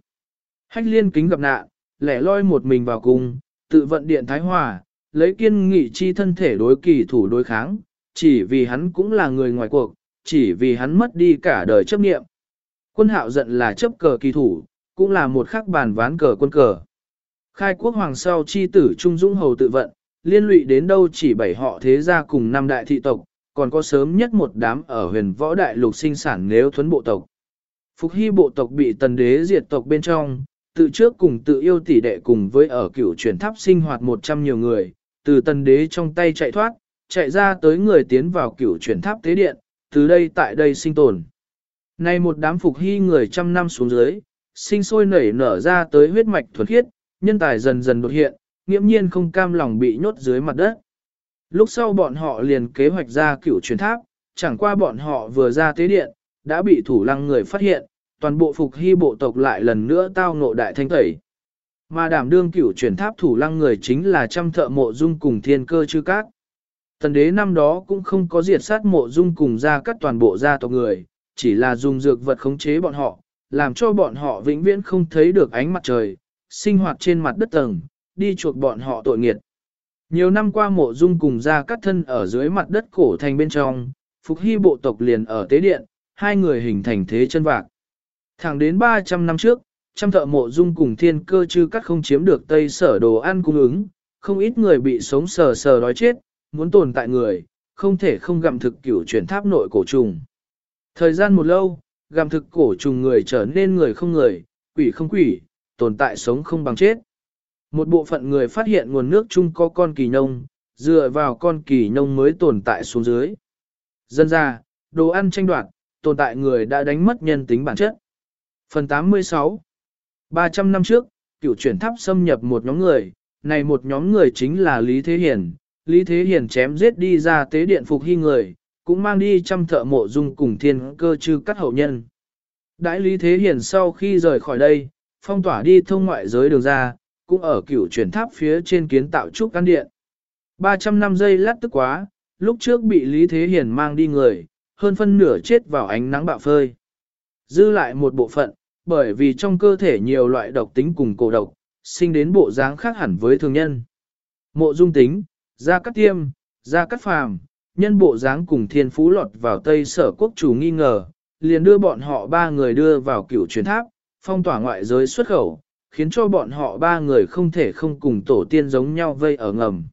Hách liên kính gặp nạn, lẻ loi một mình vào cung, tự vận điện thái hòa, lấy kiên nghị chi thân thể đối kỳ thủ đối kháng, chỉ vì hắn cũng là người ngoài cuộc, chỉ vì hắn mất đi cả đời chấp nghiệm. Quân hạo giận là chấp cờ kỳ thủ, cũng là một khắc bàn ván cờ quân cờ. Khai quốc hoàng sau chi tử Trung Dũng Hầu tự vận, liên lụy đến đâu chỉ bảy họ thế gia cùng năm đại thị tộc, còn có sớm nhất một đám ở huyền võ đại lục sinh sản nếu thuấn bộ tộc. Phục hy bộ tộc bị tần đế diệt tộc bên trong, tự trước cùng tự yêu tỷ đệ cùng với ở cựu truyền tháp sinh hoạt một trăm nhiều người, từ tần đế trong tay chạy thoát, chạy ra tới người tiến vào cựu truyền tháp tế điện, từ đây tại đây sinh tồn. Nay một đám phục hy người trăm năm xuống dưới, sinh sôi nảy nở ra tới huyết mạch thuần khiết, nhân tài dần dần đột hiện, nghiễm nhiên không cam lòng bị nhốt dưới mặt đất. Lúc sau bọn họ liền kế hoạch ra cửu truyền tháp, chẳng qua bọn họ vừa ra tế điện, đã bị thủ lăng người phát hiện, toàn bộ phục hy bộ tộc lại lần nữa tao ngộ đại thanh tẩy. Mà đảm đương cửu truyền tháp thủ lăng người chính là trăm thợ mộ dung cùng thiên cơ chư cát. Tần đế năm đó cũng không có diệt sát mộ dung cùng ra cắt toàn bộ gia tộc người, chỉ là dùng dược vật khống chế bọn họ, làm cho bọn họ vĩnh viễn không thấy được ánh mặt trời, sinh hoạt trên mặt đất tầng, đi chuộc bọn họ tội nghiệt. Nhiều năm qua mộ dung cùng ra cắt thân ở dưới mặt đất cổ thành bên trong, Phục Hy bộ tộc liền ở tế điện, hai người hình thành thế chân vạc. Thẳng đến 300 năm trước, trăm thợ mộ dung cùng thiên cơ chư cắt không chiếm được tây sở đồ ăn cung ứng, không ít người bị sống sờ sờ đói chết, muốn tồn tại người, không thể không gặm thực cửu chuyển tháp nội cổ trùng. Thời gian một lâu, gặm thực cổ trùng người trở nên người không người, quỷ không quỷ, tồn tại sống không bằng chết. Một bộ phận người phát hiện nguồn nước chung có con kỳ nông, dựa vào con kỳ nông mới tồn tại xuống dưới. Dân ra, đồ ăn tranh đoạt, tồn tại người đã đánh mất nhân tính bản chất. Phần 86 300 năm trước, cựu chuyển tháp xâm nhập một nhóm người, này một nhóm người chính là Lý Thế Hiển. Lý Thế Hiển chém giết đi ra tế điện phục hy người, cũng mang đi trăm thợ mộ dung cùng thiên cơ chư cắt hậu nhân. Đại Lý Thế Hiển sau khi rời khỏi đây, phong tỏa đi thông ngoại giới đường ra, cũng ở cựu chuyển tháp phía trên kiến tạo trúc căn điện. 300 năm giây lát tức quá, lúc trước bị Lý Thế Hiển mang đi người, hơn phân nửa chết vào ánh nắng bạo phơi. Dư lại một bộ phận, bởi vì trong cơ thể nhiều loại độc tính cùng cổ độc, sinh đến bộ dáng khác hẳn với thường nhân. Mộ dung tính, da cắt tiêm, da cắt phàm, nhân bộ dáng cùng thiên phú lọt vào Tây sở quốc chủ nghi ngờ, liền đưa bọn họ ba người đưa vào cựu truyền tháp, phong tỏa ngoại giới xuất khẩu, khiến cho bọn họ ba người không thể không cùng tổ tiên giống nhau vây ở ngầm.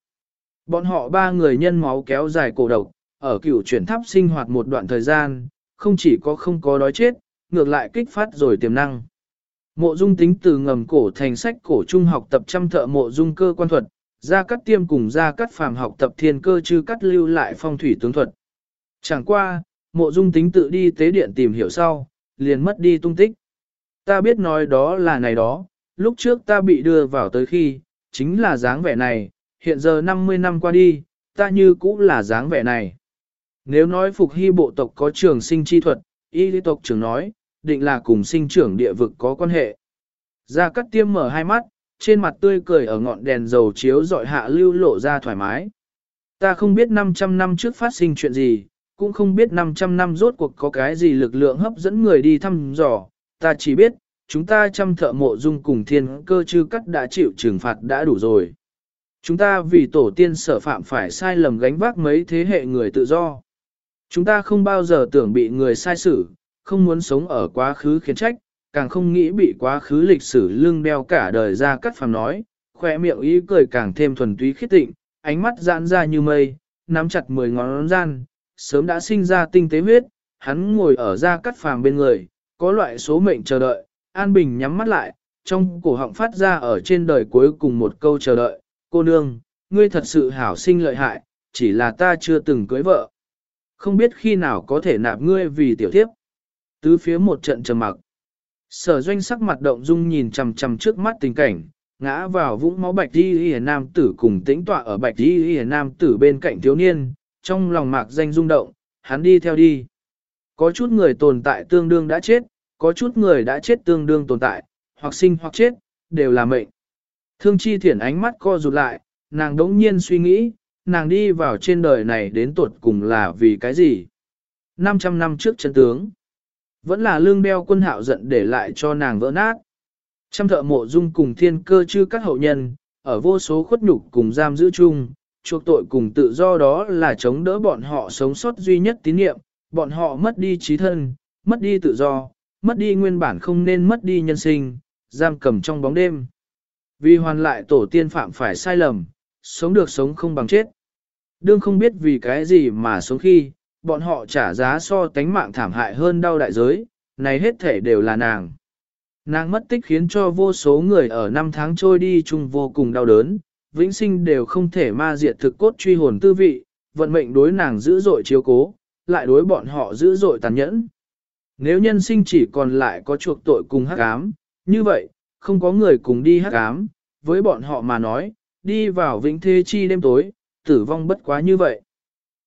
Bọn họ ba người nhân máu kéo dài cổ độc, ở cựu chuyển tháp sinh hoạt một đoạn thời gian, không chỉ có không có đói chết, ngược lại kích phát rồi tiềm năng. Mộ dung tính từ ngầm cổ thành sách cổ trung học tập trăm thợ mộ dung cơ quan thuật, gia cát tiêm cùng gia cát phàm học tập thiên cơ chư cắt lưu lại phong thủy tướng thuật. Chẳng qua, mộ dung tính tự đi tế điện tìm hiểu sau, liền mất đi tung tích. Ta biết nói đó là này đó, lúc trước ta bị đưa vào tới khi, chính là dáng vẻ này, hiện giờ 50 năm qua đi, ta như cũng là dáng vẻ này. Nếu nói phục hy bộ tộc có trường sinh chi thuật, y lý tộc trưởng nói, định là cùng sinh trưởng địa vực có quan hệ. Gia Cát Tiêm mở hai mắt, trên mặt tươi cười ở ngọn đèn dầu chiếu dọi hạ lưu lộ ra thoải mái. Ta không biết 500 năm trước phát sinh chuyện gì, cũng không biết 500 năm rốt cuộc có cái gì lực lượng hấp dẫn người đi thăm dò, ta chỉ biết, chúng ta chăm thợ mộ dung cùng thiên cơ chư cắt đã chịu trừng phạt đã đủ rồi. Chúng ta vì tổ tiên sở phạm phải sai lầm gánh vác mấy thế hệ người tự do. Chúng ta không bao giờ tưởng bị người sai xử, không muốn sống ở quá khứ khiến trách, càng không nghĩ bị quá khứ lịch sử lưng đeo cả đời ra cắt phàm nói, khỏe miệng ý cười càng thêm thuần túy khiết tịnh, ánh mắt giãn ra như mây, nắm chặt mười ngón gian, sớm đã sinh ra tinh tế huyết, hắn ngồi ở ra cắt phàm bên người, có loại số mệnh chờ đợi, An Bình nhắm mắt lại, trong cổ họng phát ra ở trên đời cuối cùng một câu chờ đợi, cô nương, ngươi thật sự hảo sinh lợi hại, chỉ là ta chưa từng cưới vợ. Không biết khi nào có thể nạp ngươi vì tiểu thiếp. Tứ phía một trận trầm mặc. Sở doanh sắc mặt động dung nhìn chằm chằm trước mắt tình cảnh, ngã vào vũng máu bạch đi y nam tử cùng tĩnh tọa ở bạch đi y nam tử bên cạnh thiếu niên, trong lòng mạc danh rung động, hắn đi theo đi. Có chút người tồn tại tương đương đã chết, có chút người đã chết tương đương tồn tại, hoặc sinh hoặc chết, đều là mệnh. Thương chi thiển ánh mắt co rụt lại, nàng đống nhiên suy nghĩ, nàng đi vào trên đời này đến tuột cùng là vì cái gì? 500 năm trước chân tướng, vẫn là lương đeo quân hạo giận để lại cho nàng vỡ nát. Trăm thợ mộ dung cùng thiên cơ chư các hậu nhân, ở vô số khuất nhục cùng giam giữ chung, chuộc tội cùng tự do đó là chống đỡ bọn họ sống sót duy nhất tín niệm, bọn họ mất đi trí thân, mất đi tự do, mất đi nguyên bản không nên mất đi nhân sinh, giam cầm trong bóng đêm. Vì hoàn lại tổ tiên phạm phải sai lầm, sống được sống không bằng chết. Đương không biết vì cái gì mà sống khi, bọn họ trả giá so tánh mạng thảm hại hơn đau đại giới, này hết thể đều là nàng. Nàng mất tích khiến cho vô số người ở năm tháng trôi đi chung vô cùng đau đớn, vĩnh sinh đều không thể ma diệt thực cốt truy hồn tư vị, vận mệnh đối nàng dữ dội chiếu cố, lại đối bọn họ dữ dội tàn nhẫn. Nếu nhân sinh chỉ còn lại có chuộc tội cùng hắc ám, như vậy, không có người cùng đi hắc ám, với bọn họ mà nói, đi vào vĩnh thế chi đêm tối, tử vong bất quá như vậy.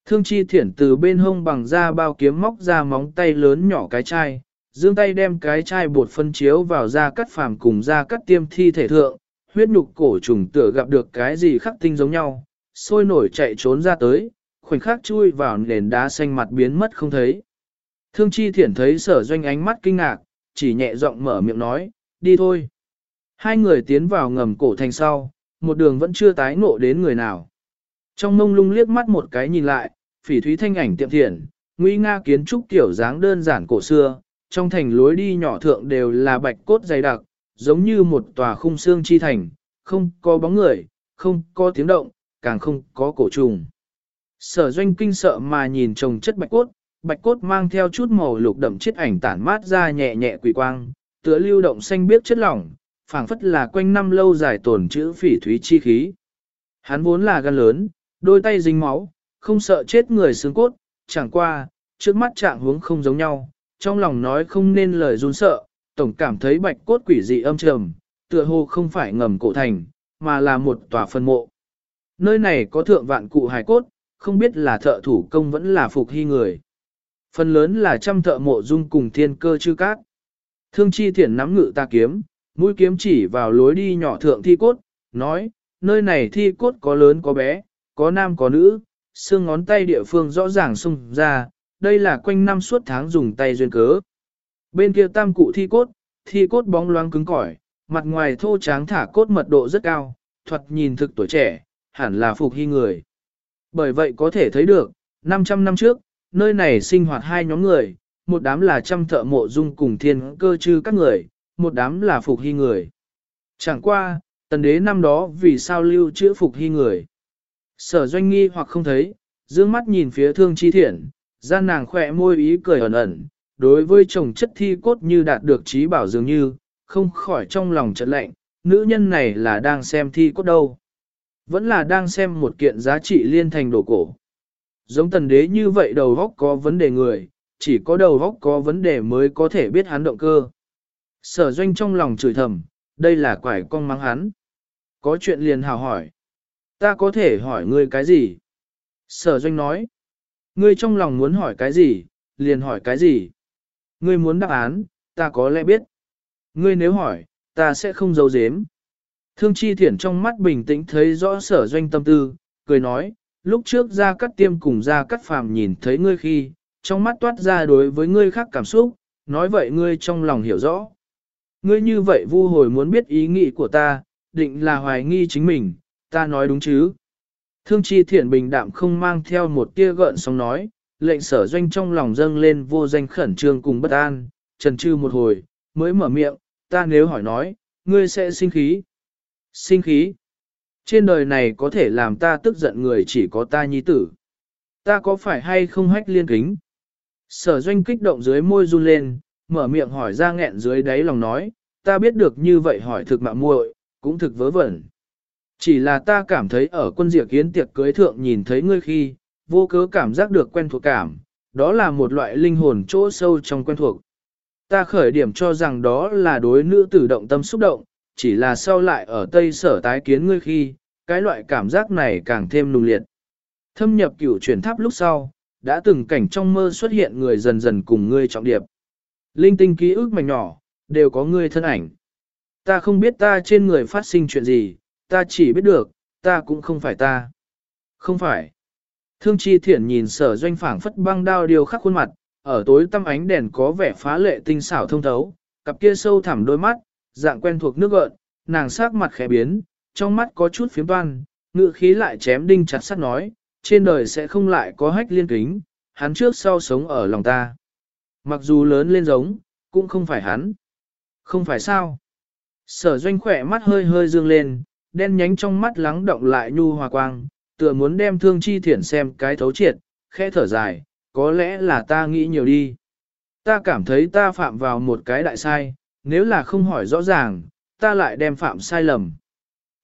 Thương chi thiển từ bên hông bằng da bao kiếm móc ra móng tay lớn nhỏ cái chai, dương tay đem cái chai bột phân chiếu vào da cắt phàm cùng da cắt tiêm thi thể thượng, huyết nhục cổ trùng tựa gặp được cái gì khắc tinh giống nhau, sôi nổi chạy trốn ra tới, khoảnh khắc chui vào nền đá xanh mặt biến mất không thấy. Thương chi thiển thấy sở doanh ánh mắt kinh ngạc, chỉ nhẹ giọng mở miệng nói, đi thôi. Hai người tiến vào ngầm cổ thành sau, một đường vẫn chưa tái ngộ đến người nào. Trong mông lung liếc mắt một cái nhìn lại, phỉ thúy thanh ảnh tiệm thiện, nguy nga kiến trúc kiểu dáng đơn giản cổ xưa, trong thành lối đi nhỏ thượng đều là bạch cốt dày đặc, giống như một tòa khung xương chi thành, không có bóng người, không có tiếng động, càng không có cổ trùng. Sở doanh kinh sợ mà nhìn trồng chất bạch cốt, bạch cốt mang theo chút màu lục đậm chiết ảnh tản mát ra nhẹ nhẹ quỷ quang, tựa lưu động xanh biếc chất lỏng, phảng phất là quanh năm lâu dài tồn chữ phỉ thúy chi khí. Hắn vốn là gan lớn, đôi tay dính máu, không sợ chết người xương cốt, chẳng qua, trước mắt trạng hướng không giống nhau, trong lòng nói không nên lời run sợ, tổng cảm thấy bạch cốt quỷ dị âm trầm, tựa hồ không phải ngầm cổ thành, mà là một tòa phân mộ. Nơi này có thượng vạn cụ hài cốt, không biết là thợ thủ công vẫn là phục hy người. Phần lớn là trăm thợ mộ dung cùng thiên cơ chư cát. Thương chi thiển nắm ngự ta kiếm, mũi kiếm chỉ vào lối đi nhỏ thượng thi cốt, nói, nơi này thi cốt có lớn có bé, có nam có nữ, xương ngón tay địa phương rõ ràng sung ra, đây là quanh năm suốt tháng dùng tay duyên cớ. Bên kia tam cụ thi cốt, thi cốt bóng loáng cứng cỏi, mặt ngoài thô tráng thả cốt mật độ rất cao, thuật nhìn thực tuổi trẻ, hẳn là phục hy người. Bởi vậy có thể thấy được, 500 năm trước, nơi này sinh hoạt hai nhóm người, một đám là trăm thợ mộ dung cùng thiên cơ chư các người, một đám là phục hy người. Chẳng qua, tần đế năm đó vì sao lưu chữa phục hy người. Sở doanh nghi hoặc không thấy, dương mắt nhìn phía thương chi thiện, gian nàng khỏe môi ý cười ẩn ẩn, đối với chồng chất thi cốt như đạt được trí bảo dường như, không khỏi trong lòng trận lạnh, nữ nhân này là đang xem thi cốt đâu. Vẫn là đang xem một kiện giá trị liên thành đồ cổ. Giống tần đế như vậy đầu góc có vấn đề người, chỉ có đầu góc có vấn đề mới có thể biết hắn động cơ. Sở doanh trong lòng chửi thầm, đây là quải con mắng hắn. Có chuyện liền hào hỏi. Ta có thể hỏi ngươi cái gì? Sở doanh nói. Ngươi trong lòng muốn hỏi cái gì, liền hỏi cái gì? Ngươi muốn đáp án, ta có lẽ biết. Ngươi nếu hỏi, ta sẽ không giấu giếm. Thương chi thiển trong mắt bình tĩnh thấy rõ sở doanh tâm tư, cười nói, lúc trước ra cắt tiêm cùng ra cắt phàm nhìn thấy ngươi khi, trong mắt toát ra đối với ngươi khác cảm xúc, nói vậy ngươi trong lòng hiểu rõ. Ngươi như vậy vu hồi muốn biết ý nghĩ của ta, định là hoài nghi chính mình, ta nói đúng chứ. Thương chi thiện bình đạm không mang theo một tia gợn sóng nói, lệnh sở doanh trong lòng dâng lên vô danh khẩn trương cùng bất an, trần trư một hồi, mới mở miệng, ta nếu hỏi nói, ngươi sẽ sinh khí. Sinh khí. Trên đời này có thể làm ta tức giận người chỉ có ta nhi tử. Ta có phải hay không hách liên kính? Sở doanh kích động dưới môi run lên, mở miệng hỏi ra nghẹn dưới đáy lòng nói, ta biết được như vậy hỏi thực mạng muội, cũng thực vớ vẩn. Chỉ là ta cảm thấy ở quân diệt kiến tiệc cưới thượng nhìn thấy ngươi khi, vô cớ cảm giác được quen thuộc cảm, đó là một loại linh hồn chỗ sâu trong quen thuộc. Ta khởi điểm cho rằng đó là đối nữ tử động tâm xúc động, chỉ là sau lại ở Tây Sở tái kiến ngươi khi, cái loại cảm giác này càng thêm nung liệt. Thâm nhập cửu chuyển tháp lúc sau, đã từng cảnh trong mơ xuất hiện người dần dần cùng ngươi trọng điệp. Linh tinh ký ức mảnh nhỏ, đều có ngươi thân ảnh. Ta không biết ta trên người phát sinh chuyện gì, ta chỉ biết được, ta cũng không phải ta. Không phải. Thương chi thiển nhìn sở doanh phảng phất băng đao điều khắc khuôn mặt, ở tối tăm ánh đèn có vẻ phá lệ tinh xảo thông thấu, cặp kia sâu thẳm đôi mắt, dạng quen thuộc nước gợn, nàng sắc mặt khẽ biến, trong mắt có chút phiếm toan, ngự khí lại chém đinh chặt sắt nói, trên đời sẽ không lại có hách liên kính, hắn trước sau sống ở lòng ta. Mặc dù lớn lên giống, cũng không phải hắn. Không phải sao. Sở doanh khỏe mắt hơi hơi dương lên, đen nhánh trong mắt lắng động lại nhu hòa quang, tựa muốn đem thương chi thiển xem cái thấu triệt, khẽ thở dài, có lẽ là ta nghĩ nhiều đi. Ta cảm thấy ta phạm vào một cái đại sai, nếu là không hỏi rõ ràng, ta lại đem phạm sai lầm.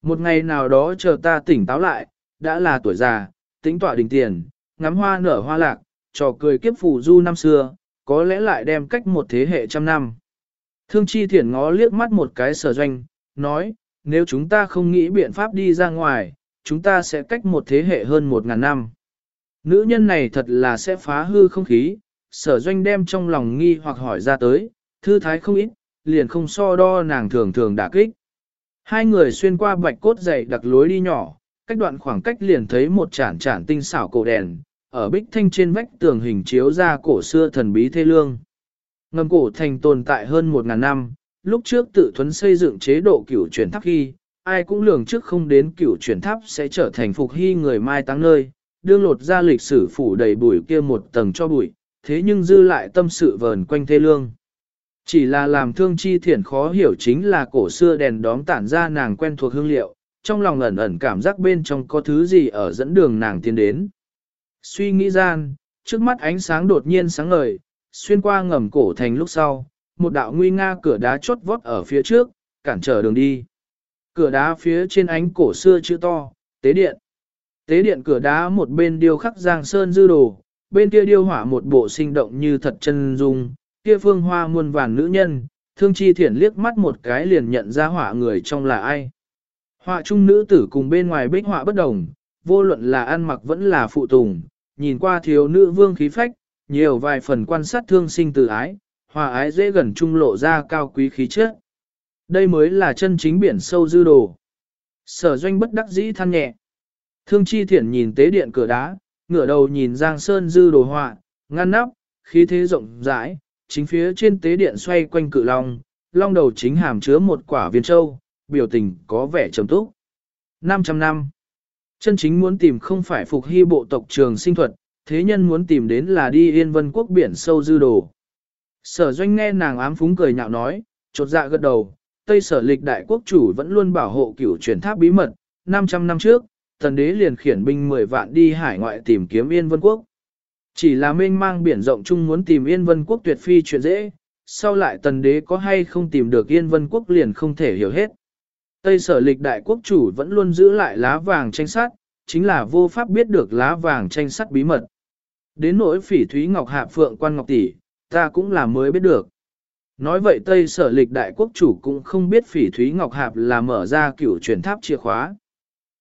Một ngày nào đó chờ ta tỉnh táo lại, đã là tuổi già, tính tọa đình tiền, ngắm hoa nở hoa lạc, trò cười kiếp phù du năm xưa, có lẽ lại đem cách một thế hệ trăm năm. Thương chi thiển ngó liếc mắt một cái sở doanh, nói, nếu chúng ta không nghĩ biện pháp đi ra ngoài, chúng ta sẽ cách một thế hệ hơn một ngàn năm. Nữ nhân này thật là sẽ phá hư không khí, sở doanh đem trong lòng nghi hoặc hỏi ra tới, thư thái không ít, liền không so đo nàng thường thường đả kích. Hai người xuyên qua bạch cốt dày đặc lối đi nhỏ, cách đoạn khoảng cách liền thấy một chản chản tinh xảo cổ đèn, ở bích thanh trên vách tường hình chiếu ra cổ xưa thần bí thê lương. Ngầm cổ thành tồn tại hơn một ngàn năm, lúc trước tự thuấn xây dựng chế độ cửu chuyển tháp khi, ai cũng lường trước không đến cửu chuyển tháp sẽ trở thành phục hy người mai táng nơi, đương lột ra lịch sử phủ đầy bụi kia một tầng cho bụi, thế nhưng dư lại tâm sự vờn quanh thê lương. Chỉ là làm thương chi thiển khó hiểu chính là cổ xưa đèn đóm tản ra nàng quen thuộc hương liệu, trong lòng ẩn ẩn cảm giác bên trong có thứ gì ở dẫn đường nàng tiến đến. Suy nghĩ gian, trước mắt ánh sáng đột nhiên sáng ngời, xuyên qua ngầm cổ thành lúc sau, một đạo nguy nga cửa đá chốt vót ở phía trước, cản trở đường đi. Cửa đá phía trên ánh cổ xưa chữ to, tế điện. Tế điện cửa đá một bên điêu khắc giang sơn dư đồ, bên kia điêu hỏa một bộ sinh động như thật chân dung, kia phương hoa muôn vàn nữ nhân, thương chi thiển liếc mắt một cái liền nhận ra họa người trong là ai. Họa trung nữ tử cùng bên ngoài bích họa bất đồng, vô luận là ăn mặc vẫn là phụ tùng, nhìn qua thiếu nữ vương khí phách, nhiều vài phần quan sát thương sinh từ ái, hòa ái dễ gần trung lộ ra cao quý khí chất. Đây mới là chân chính biển sâu dư đồ. Sở doanh bất đắc dĩ than nhẹ. Thương chi thiển nhìn tế điện cửa đá, ngửa đầu nhìn Giang Sơn dư đồ họa, ngăn nắp, khí thế rộng rãi, chính phía trên tế điện xoay quanh cự long, long đầu chính hàm chứa một quả viên châu, biểu tình có vẻ trầm túc. 500 năm. Chân chính muốn tìm không phải phục hy bộ tộc trường sinh thuật, thế nhân muốn tìm đến là đi yên vân quốc biển sâu dư đồ. Sở doanh nghe nàng ám phúng cười nhạo nói, chột dạ gật đầu, Tây sở lịch đại quốc chủ vẫn luôn bảo hộ cửu truyền tháp bí mật, 500 năm trước, thần đế liền khiển binh 10 vạn đi hải ngoại tìm kiếm yên vân quốc. Chỉ là mênh mang biển rộng chung muốn tìm yên vân quốc tuyệt phi chuyện dễ, sau lại tần đế có hay không tìm được yên vân quốc liền không thể hiểu hết. Tây sở lịch đại quốc chủ vẫn luôn giữ lại lá vàng tranh sát, chính là vô pháp biết được lá vàng tranh sắt bí mật. Đến nỗi phỉ thúy ngọc hạ phượng quan ngọc tỷ, ta cũng là mới biết được. Nói vậy Tây sở lịch đại quốc chủ cũng không biết phỉ thúy ngọc hạp là mở ra cửu truyền tháp chìa khóa.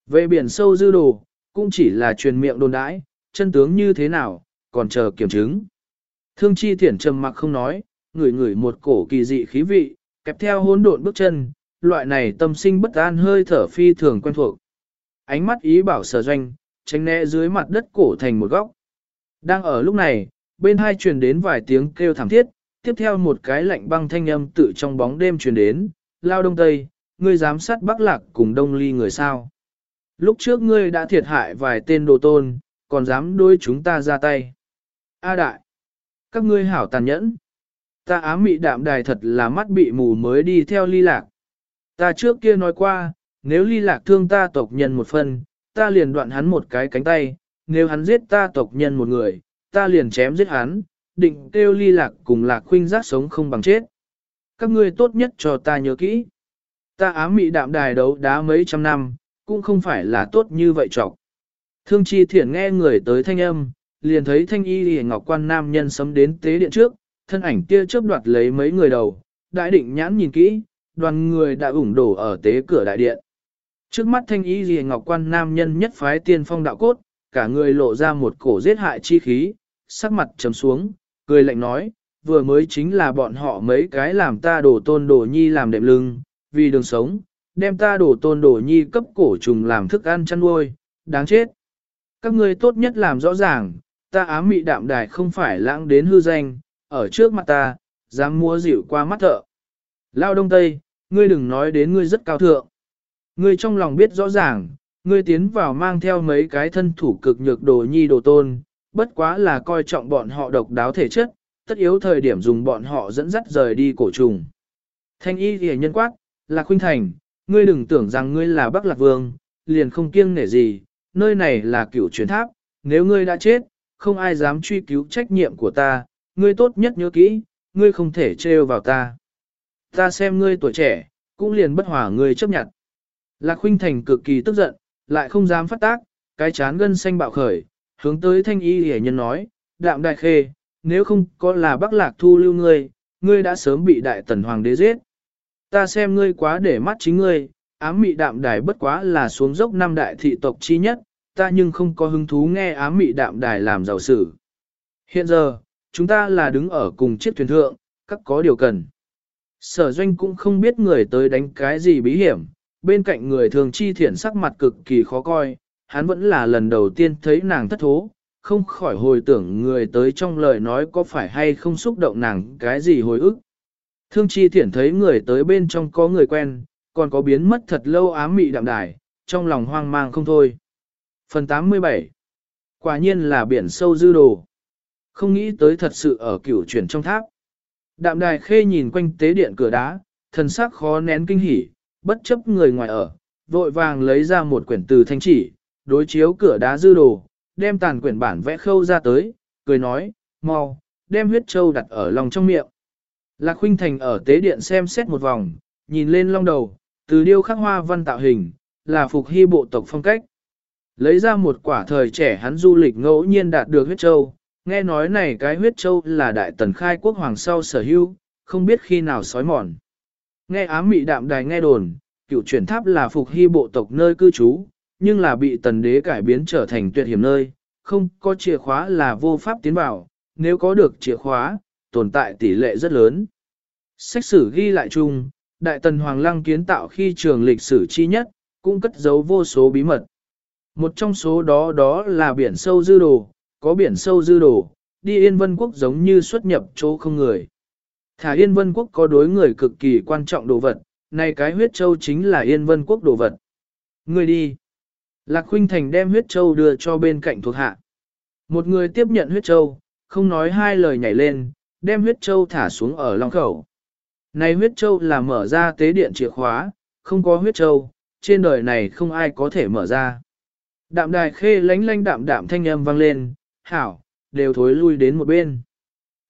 Về biển sâu dư đồ, cũng chỉ là truyền miệng đồn đãi, chân tướng như thế nào, còn chờ kiểm chứng. Thương chi thiển trầm mặc không nói, ngửi ngửi một cổ kỳ dị khí vị, kẹp theo hỗn độn bước chân, loại này tâm sinh bất an hơi thở phi thường quen thuộc. Ánh mắt ý bảo sở doanh, tránh né dưới mặt đất cổ thành một góc. Đang ở lúc này, bên hai truyền đến vài tiếng kêu thảm thiết, tiếp theo một cái lạnh băng thanh âm tự trong bóng đêm truyền đến, lao đông tây, ngươi giám sát bắc lạc cùng đông ly người sao. Lúc trước ngươi đã thiệt hại vài tên đồ tôn, còn dám đối chúng ta ra tay. A đại, các ngươi hảo tàn nhẫn. Ta ám mị đạm đài thật là mắt bị mù mới đi theo ly lạc. Ta trước kia nói qua, nếu ly lạc thương ta tộc nhân một phần, ta liền đoạn hắn một cái cánh tay, nếu hắn giết ta tộc nhân một người, ta liền chém giết hắn, định kêu ly lạc cùng lạc khuynh giác sống không bằng chết. Các ngươi tốt nhất cho ta nhớ kỹ. Ta ám mị đạm đài đấu đá mấy trăm năm, cũng không phải là tốt như vậy trọc. Thương chi thiển nghe người tới thanh âm, liền thấy thanh y lìa ngọc quan nam nhân sấm đến tế điện trước, thân ảnh kia chớp đoạt lấy mấy người đầu, đại định nhãn nhìn kỹ, đoàn người đã ủng đổ ở tế cửa đại điện. Trước mắt thanh y lìa ngọc quan nam nhân nhất phái tiên phong đạo cốt, cả người lộ ra một cổ giết hại chi khí, sắc mặt trầm xuống, cười lạnh nói, vừa mới chính là bọn họ mấy cái làm ta đổ tôn đổ nhi làm đệm lưng, vì đường sống, đem ta đổ tôn đổ nhi cấp cổ trùng làm thức ăn chăn nuôi, đáng chết. Các ngươi tốt nhất làm rõ ràng, ta ám mị đạm đài không phải lãng đến hư danh, ở trước mặt ta, dám mua dịu qua mắt thợ. Lao đông tây, ngươi đừng nói đến ngươi rất cao thượng. Ngươi trong lòng biết rõ ràng, ngươi tiến vào mang theo mấy cái thân thủ cực nhược đồ nhi đồ tôn, bất quá là coi trọng bọn họ độc đáo thể chất, tất yếu thời điểm dùng bọn họ dẫn dắt rời đi cổ trùng. Thanh y thì nhân quát, là khuynh thành, ngươi đừng tưởng rằng ngươi là Bắc Lạc Vương, liền không kiêng nể gì, nơi này là cửu truyền tháp, nếu ngươi đã chết, không ai dám truy cứu trách nhiệm của ta, ngươi tốt nhất nhớ kỹ, ngươi không thể trêu vào ta. Ta xem ngươi tuổi trẻ, cũng liền bất hòa ngươi chấp nhận. Lạc Khuynh Thành cực kỳ tức giận, lại không dám phát tác, cái chán gân xanh bạo khởi, hướng tới thanh y hề nhân nói, đạm đại khê, nếu không có là Bắc Lạc thu lưu ngươi, ngươi đã sớm bị đại tần hoàng đế giết. Ta xem ngươi quá để mắt chính ngươi, ám mị đạm đài bất quá là xuống dốc năm đại thị tộc chi nhất, ta nhưng không có hứng thú nghe ám mị đạm đài làm giàu sử. Hiện giờ, chúng ta là đứng ở cùng chiếc thuyền thượng, các có điều cần. Sở doanh cũng không biết người tới đánh cái gì bí hiểm, bên cạnh người thường chi thiện sắc mặt cực kỳ khó coi, hắn vẫn là lần đầu tiên thấy nàng thất thố, không khỏi hồi tưởng người tới trong lời nói có phải hay không xúc động nàng cái gì hồi ức. Thương chi thiện thấy người tới bên trong có người quen, còn có biến mất thật lâu ám mị đạm đài, trong lòng hoang mang không thôi. Phần 87 Quả nhiên là biển sâu dư đồ. Không nghĩ tới thật sự ở cửu chuyển trong tháp. Đạm đài khê nhìn quanh tế điện cửa đá, thần sắc khó nén kinh hỉ, bất chấp người ngoài ở, vội vàng lấy ra một quyển từ thanh chỉ, đối chiếu cửa đá dư đồ, đem tàn quyển bản vẽ khâu ra tới, cười nói, mau, đem huyết châu đặt ở lòng trong miệng. Lạc Khuynh Thành ở tế điện xem xét một vòng, nhìn lên long đầu, từ điêu khắc hoa văn tạo hình, là phục hy bộ tộc phong cách. Lấy ra một quả thời trẻ hắn du lịch ngẫu nhiên đạt được huyết châu, nghe nói này cái huyết châu là đại tần khai quốc hoàng sau sở hữu, không biết khi nào sói mòn. Nghe ám mị đạm đài nghe đồn, cựu chuyển tháp là phục hy bộ tộc nơi cư trú, nhưng là bị tần đế cải biến trở thành tuyệt hiểm nơi, không có chìa khóa là vô pháp tiến vào, nếu có được chìa khóa, tồn tại tỷ lệ rất lớn. Sách sử ghi lại chung, Đại Tần Hoàng Lăng kiến tạo khi trường lịch sử chi nhất, cũng cất giấu vô số bí mật. Một trong số đó đó là biển sâu dư đồ, có biển sâu dư đồ, đi Yên Vân Quốc giống như xuất nhập chỗ không người. Thả Yên Vân Quốc có đối người cực kỳ quan trọng đồ vật, này cái huyết châu chính là Yên Vân Quốc đồ vật. Người đi. Lạc Khuynh Thành đem huyết châu đưa cho bên cạnh thuộc hạ. Một người tiếp nhận huyết châu, không nói hai lời nhảy lên, đem huyết châu thả xuống ở long khẩu. Này huyết châu là mở ra tế điện chìa khóa, không có huyết châu, trên đời này không ai có thể mở ra. Đạm đài khê lánh lánh đạm đạm thanh âm vang lên, hảo, đều thối lui đến một bên.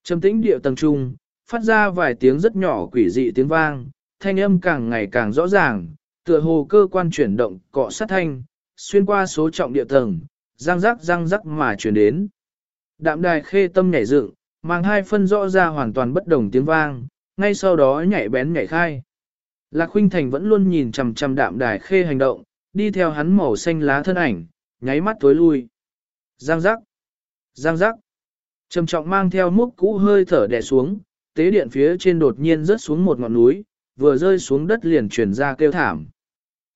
Trầm tĩnh điệu tầng trung, phát ra vài tiếng rất nhỏ quỷ dị tiếng vang, thanh âm càng ngày càng rõ ràng, tựa hồ cơ quan chuyển động cọ sát thanh, xuyên qua số trọng địa tầng, răng rắc răng rắc mà chuyển đến. Đạm đài khê tâm nhảy dựng, mang hai phân rõ ra hoàn toàn bất đồng tiếng vang, ngay sau đó nhảy bén nhảy khai. Lạc Khuynh Thành vẫn luôn nhìn chằm chằm đạm đài khê hành động, đi theo hắn màu xanh lá thân ảnh, nháy mắt tối lui. Giang giác, giang giác, trầm trọng mang theo múc cũ hơi thở đè xuống, tế điện phía trên đột nhiên rớt xuống một ngọn núi, vừa rơi xuống đất liền truyền ra kêu thảm.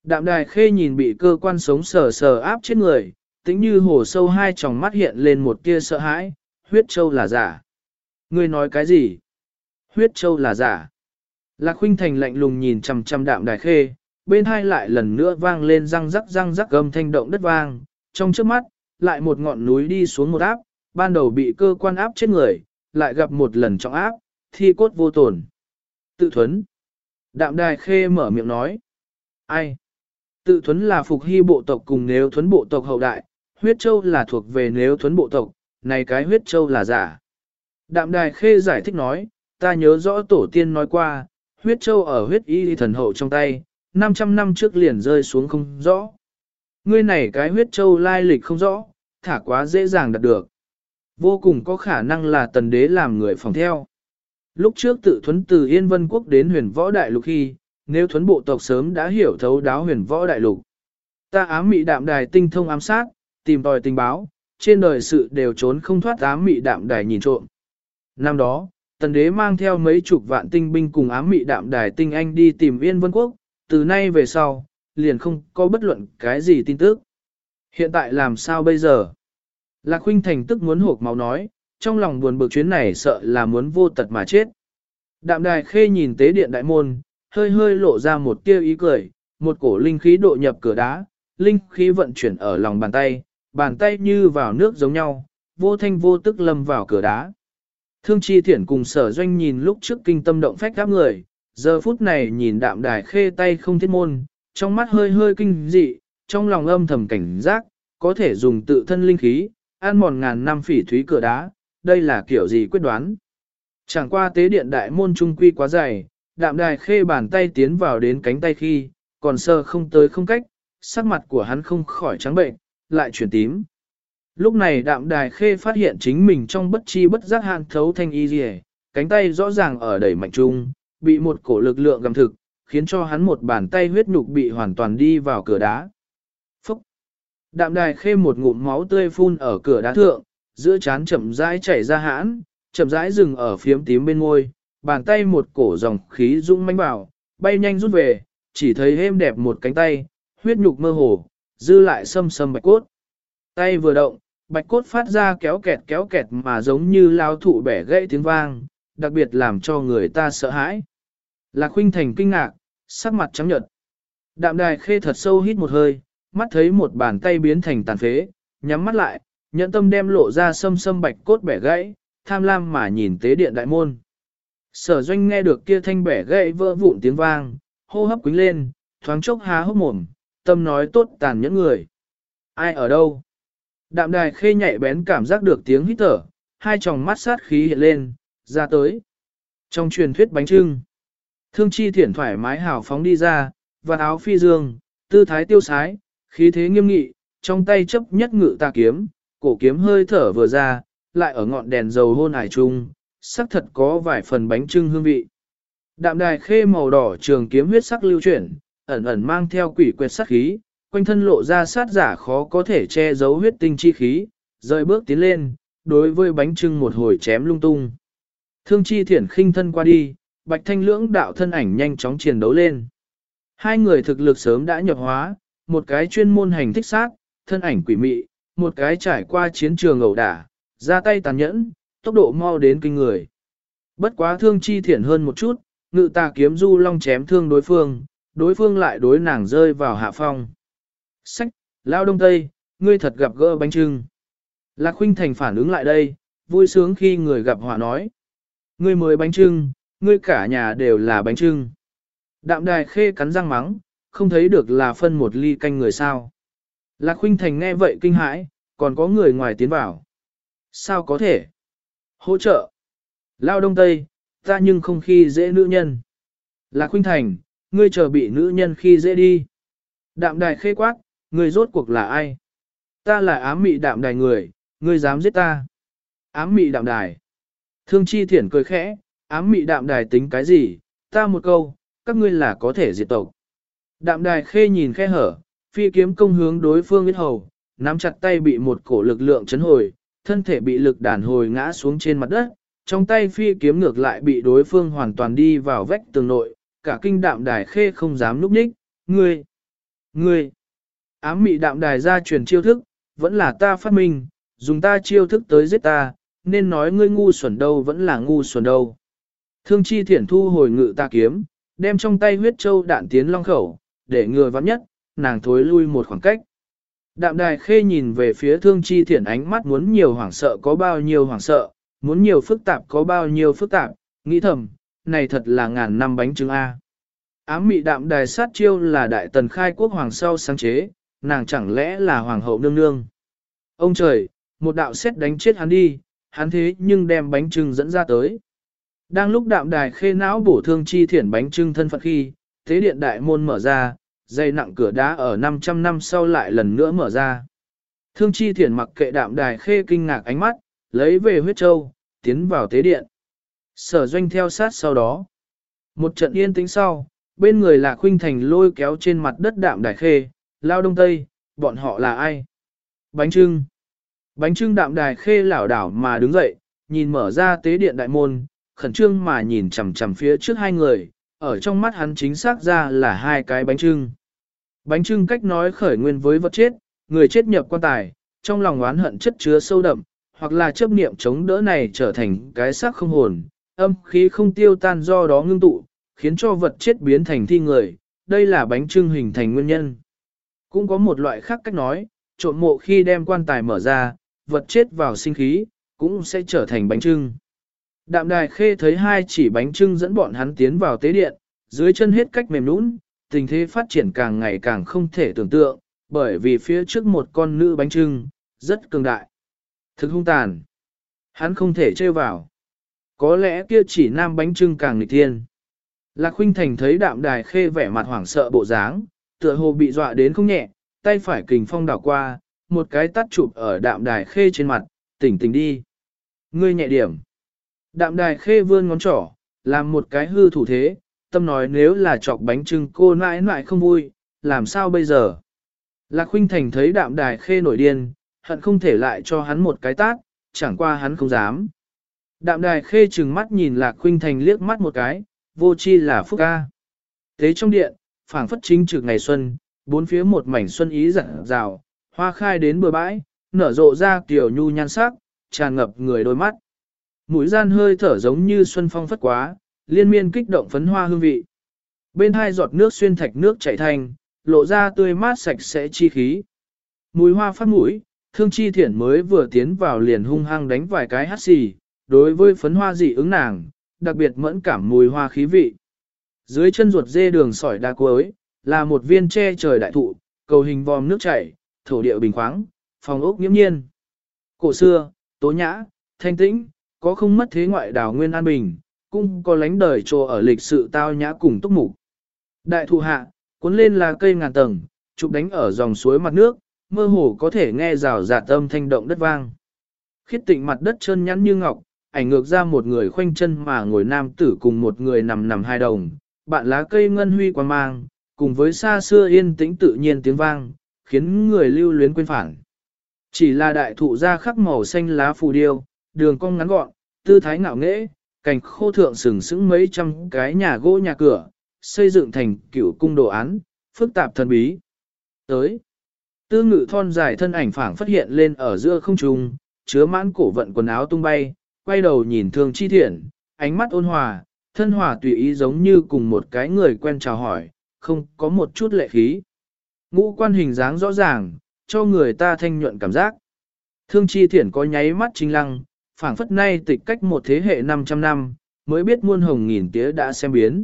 Đạm đài khê nhìn bị cơ quan sống sờ sờ áp chết người, tính như hồ sâu hai tròng mắt hiện lên một tia sợ hãi, huyết châu là giả. Ngươi nói cái gì? Huyết châu là giả. Lạc Khuynh Thành lạnh lùng nhìn chằm chằm đạm đài khê, bên hai lại lần nữa vang lên răng rắc răng rắc gầm thanh động đất vang, trong trước mắt, lại một ngọn núi đi xuống một áp, ban đầu bị cơ quan áp chết người, lại gặp một lần trọng áp, thi cốt vô tổn. Tự thuấn. Đạm đài khê mở miệng nói. Ai? Tự thuấn là phục hy bộ tộc cùng nếu thuấn bộ tộc hậu đại, huyết châu là thuộc về nếu thuấn bộ tộc, này cái huyết châu là giả. Đạm đài khê giải thích nói, ta nhớ rõ tổ tiên nói qua, huyết châu ở huyết y thần hậu trong tay, 500 năm trước liền rơi xuống không rõ. Ngươi này cái huyết châu lai lịch không rõ, thả quá dễ dàng đạt được. Vô cùng có khả năng là tần đế làm người phòng theo. Lúc trước tự thuấn từ Yên Vân Quốc đến huyền võ đại lục khi, nếu thuấn bộ tộc sớm đã hiểu thấu đáo huyền võ đại lục. Ta ám mị đạm đài tinh thông ám sát, tìm tòi tình báo, trên đời sự đều trốn không thoát ám mị đạm đài nhìn trộm. Năm đó, tần đế mang theo mấy chục vạn tinh binh cùng ám mị đạm đài tinh anh đi tìm Yên Vân Quốc, từ nay về sau, liền không có bất luận cái gì tin tức. Hiện tại làm sao bây giờ? Lạc huynh Thành tức muốn hộp máu nói, trong lòng buồn bực chuyến này sợ là muốn vô tật mà chết. Đạm đài khê nhìn tế điện đại môn, hơi hơi lộ ra một tia ý cười, một cổ linh khí độ nhập cửa đá, linh khí vận chuyển ở lòng bàn tay, bàn tay như vào nước giống nhau, vô thanh vô tức lâm vào cửa đá. Thương chi thiển cùng sở doanh nhìn lúc trước kinh tâm động phách các người, giờ phút này nhìn đạm đài khê tay không thiết môn, trong mắt hơi hơi kinh dị, trong lòng âm thầm cảnh giác, có thể dùng tự thân linh khí, ăn mòn ngàn năm phỉ thúy cửa đá, đây là kiểu gì quyết đoán. Chẳng qua tế điện đại môn trung quy quá dày, đạm đài khê bàn tay tiến vào đến cánh tay khi, còn sơ không tới không cách, sắc mặt của hắn không khỏi trắng bệnh, lại chuyển tím. Lúc này đạm đài khê phát hiện chính mình trong bất chi bất giác hạn thấu thanh y dì cánh tay rõ ràng ở đẩy mạnh trung, bị một cổ lực lượng gầm thực, khiến cho hắn một bàn tay huyết nhục bị hoàn toàn đi vào cửa đá. Phúc! Đạm đài khê một ngụm máu tươi phun ở cửa đá thượng, giữa chán chậm rãi chảy ra hãn, chậm rãi dừng ở phiếm tím bên ngôi, bàn tay một cổ dòng khí rung manh vào, bay nhanh rút về, chỉ thấy êm đẹp một cánh tay, huyết nhục mơ hồ, dư lại sâm sâm bạch cốt. Tay vừa động, bạch cốt phát ra kéo kẹt kéo kẹt mà giống như lao thụ bẻ gãy tiếng vang, đặc biệt làm cho người ta sợ hãi. Lạc huynh Thành kinh ngạc, sắc mặt trắng nhợt. Đạm đài khê thật sâu hít một hơi, mắt thấy một bàn tay biến thành tàn phế, nhắm mắt lại, nhẫn tâm đem lộ ra sâm sâm bạch cốt bẻ gãy, tham lam mà nhìn tế điện đại môn. Sở doanh nghe được kia thanh bẻ gãy vỡ vụn tiếng vang, hô hấp quính lên, thoáng chốc há hốc mồm, tâm nói tốt tàn nhẫn người. Ai ở đâu? Đạm đài khê nhạy bén cảm giác được tiếng hít thở, hai tròng mắt sát khí hiện lên, ra tới. Trong truyền thuyết bánh trưng, thương chi thiển thoải mái hào phóng đi ra, và áo phi dương, tư thái tiêu sái, khí thế nghiêm nghị, trong tay chấp nhất ngự tà kiếm, cổ kiếm hơi thở vừa ra, lại ở ngọn đèn dầu hôn hải trung, sắc thật có vài phần bánh trưng hương vị. Đạm đài khê màu đỏ trường kiếm huyết sắc lưu chuyển, ẩn ẩn mang theo quỷ quyệt sắc khí, quanh thân lộ ra sát giả khó có thể che giấu huyết tinh chi khí, rời bước tiến lên, đối với bánh trưng một hồi chém lung tung. Thương chi thiển khinh thân qua đi, bạch thanh lưỡng đạo thân ảnh nhanh chóng chiến đấu lên. Hai người thực lực sớm đã nhập hóa, một cái chuyên môn hành thích sát, thân ảnh quỷ mị, một cái trải qua chiến trường ẩu đả, ra tay tàn nhẫn, tốc độ mau đến kinh người. Bất quá thương chi thiển hơn một chút, ngự tà kiếm du long chém thương đối phương, đối phương lại đối nàng rơi vào hạ phong. Sách, lao đông tây, ngươi thật gặp gỡ bánh trưng. Lạc Khuynh Thành phản ứng lại đây, vui sướng khi người gặp họa nói. Ngươi mới bánh trưng, ngươi cả nhà đều là bánh trưng. Đạm đài khê cắn răng mắng, không thấy được là phân một ly canh người sao. Lạc Khuynh Thành nghe vậy kinh hãi, còn có người ngoài tiến vào. Sao có thể? Hỗ trợ. Lao đông tây, ta nhưng không khi dễ nữ nhân. Lạc Huynh Thành, ngươi chờ bị nữ nhân khi dễ đi. Đạm đài khê quát, ngươi rốt cuộc là ai? Ta là ám mị đạm đài người, ngươi dám giết ta. Ám mị đạm đài. Thương chi thiển cười khẽ, ám mị đạm đài tính cái gì, ta một câu, các ngươi là có thể diệt tộc. Đạm đài khê nhìn khe hở, phi kiếm công hướng đối phương biết hầu, nắm chặt tay bị một cổ lực lượng chấn hồi, thân thể bị lực đàn hồi ngã xuống trên mặt đất, trong tay phi kiếm ngược lại bị đối phương hoàn toàn đi vào vách tường nội, cả kinh đạm đài khê không dám núp ních, ngươi, ngươi, ám mị đạm đài ra truyền chiêu thức, vẫn là ta phát minh, dùng ta chiêu thức tới giết ta, nên nói ngươi ngu xuẩn đâu vẫn là ngu xuẩn đâu. Thương chi thiển thu hồi ngự ta kiếm, đem trong tay huyết châu đạn tiến long khẩu, để ngừa vắng nhất, nàng thối lui một khoảng cách. Đạm đài khê nhìn về phía thương chi thiển ánh mắt muốn nhiều hoảng sợ có bao nhiêu hoảng sợ, muốn nhiều phức tạp có bao nhiêu phức tạp, nghĩ thầm, này thật là ngàn năm bánh trứng A. Ám mị đạm đài sát chiêu là đại tần khai quốc hoàng sau sáng chế, nàng chẳng lẽ là hoàng hậu nương nương. Ông trời, một đạo xét đánh chết hắn đi, hắn thế nhưng đem bánh trưng dẫn ra tới. Đang lúc đạm đài khê não bổ thương chi thiển bánh trưng thân phận khi, thế điện đại môn mở ra, dây nặng cửa đá ở 500 năm sau lại lần nữa mở ra. Thương chi thiển mặc kệ đạm đài khê kinh ngạc ánh mắt, lấy về huyết châu, tiến vào tế điện. Sở doanh theo sát sau đó. Một trận yên tĩnh sau, bên người là khuynh thành lôi kéo trên mặt đất đạm đài khê, lao đông tây, bọn họ là ai? Bánh trưng. Bánh trưng đạm đài khê lảo đảo mà đứng dậy, nhìn mở ra tế điện đại môn, khẩn trương mà nhìn chằm chằm phía trước hai người, ở trong mắt hắn chính xác ra là hai cái bánh trưng. Bánh trưng cách nói khởi nguyên với vật chết, người chết nhập quan tài, trong lòng oán hận chất chứa sâu đậm, hoặc là chấp niệm chống đỡ này trở thành cái xác không hồn, âm khí không tiêu tan do đó ngưng tụ, khiến cho vật chết biến thành thi người, đây là bánh trưng hình thành nguyên nhân. Cũng có một loại khác cách nói, trộn mộ khi đem quan tài mở ra, vật chết vào sinh khí, cũng sẽ trở thành bánh trưng. Đạm đài khê thấy hai chỉ bánh trưng dẫn bọn hắn tiến vào tế điện, dưới chân hết cách mềm nũng, tình thế phát triển càng ngày càng không thể tưởng tượng, bởi vì phía trước một con nữ bánh trưng, rất cường đại. Thực hung tàn. Hắn không thể trêu vào. Có lẽ kia chỉ nam bánh trưng càng nghịch thiên. Lạc Khuynh Thành thấy đạm đài khê vẻ mặt hoảng sợ bộ dáng, tựa hồ bị dọa đến không nhẹ, tay phải kình phong đảo qua, một cái tắt chụp ở đạm đài khê trên mặt, tỉnh tỉnh đi. Ngươi nhẹ điểm. Đạm đài khê vươn ngón trỏ, làm một cái hư thủ thế, tâm nói nếu là chọc bánh trưng cô nãi nãi không vui, làm sao bây giờ? Lạc Khuynh Thành thấy đạm đài khê nổi điên, hận không thể lại cho hắn một cái tát, chẳng qua hắn không dám. Đạm đài khê trừng mắt nhìn Lạc Khuynh Thành liếc mắt một cái, vô chi là phúc ca. Thế trong điện, phảng phất chính trực ngày xuân, bốn phía một mảnh xuân ý rạng rào, hoa khai đến bờ bãi, nở rộ ra tiểu nhu nhan sắc, tràn ngập người đôi mắt. Mũi gian hơi thở giống như xuân phong phất quá, liên miên kích động phấn hoa hương vị. Bên hai giọt nước xuyên thạch nước chảy thành, lộ ra tươi mát sạch sẽ chi khí. Mùi hoa phát mũi, thương chi thiển mới vừa tiến vào liền hung hăng đánh vài cái hát xì, đối với phấn hoa dị ứng nàng, đặc biệt mẫn cảm mùi hoa khí vị. Dưới chân ruột dê đường sỏi đa cuối, là một viên tre trời đại thụ, cầu hình vòm nước chảy, thổ địa bình khoáng, phòng ốc nghiễm nhiên. Cổ xưa, tố nhã, thanh tĩnh, có không mất thế ngoại đảo nguyên an bình, cũng có lánh đời trồ ở lịch sự tao nhã cùng túc mục. Đại thụ hạ, cuốn lên là cây ngàn tầng, chụp đánh ở dòng suối mặt nước, mơ hồ có thể nghe rào rạt âm thanh động đất vang. Khiết tịnh mặt đất trơn nhắn như ngọc, ảnh ngược ra một người khoanh chân mà ngồi nam tử cùng một người nằm nằm hai đồng, bạn lá cây ngân huy quan mang, cùng với xa xưa yên tĩnh tự nhiên tiếng vang, khiến người lưu luyến quên phản. Chỉ là đại thụ ra khắc màu xanh lá phù điêu, đường cong ngắn gọn, tư thái ngạo nghễ, cành khô thượng sừng sững mấy trăm cái nhà gỗ nhà cửa, xây dựng thành cựu cung đồ án, phức tạp thần bí. Tới, tư ngự thon dài thân ảnh phảng phát hiện lên ở giữa không trung, chứa mãn cổ vận quần áo tung bay, quay đầu nhìn thương chi thiện, ánh mắt ôn hòa, thân hòa tùy ý giống như cùng một cái người quen chào hỏi, không có một chút lệ khí. Ngũ quan hình dáng rõ ràng, cho người ta thanh nhuận cảm giác. Thương chi thiển có nháy mắt chính lăng, phảng phất nay tịch cách một thế hệ 500 năm, mới biết muôn hồng nghìn tía đã xem biến.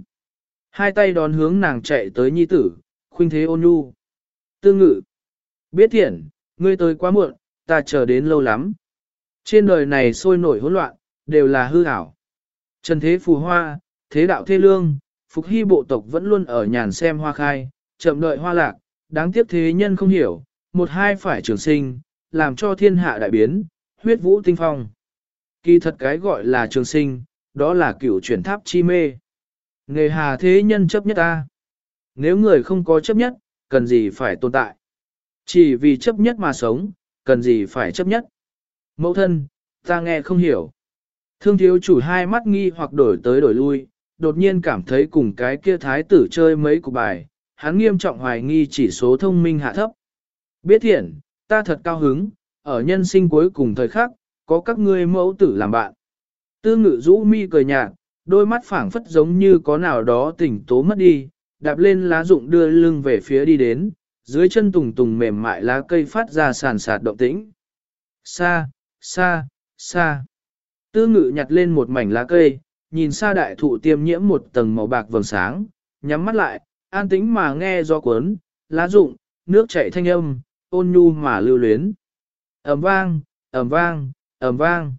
Hai tay đón hướng nàng chạy tới nhi tử, khuynh thế ôn nhu. Tư ngự. Biết thiện, ngươi tới quá muộn, ta chờ đến lâu lắm. Trên đời này sôi nổi hỗn loạn, đều là hư ảo. Trần thế phù hoa, thế đạo thế lương, phục hy bộ tộc vẫn luôn ở nhàn xem hoa khai, chậm đợi hoa lạc, đáng tiếc thế nhân không hiểu, một hai phải trường sinh, làm cho thiên hạ đại biến, huyết vũ tinh phong. Kỳ thật cái gọi là trường sinh, đó là cựu chuyển tháp chi mê. Nghề hà thế nhân chấp nhất ta. Nếu người không có chấp nhất, cần gì phải tồn tại. Chỉ vì chấp nhất mà sống, cần gì phải chấp nhất. Mẫu thân, ta nghe không hiểu. Thương thiếu chủ hai mắt nghi hoặc đổi tới đổi lui, đột nhiên cảm thấy cùng cái kia thái tử chơi mấy cục bài, hắn nghiêm trọng hoài nghi chỉ số thông minh hạ thấp. Biết thiện, ta thật cao hứng, ở nhân sinh cuối cùng thời khắc, có các ngươi mẫu tử làm bạn. Tư ngự rũ mi cười nhạt, đôi mắt phảng phất giống như có nào đó tỉnh tố mất đi, đạp lên lá rụng đưa lưng về phía đi đến, dưới chân tùng tùng mềm mại lá cây phát ra sàn sạt động tĩnh. Xa, xa, xa. Tư ngự nhặt lên một mảnh lá cây, nhìn xa đại thụ tiêm nhiễm một tầng màu bạc vầng sáng, nhắm mắt lại, an tĩnh mà nghe do cuốn, lá rụng, nước chảy thanh âm, ôn nhu mà lưu luyến. ầm vang, ầm vang, ầm vang.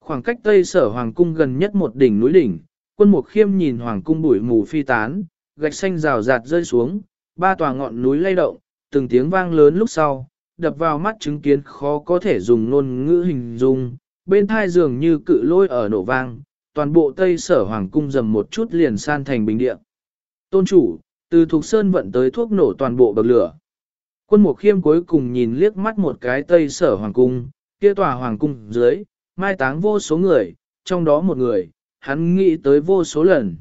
Khoảng cách tây sở hoàng cung gần nhất một đỉnh núi đỉnh, quân mục khiêm nhìn hoàng cung bụi mù phi tán, gạch xanh rào rạt rơi xuống, ba tòa ngọn núi lay động, từng tiếng vang lớn lúc sau, đập vào mắt chứng kiến khó có thể dùng ngôn ngữ hình dung, bên thai dường như cự lôi ở nổ vang, toàn bộ tây sở hoàng cung dầm một chút liền san thành bình địa. Tôn chủ, từ Thục Sơn vận tới thuốc nổ toàn bộ bậc lửa. Quân Mục Khiêm cuối cùng nhìn liếc mắt một cái tây sở hoàng cung, kia tòa hoàng cung dưới, mai táng vô số người, trong đó một người, hắn nghĩ tới vô số lần.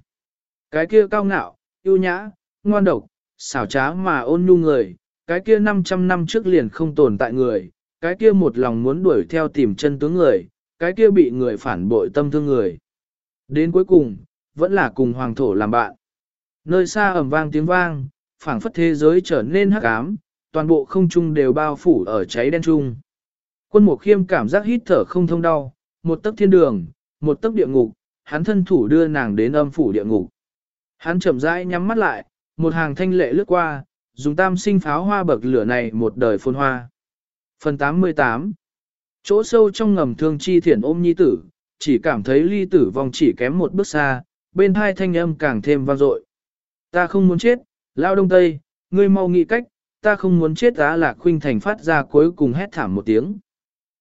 Cái kia cao ngạo, yêu nhã, ngoan độc, xảo trá mà ôn nhu người, cái kia 500 năm trước liền không tồn tại người, cái kia một lòng muốn đuổi theo tìm chân tướng người, cái kia bị người phản bội tâm thương người. Đến cuối cùng, vẫn là cùng hoàng thổ làm bạn. Nơi xa ầm vang tiếng vang, phảng phất thế giới trở nên hắc ám, toàn bộ không trung đều bao phủ ở cháy đen trung. Quân Mục Khiêm cảm giác hít thở không thông đau, một tấc thiên đường, một tấc địa ngục, hắn thân thủ đưa nàng đến âm phủ địa ngục. Hắn chậm rãi nhắm mắt lại, một hàng thanh lệ lướt qua, dùng tam sinh pháo hoa bậc lửa này một đời phôn hoa. Phần 88 Chỗ sâu trong ngầm thương chi thiển ôm nhi tử, chỉ cảm thấy ly tử vong chỉ kém một bước xa, bên hai thanh âm càng thêm vang dội. Ta không muốn chết, lao đông tây, ngươi mau nghĩ cách, ta không muốn chết á lạc khuynh thành phát ra cuối cùng hét thảm một tiếng.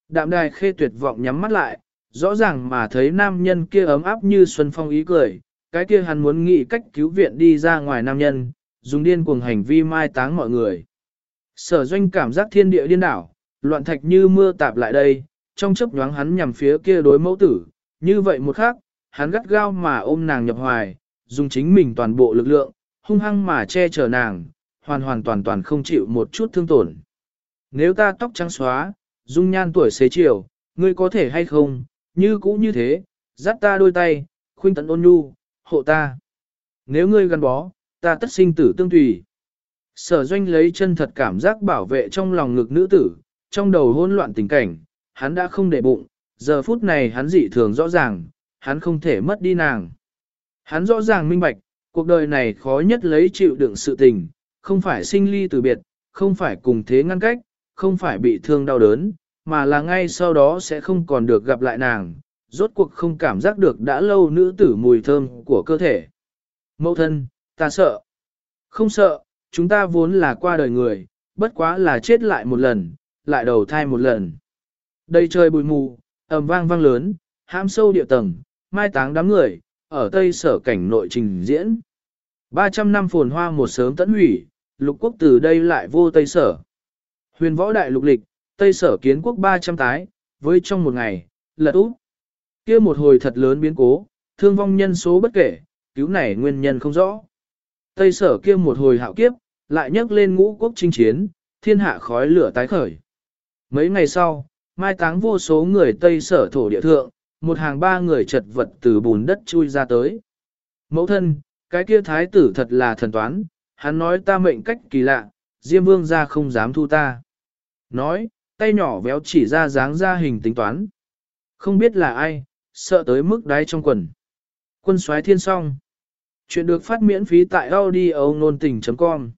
Đạm đài khê tuyệt vọng nhắm mắt lại, rõ ràng mà thấy nam nhân kia ấm áp như xuân phong ý cười, cái kia hắn muốn nghĩ cách cứu viện đi ra ngoài nam nhân, dùng điên cuồng hành vi mai táng mọi người. Sở doanh cảm giác thiên địa điên đảo, loạn thạch như mưa tạp lại đây, trong chấp nhoáng hắn nhằm phía kia đối mẫu tử, như vậy một khắc, hắn gắt gao mà ôm nàng nhập hoài, dùng chính mình toàn bộ lực lượng, hung hăng mà che chở nàng, hoàn hoàn toàn toàn không chịu một chút thương tổn. Nếu ta tóc trắng xóa, dung nhan tuổi xế chiều, ngươi có thể hay không, như cũ như thế, dắt ta đôi tay, khuyên tận ôn nhu, hộ ta. Nếu ngươi gắn bó, ta tất sinh tử tương tùy. Sở doanh lấy chân thật cảm giác bảo vệ trong lòng ngực nữ tử, trong đầu hỗn loạn tình cảnh, hắn đã không để bụng, giờ phút này hắn dị thường rõ ràng, hắn không thể mất đi nàng. Hắn rõ ràng minh bạch, cuộc đời này khó nhất lấy chịu đựng sự tình, không phải sinh ly từ biệt, không phải cùng thế ngăn cách, không phải bị thương đau đớn, mà là ngay sau đó sẽ không còn được gặp lại nàng, rốt cuộc không cảm giác được đã lâu nữ tử mùi thơm của cơ thể. Mẫu thân, ta sợ. Không sợ, chúng ta vốn là qua đời người, bất quá là chết lại một lần, lại đầu thai một lần. Đây trời bụi mù, ầm vang vang lớn, hãm sâu địa tầng, mai táng đám người, ở tây sở cảnh nội trình diễn. 300 năm phồn hoa một sớm tận hủy, lục quốc từ đây lại vô tây sở. Huyền võ đại lục lịch, tây sở kiến quốc 300 tái, với trong một ngày, lật úp. kia một hồi thật lớn biến cố, thương vong nhân số bất kể, cứu này nguyên nhân không rõ. Tây sở kia một hồi hạo kiếp, lại nhấc lên ngũ quốc chinh chiến, thiên hạ khói lửa tái khởi. Mấy ngày sau, mai táng vô số người Tây sở thổ địa thượng, một hàng ba người chật vật từ bùn đất chui ra tới. Mẫu thân, cái kia thái tử thật là thần toán, hắn nói ta mệnh cách kỳ lạ, Diêm vương ra không dám thu ta. Nói, tay nhỏ véo chỉ ra dáng ra hình tính toán. Không biết là ai, sợ tới mức đáy trong quần. Quân soái thiên song. Chuyện được phát miễn phí tại audio nôn tình.com